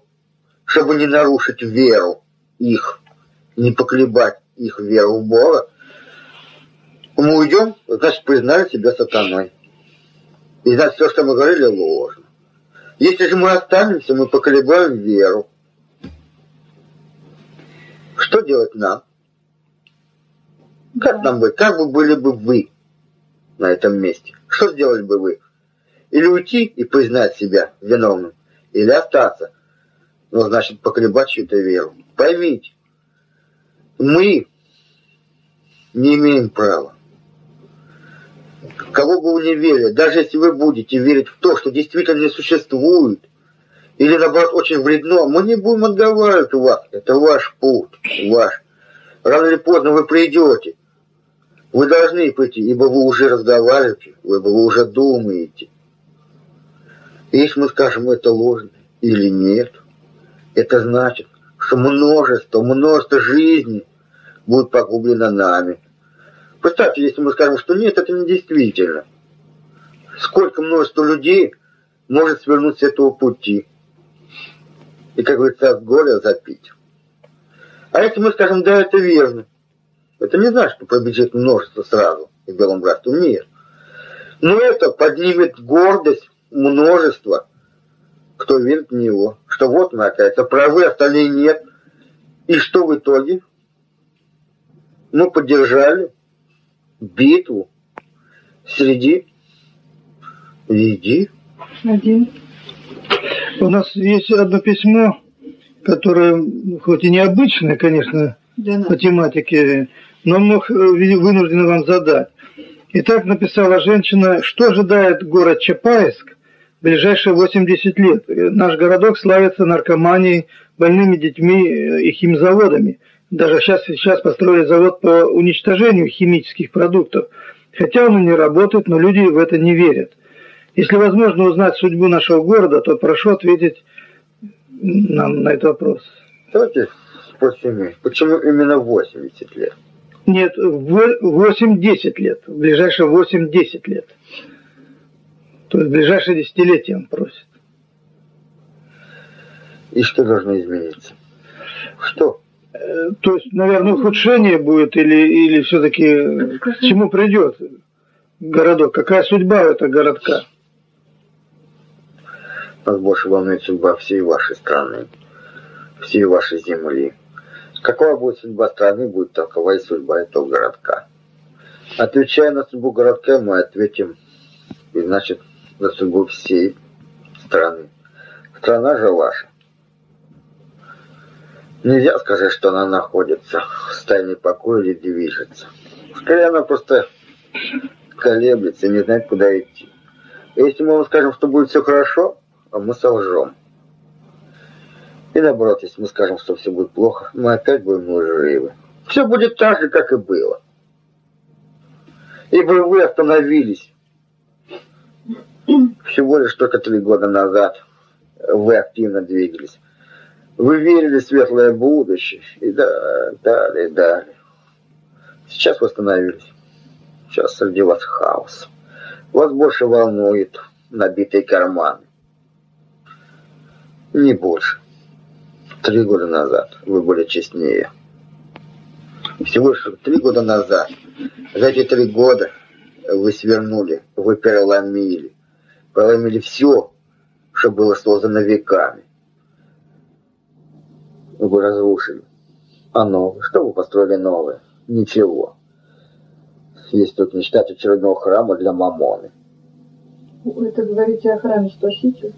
чтобы не нарушить веру их, не поколебать их веру в Бога, мы уйдем, значит, признали себя сатаной. И значит, все, что мы говорили, ложно. Если же мы останемся, мы поколебаем веру. Что делать нам? Как нам быть? Как бы были бы вы на этом месте? Что сделали бы вы? Или уйти и признать себя виновным? Или остаться. Ну, значит, поколебать чью-то веру. Поймите, мы не имеем права. Кого бы вы не верили, даже если вы будете верить в то, что действительно не существует, или наоборот очень вредно, мы не будем отговаривать вас. Это ваш путь, ваш. Рано или поздно вы придете. Вы должны прийти, ибо вы уже разговариваете, ибо вы уже думаете. Если мы скажем, это ложно или нет, это значит, что множество, множество жизней будет погублено нами. Представьте, если мы скажем, что нет, это не действительно. Сколько множество людей может свернуть с этого пути. И, как говорится, от горя запить. А если мы скажем, да, это верно, это не значит, что побежит множество сразу в белом братстве. Нет. Но это поднимет гордость множество, кто верит в него, что вот мы, оказывается, правы, остальные нет. И что в итоге? Мы поддержали битву среди Веди. Один. У нас есть одно письмо, которое, хоть и необычное, конечно, по тематике, но мог, вынужден вам задать. Итак, написала женщина, что ожидает город Чапаевск ближайшие 80 лет. Наш городок славится наркоманией, больными детьми и химзаводами. Даже сейчас, сейчас построили завод по уничтожению химических продуктов. Хотя он и не работает, но люди в это не верят. Если возможно узнать судьбу нашего города, то прошу ответить нам на этот вопрос. Давайте спросим, почему именно 80 лет? Нет, 8-10 лет. В ближайшие 8-10 лет. То есть в ближайшее десятилетие он просит. И что должно измениться? Что? Э, то есть, наверное, ухудшение будет или, или все-таки к чему придет городок? Какая судьба у этого городка? Нас больше волнует судьба всей вашей страны, всей вашей земли. Какова будет судьба страны, будет такова и судьба этого городка. Отвечая на судьбу городка, мы ответим, и значит, на судьбу всей страны. Страна же ваша. Нельзя сказать, что она находится в состоянии покоя или движется. Скорее, она просто колеблется и не знает, куда идти. если мы вам скажем, что будет все хорошо, а мы солжем. И наоборот, если мы скажем, что все будет плохо, мы опять будем лживы. Все будет так же, как и было. Ибо вы остановились всего лишь только три года назад. Вы активно двигались. Вы верили в светлое будущее. И да, далее, далее. Сейчас вы остановились. Сейчас среди вас хаос. Вас больше волнует набитые карманы. Не больше. Три года назад вы были честнее. Всего лишь три года назад. За эти три года вы свернули, вы переломили. Проломили все, что было создано веками. Вы разрушили. А новое? Что вы построили новое? Ничего. Если только не считать очередного храма для Мамоны. Вы это говорите о храме Спасителя?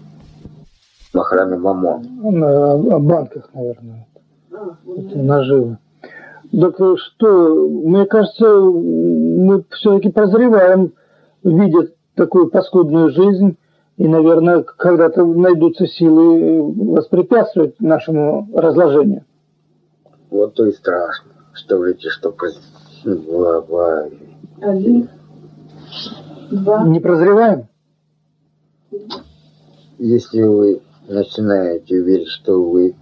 на храме Мамон. На, о банках, наверное. А, Это наживы. Так что, мне кажется, мы все-таки прозреваем, видя такую паскудную жизнь, и, наверное, когда-то найдутся силы воспрепятствовать нашему разложению. Вот то и страшно, что видите, что два, Один, два. Не прозреваем? Если вы начинаете верить, что вы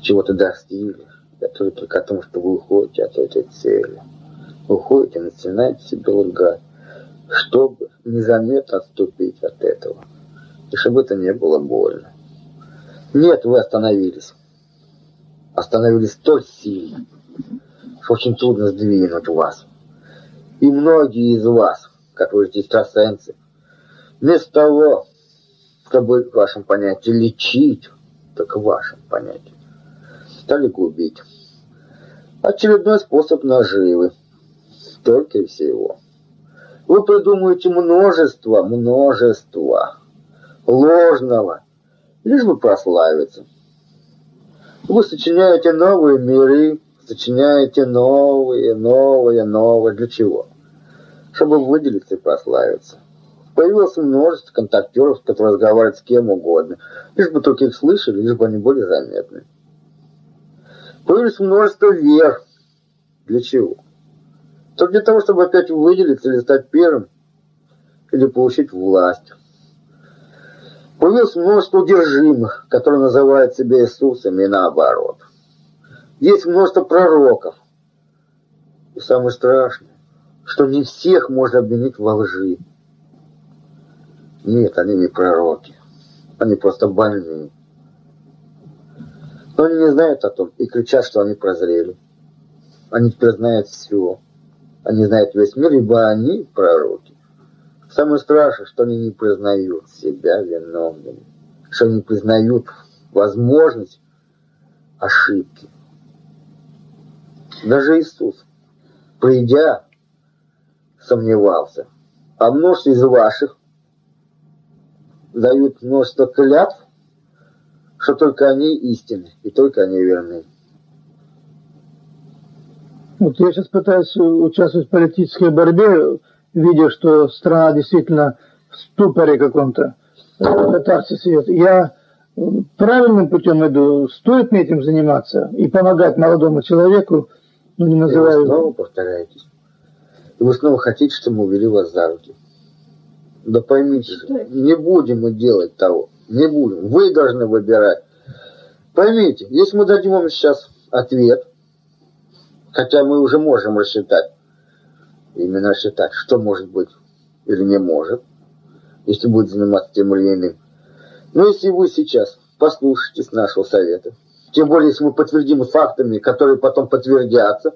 чего-то достигли, это только о том, что вы уходите от этой цели. Уходите, начинаете себе лгать, чтобы незаметно отступить от этого. И чтобы это не было больно. Нет, вы остановились. Остановились столь сильно, что очень трудно сдвинуть вас. И многие из вас, как вы экстрасенсы, вместо того, чтобы в вашем понятии лечить, так в вашем понятии, стали губить. Очередной способ наживы. Только и всего. Вы придумываете множество, множество ложного, лишь бы прославиться. Вы сочиняете новые миры, сочиняете новые, новые, новые. Для чего? Чтобы выделиться и прославиться. Появилось множество контактеров, которые разговаривают с кем угодно, лишь бы только их слышали, лишь бы они были заметны. Появилось множество вер. Для чего? Только для того, чтобы опять выделиться или стать первым, или получить власть. Появилось множество удержимых, которые называют себя Иисусами и наоборот. Есть множество пророков. И самое страшное, что не всех можно обвинить во лжи. Нет, они не пророки. Они просто больные. Но они не знают о том и кричат, что они прозрели. Они теперь знают все. Они знают весь мир, ибо они пророки. Самое страшное, что они не признают себя виновными. Что они признают возможность ошибки. Даже Иисус, придя, сомневался. А множество из ваших дают множество клятв, что только они истины и только они верны. Вот я сейчас пытаюсь участвовать в политической борьбе, видя, что страна действительно в ступоре каком-то, катарсис идет. Я правильным путем иду, стоит мне этим заниматься и помогать молодому человеку, ну не называю... И вы снова повторяетесь. И вы снова хотите, чтобы мы увели вас за руки. Да поймите же, не будем мы делать того. Не будем. Вы должны выбирать. Поймите, если мы дадим вам сейчас ответ, хотя мы уже можем рассчитать, именно рассчитать, что может быть или не может, если будет заниматься тем или иным. Но если вы сейчас послушаетесь нашего совета, тем более, если мы подтвердим фактами, которые потом подтвердятся,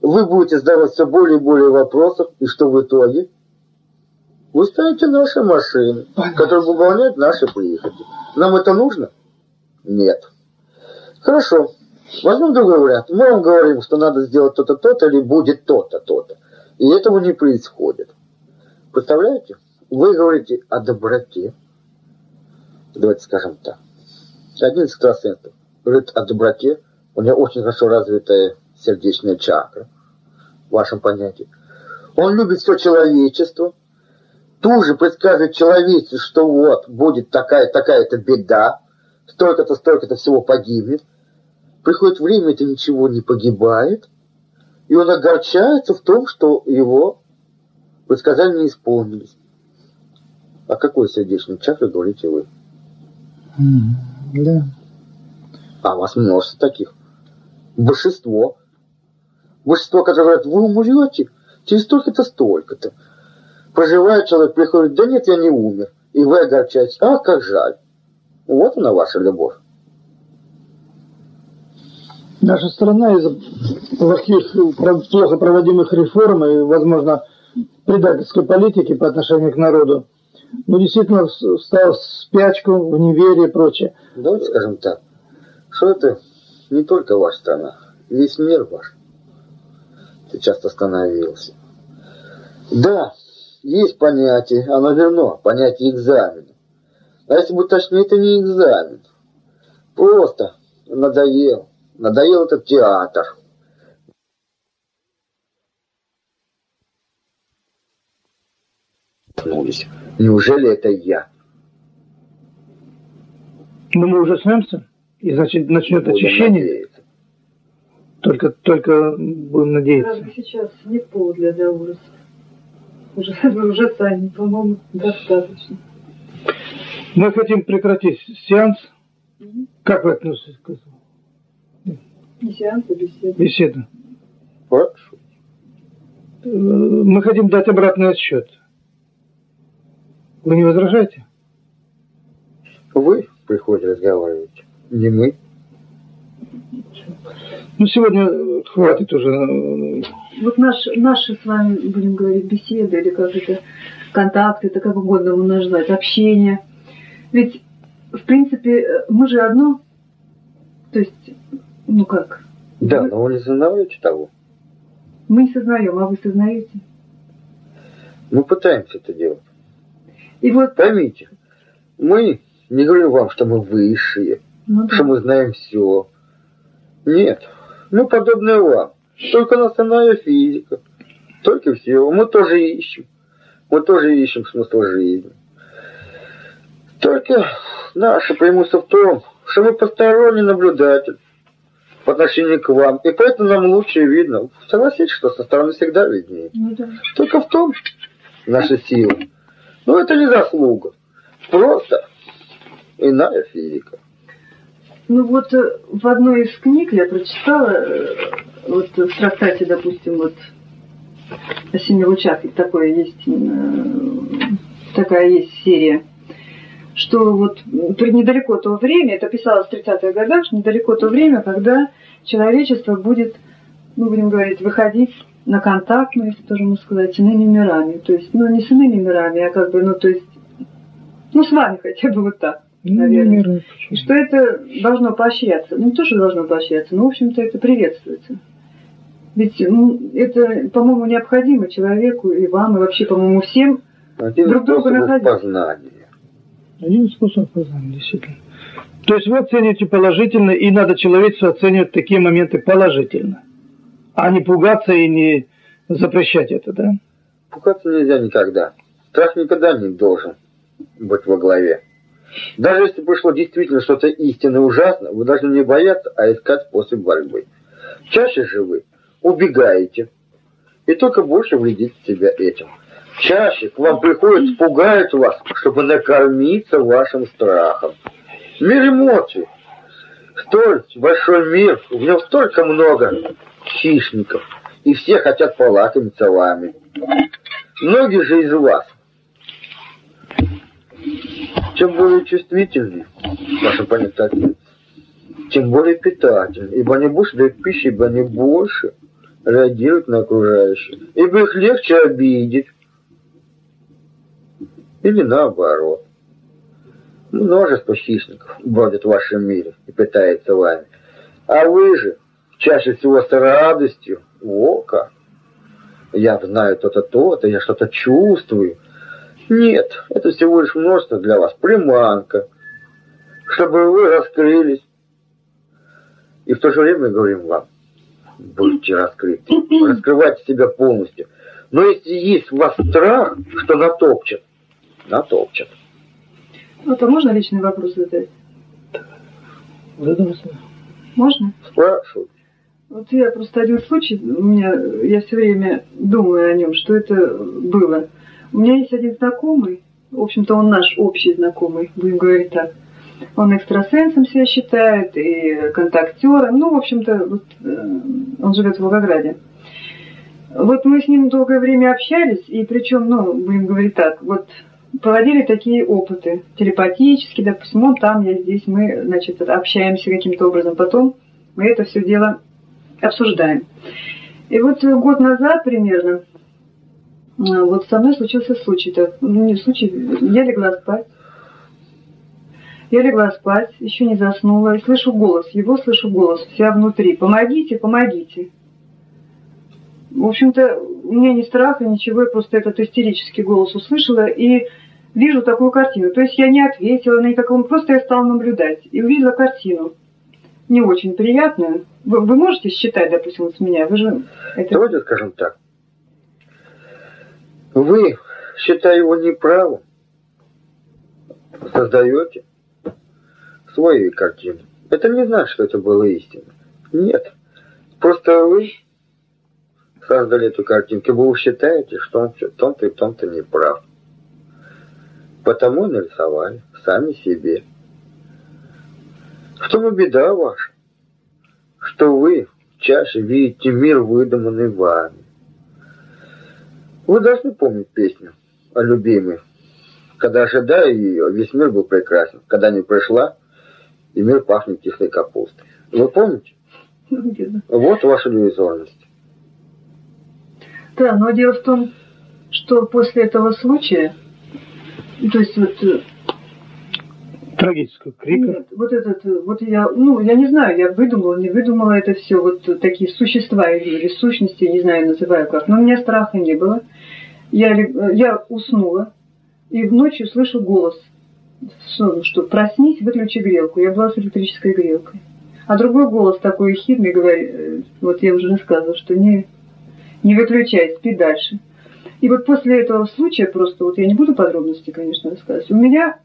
вы будете задавать все более и более вопросов, и что в итоге? Вы ставите наши машины, Понятно. которые выполняют наши прихоти. Нам это нужно? Нет. Хорошо. Возьмем другой вариант. Мы вам говорим, что надо сделать то-то, то-то, или будет то-то, то-то. И этого не происходит. Представляете? Вы говорите о доброте. Давайте скажем так. Один из экстрасенсов говорит о доброте. У него очень хорошо развитая сердечная чакра, в вашем понятии. Он любит все человечество, тут же предсказывает человечеству, что вот будет такая, такая-то беда, столько-то, столько-то всего погибнет. Приходит время, это ничего не погибает, и он огорчается в том, что его предсказания не исполнились. О какой сердечной чакре говорите вы? Mm, да. А у вас множество таких. Большинство. Большинство, которые говорят, вы умрете через столько-то, столько-то. Проживает человек, приходит, да нет, я не умер. И вы огорчаетесь, ах, как жаль. Вот она ваша любовь. Наша страна из-за плохих, плохо проводимых реформ и, возможно, предательской политики по отношению к народу, ну, действительно, стал в спячку, в неверие и прочее. Давайте скажем так, что это не только ваша страна, весь мир ваш сейчас остановился. Да, есть понятие, оно верно, понятие экзамена. А если быть точнее, это не экзамен. Просто надоел. Надоел этот театр. Неужели это я? Ну, мы уже снемся, и значит начнет Будем очищение. Надеяться. Только, только будем надеяться. Разве сейчас нет повода для ужаса? Уже, уже сами, по-моему, достаточно. Мы хотим прекратить сеанс. Угу. Как вы относитесь к этому? Не сеанс, а беседа. Беседа. Хорошо. Э, мы хотим дать обратный отсчет. Вы не возражаете? Вы приходите разговаривать, не мы. Ну, сегодня хватит уже. Вот наш, наши с вами, будем говорить, беседы или как это, контакты, это как угодно его назвать, общение. Ведь, в принципе, мы же одно. То есть, ну как? Да, вы... но вы не сознаете того. Мы не сознаем, а вы сознаете? Мы пытаемся это делать. И вот... Поймите, мы не говорим вам, что мы высшие, ну, да. что мы знаем все. Нет, мы подобные вам. Только на основная физика. Только все. Мы тоже ищем. Мы тоже ищем смысл жизни. Только наше преимущество в том, что мы посторонний наблюдатель по отношению к вам. И поэтому нам лучше видно. Согласитесь, что со стороны всегда виднее. Ну, да. Только в том наша сила. Но это не заслуга. Просто иная физика. Ну вот э, в одной из книг я прочитала, э, вот в трактате, допустим, вот о семи лучах, такое есть, э, такая есть серия, что вот недалеко то время, это писалось в 30-х годах, что недалеко то время, когда человечество будет, ну, будем говорить, выходить на контакт, ну, если тоже можно сказать, с иными мирами. То есть, ну, не с иными мирами, а как бы, ну, то есть, ну, с вами хотя бы вот так. Ну, наверное. Миры, и что это должно поощряться. Ну, не то, что должно поощряться, но, в общем-то, это приветствуется. Ведь ну, это, по-моему, необходимо человеку и вам, и вообще, по-моему, всем Один друг друга находить. познания. Один способ познания, действительно. То есть вы оцениваете положительно, и надо человечеству оценивать такие моменты положительно. А не пугаться и не запрещать это, да? Пугаться нельзя никогда. Страх никогда не должен быть во главе. Даже если пришло действительно что-то истинно ужасно, вы должны не бояться, а искать после борьбы. Чаще же вы убегаете и только больше вредите себя этим. Чаще к вам приходят пугать вас, чтобы накормиться вашим страхом. Мир эмоций. Столь большой мир, в нем столько много хищников, и все хотят полакомиться вами. Многие же из вас чем более чувствительны ваши понятия, тем более питательны, ибо они больше дают пищи, ибо они больше реагируют на окружающих, ибо их легче обидеть. Или наоборот. Множество хищников бродят в вашем мире и питается вами. А вы же чаще всего с радостью, о как, я знаю то-то, то-то, я что-то чувствую, нет, это всего лишь множество для вас, приманка, чтобы вы раскрылись. И в то же время говорим вам, будьте раскрыты, раскрывайте себя полностью. Но если есть у вас страх, что натопчет, натопчет. Ну, то можно личный вопрос задать? Задумайся. Можно? Спрашивай. Вот я просто один случай, у меня, я все время думаю о нем, что это было. У меня есть один знакомый, в общем-то он наш общий знакомый, будем говорить так. Он экстрасенсом себя считает и контактером. Ну, в общем-то, вот, э, он живет в Волгограде. Вот мы с ним долгое время общались, и причем, ну, будем говорить так, вот проводили такие опыты телепатические, допустим, он там, я здесь, мы, значит, общаемся каким-то образом, потом мы это все дело обсуждаем. И вот год назад примерно а, вот со мной случился случай, так, ну не случай, я легла спать. Я легла спать, еще не заснула, и слышу голос, его слышу голос, вся внутри. Помогите, помогите. В общем-то, у меня ни страха, ничего, я просто этот истерический голос услышала и вижу такую картину. То есть я не ответила на никакого, просто я стала наблюдать и увидела картину. Не очень приятную. Вы, вы можете считать, допустим, с меня? Вы же... Это... Давайте скажем так. Вы, считая его неправым, создаете свои картины. Это не значит, что это было истинно. Нет. Просто вы создали эту картинку, вы считаете, что он в том-то и том-то не прав. Потому нарисовали сами себе. В том и беда ваша, что вы чаще видите мир, выдуманный вами. Вы должны помнить песню о любимой. Когда ожидая ее, весь мир был прекрасен. Когда не пришла, и мир пахнет кислой капустой. Вы помните? Вот ваша иллюзорность. Да, но дело в том, что после этого случая, то есть вот э, трагического крика? Нет, вот этот, вот я, ну, я не знаю, я выдумала, не выдумала это все, вот такие существа или сущности, не знаю, называю как, но у меня страха не было. Я, я уснула, и ночью слышу голос, что, что проснись, выключи грелку. Я была с электрической грелкой. А другой голос такой хидный говорит, э, вот я уже рассказывала, что не, не выключай, спи дальше. И вот после этого случая, просто вот я не буду подробности, конечно, рассказывать, у меня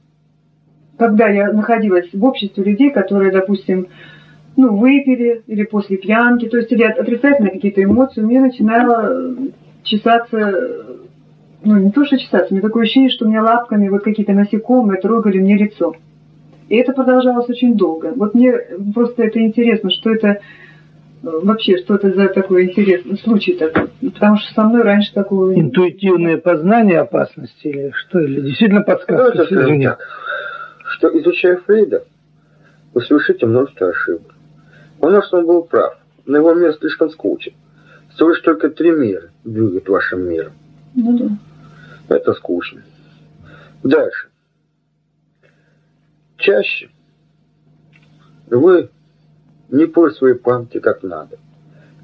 когда я находилась в обществе людей, которые, допустим, ну, выпили или после пьянки, то есть или отрицательные какие-то эмоции, у меня начинало чесаться, ну, не то, что чесаться, у меня такое ощущение, что у меня лапками вот какие-то насекомые трогали мне лицо. И это продолжалось очень долго. Вот мне просто это интересно, что это вообще, что это за такой интересный случай такой. Потому что со мной раньше такого... Интуитивное познание опасности или что? Или действительно подсказка? Ну, это, что, изучая Фрейда, вы совершите множество ошибок. Может, он был прав, но его мир слишком скучен. Всего лишь только три мира двигают вашим миром. Ну да. Это скучно. Дальше. Чаще вы не своей памяти как надо.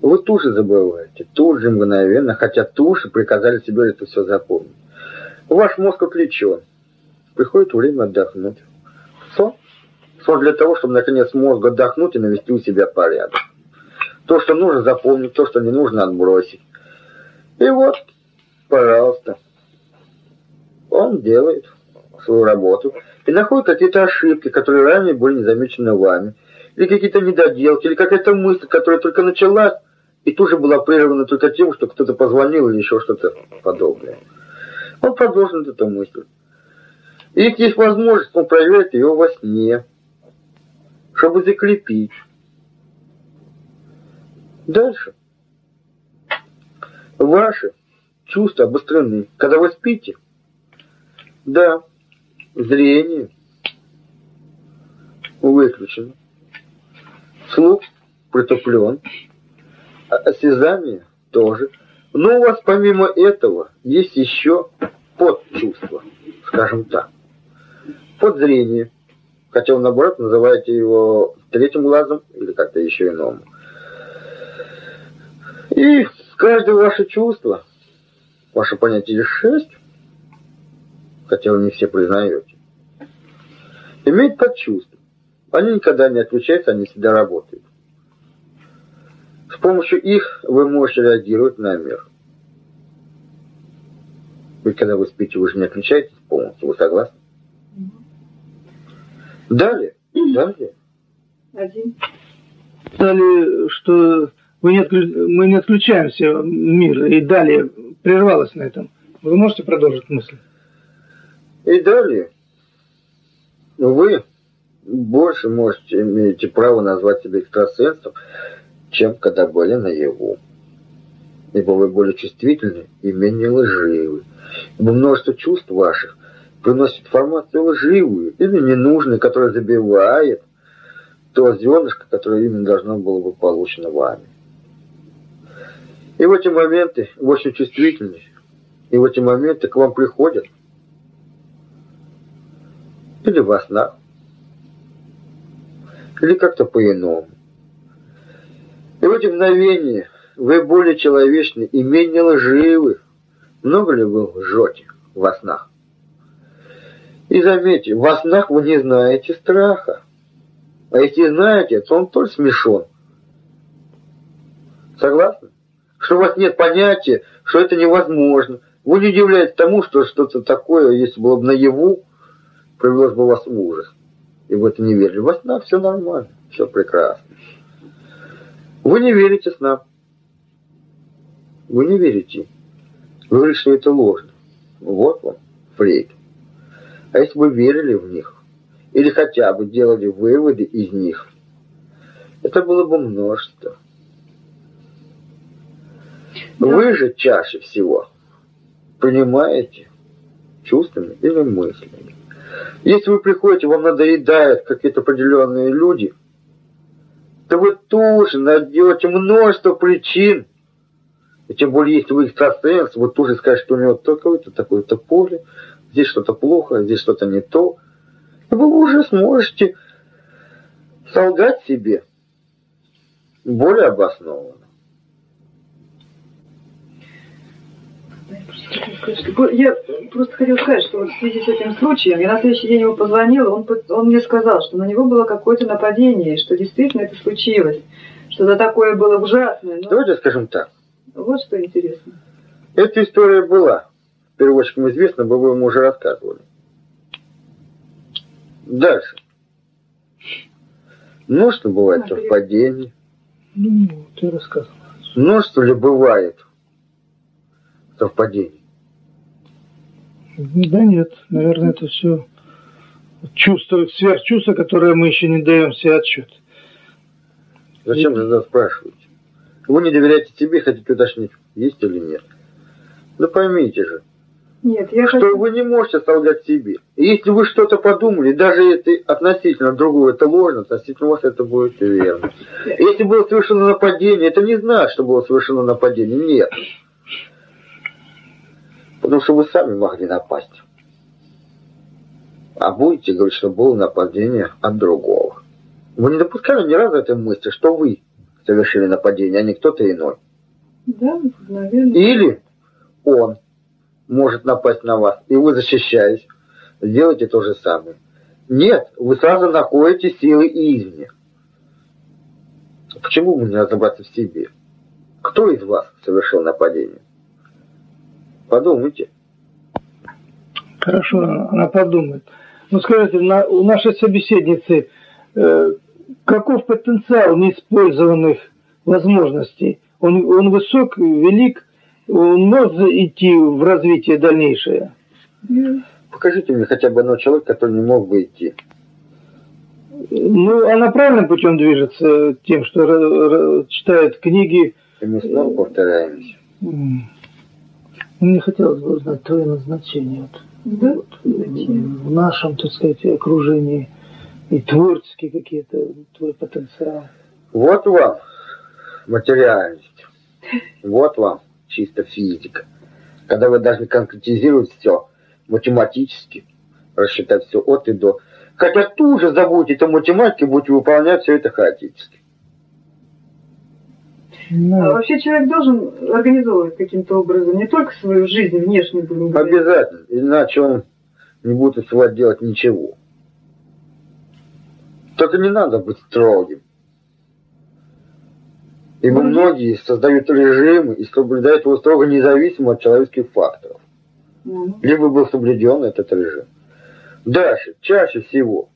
Вы тоже забываете, тут же мгновенно, хотя туши приказали себе это все запомнить. Ваш мозг отвлечен. Приходит время отдохнуть. Сон? Сон для того, чтобы наконец мозг отдохнуть и навести у себя порядок. То, что нужно запомнить, то, что не нужно отбросить. И вот, пожалуйста, он делает свою работу и находит какие-то ошибки, которые ранее были не замечены вами, или какие-то недоделки, или какая-то мысль, которая только началась, и тут же была прервана только тем, что кто-то позвонил или еще что-то подобное. Он продолжит эту мысль. И есть возможность, он проверяет ее во сне, чтобы закрепить. Дальше. Ваши чувства обострены. Когда вы спите, да, зрение выключено, слух притуплен, а осязание тоже. Но у вас помимо этого есть еще подчувство, скажем так. Подзрение, хотя вы наоборот называете его третьим глазом или как-то еще иному. И каждое ваше чувство, ваше понятие шесть, хотя вы не все признаете, имеет подчувство. Они никогда не отключаются, они всегда работают. С помощью их вы можете реагировать на мир. Ведь когда вы спите, вы же не отключаетесь полностью, вы согласны? Далее, далее. Один. Далее, что мы не, отклю... мы не отключаемся в мир, и далее прервалось на этом. Вы можете продолжить мысль? И далее, вы больше можете, имеете право назвать себя экстрасенсом, чем когда были наяву. Ибо вы более чувствительны и менее лживы. Ибо множество чувств ваших приносит информацию лживую или ненужную, которая забивает то зернышко, которое именно должно было быть получено вами. И в эти моменты вы очень чувствительны, и в эти моменты к вам приходят или во снах, или как-то по-иному. И в эти мгновения вы более человечны и менее лживы. Много ли вы лжете во снах? И заметьте, во снах вы не знаете страха. А если знаете, то он только смешон. Согласны? Что у вас нет понятия, что это невозможно. Вы не удивляетесь тому, что что-то такое, если было бы наяву, привелось бы вас в ужас. И вы это не верили. Во снах все нормально, все прекрасно. Вы не верите снам. Вы не верите. Вы говорите, что это ложно. Вот вам фрейд. А если бы верили в них, или хотя бы делали выводы из них, это было бы множество. Да. Вы же чаще всего понимаете чувствами или мыслями. Если вы приходите, вам надоедают какие-то определенные люди, то вы тоже найдете множество причин. И тем более, если вы экстрасенс, вы тоже скажете, что у него такое-то, такое-то поле, здесь что-то плохо, здесь что-то не то. И вы уже сможете солгать себе более обоснованно. Я просто хотел сказать, что вот в связи с этим случаем, я на следующий день ему позвонила, он, он мне сказал, что на него было какое-то нападение, что действительно это случилось, что это такое было ужасное. Но... Давайте скажем так. Вот что интересно. Эта история была. Переводчикам известно, бы вы ему уже рассказывали. Дальше. Множество бывает совпадений. Ну, ты рассказывал. Множество ли бывает совпадений? Да нет, наверное, это все чувство, сверхчувство, которое мы еще не даем себе отчет. Зачем И... тогда спрашиваете? Вы не доверяете себе, хотите уточнить, есть или нет. Ну поймите же, нет, я что хочу... вы не можете солгать себе. И если вы что-то подумали, даже это относительно другого это ложно, относительно вас это будет верно. Если было совершено нападение, это не значит, что было совершено нападение. Нет. Потому что вы сами могли напасть. А будете говорить, что было нападение от другого. Вы не допускали ни разу этой мысли, что вы совершили нападение, а не кто-то иной. Да, наверное. Или он может напасть на вас, и вы защищаетесь, сделайте то же самое. Нет, вы сразу находите силы извне. Почему бы не разобраться в себе? Кто из вас совершил нападение? Подумайте. Хорошо, она подумает. Ну скажите, на, у нашей собеседницы э, каков потенциал неиспользованных возможностей? Он, он высок, велик, он может идти в развитие дальнейшее? Покажите мне хотя бы одного человека, который не мог бы идти. Ну, она правильным путем движется, тем, что читает книги. И мы снова повторяемся. Мне хотелось бы узнать твое назначение. Да? Вот, в нашем, так сказать, окружении и творческие какие-то, твой потенциал. Вот вам материальность. Вот вам чисто физика. Когда вы должны конкретизировать все математически, рассчитать все от и до. Хотя тут же забудете о математике, будете выполнять все это хаотически. Ну. А вообще человек должен организовывать каким-то образом не только свою жизнь внешнюю, будем говорить. Обязательно, иначе он не будет успевать делать ничего. Только не надо быть строгим. Ибо ну, многие создают режимы и соблюдают его строго независимо от человеческих факторов. Ну. Либо был соблюден этот режим. Дальше, чаще всего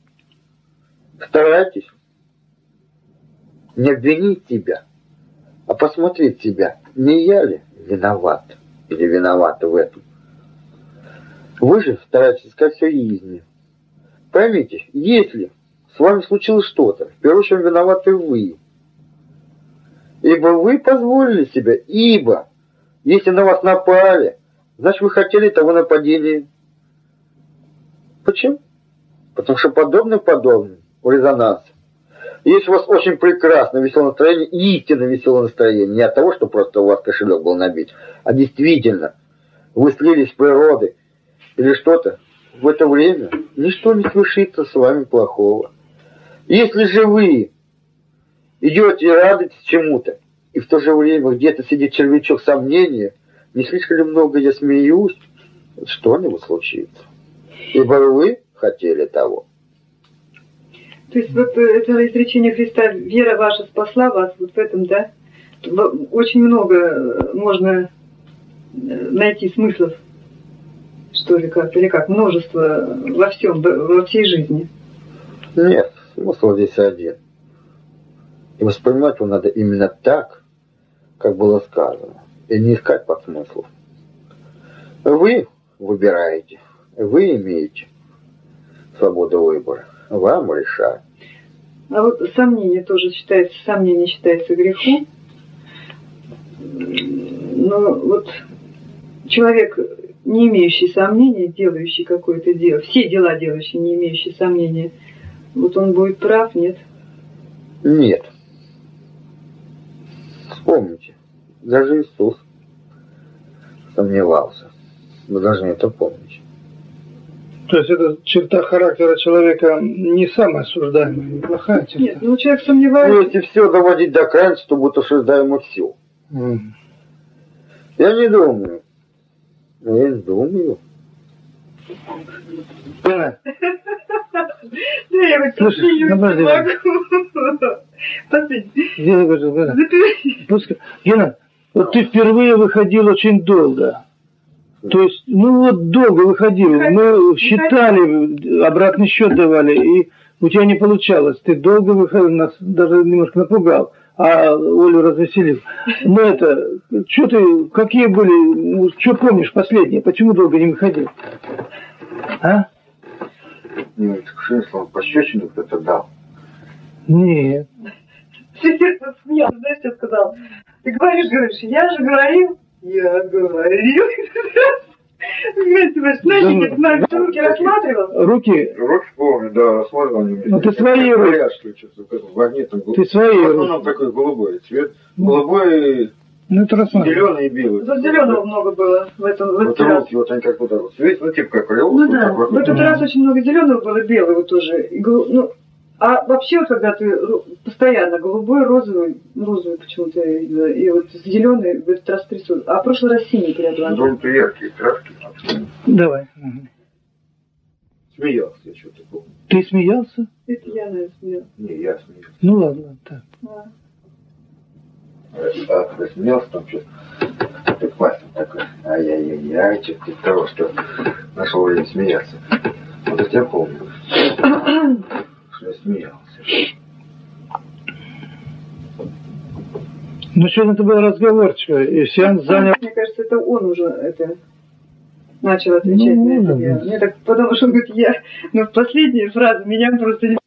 старайтесь не обвинить себя, а посмотреть себя, не я ли виноват или виновата в этом. Вы же стараетесь искать все извне. Поймите, если с вами случилось что-то, в первую очередь виноваты вы. Ибо вы позволили себе, ибо если на вас напали, значит вы хотели того нападения. Почему? Потому что подобное подобным в Если у вас очень прекрасно веселое настроение, истинно веселое настроение, не от того, что просто у вас кошелек был набит, а действительно, вы слились с природы или что-то, в это время ничто не свершится с вами плохого. Если же вы идете и радуетесь чему-то, и в то же время где-то сидит червячок сомнения, не слишком ли много я смеюсь, что-нибудь случится. Ибо вы хотели того. То есть вот э, это изречение Христа «Вера ваша спасла вас» вот в этом, да? Очень много э, можно э, найти смыслов, что ли, как, или как, множество во всем, во всей жизни. Нет, смысл здесь один. И воспринимать его надо именно так, как было сказано, и не искать под смыслов. Вы выбираете, вы имеете свободу выбора вам решать. А вот сомнение тоже считается, сомнение считается грехом. Но вот человек, не имеющий сомнения, делающий какое-то дело, все дела делающий, не имеющий сомнения, вот он будет прав, нет? Нет. Вспомните, даже Иисус сомневался. Вы должны это помнить. То есть эта черта характера человека не самая осуждаемая, неплохая черта. Нет, ну человек сомневается. Ну, если все доводить до крайности, то будет осуждаемо все. Mm. Я не думаю. Я не думаю. Да, я вот Слушай, ну, подожди. Пускай. Гена, вот ты впервые выходил очень долго. То есть, ну вот долго выходил, мы считали, обратный счет давали, и у тебя не получалось. Ты долго выходил, нас даже немножко напугал, а Олю развеселил. Но это, что ты, какие были, что помнишь последнее, почему долго не выходил? А? Ну, это смысл, пощечину кто-то дал. Нет. Серьезно смеялся, знаешь, что сказал? Ты говоришь, говоришь, я же говорил, я говорил. Знаете, на руки рассматривал? Руки? Руки помню, да, рассматривал. Ну ты свои руки. Ты свои руки. Основном такой голубой цвет. Голубой ну, это Зеленый и белый. Вот зеленого много было в этом в этот вот раз. руки, вот они как вот так вот. Видите, ну типа как крыло. Ну да, в этот раз очень много зеленого было, белого тоже. Ну, а вообще, когда ты постоянно голубой, розовый, розовый почему-то, и вот зеленый в этот раз присутствует. А в прошлый раз синий перед глазами. Ну, яркие краски. Давай. Смеялся я что-то помню. Ты смеялся? Это я, наверное, смеялся. Не, я смеялся. Ну ладно, так. А. А, рассмеялся там что-то. Ты мастер такой. Ай-яй-яй, что ты того, что нашел время смеяться. Вот это я помню. Что я смеялся. Ну, что это был разговорчик, и сеанс занял... Мне кажется, это он уже это начал отвечать ну, на это. Мне так, потому что он говорит, я, ну, в последние фразы меня просто не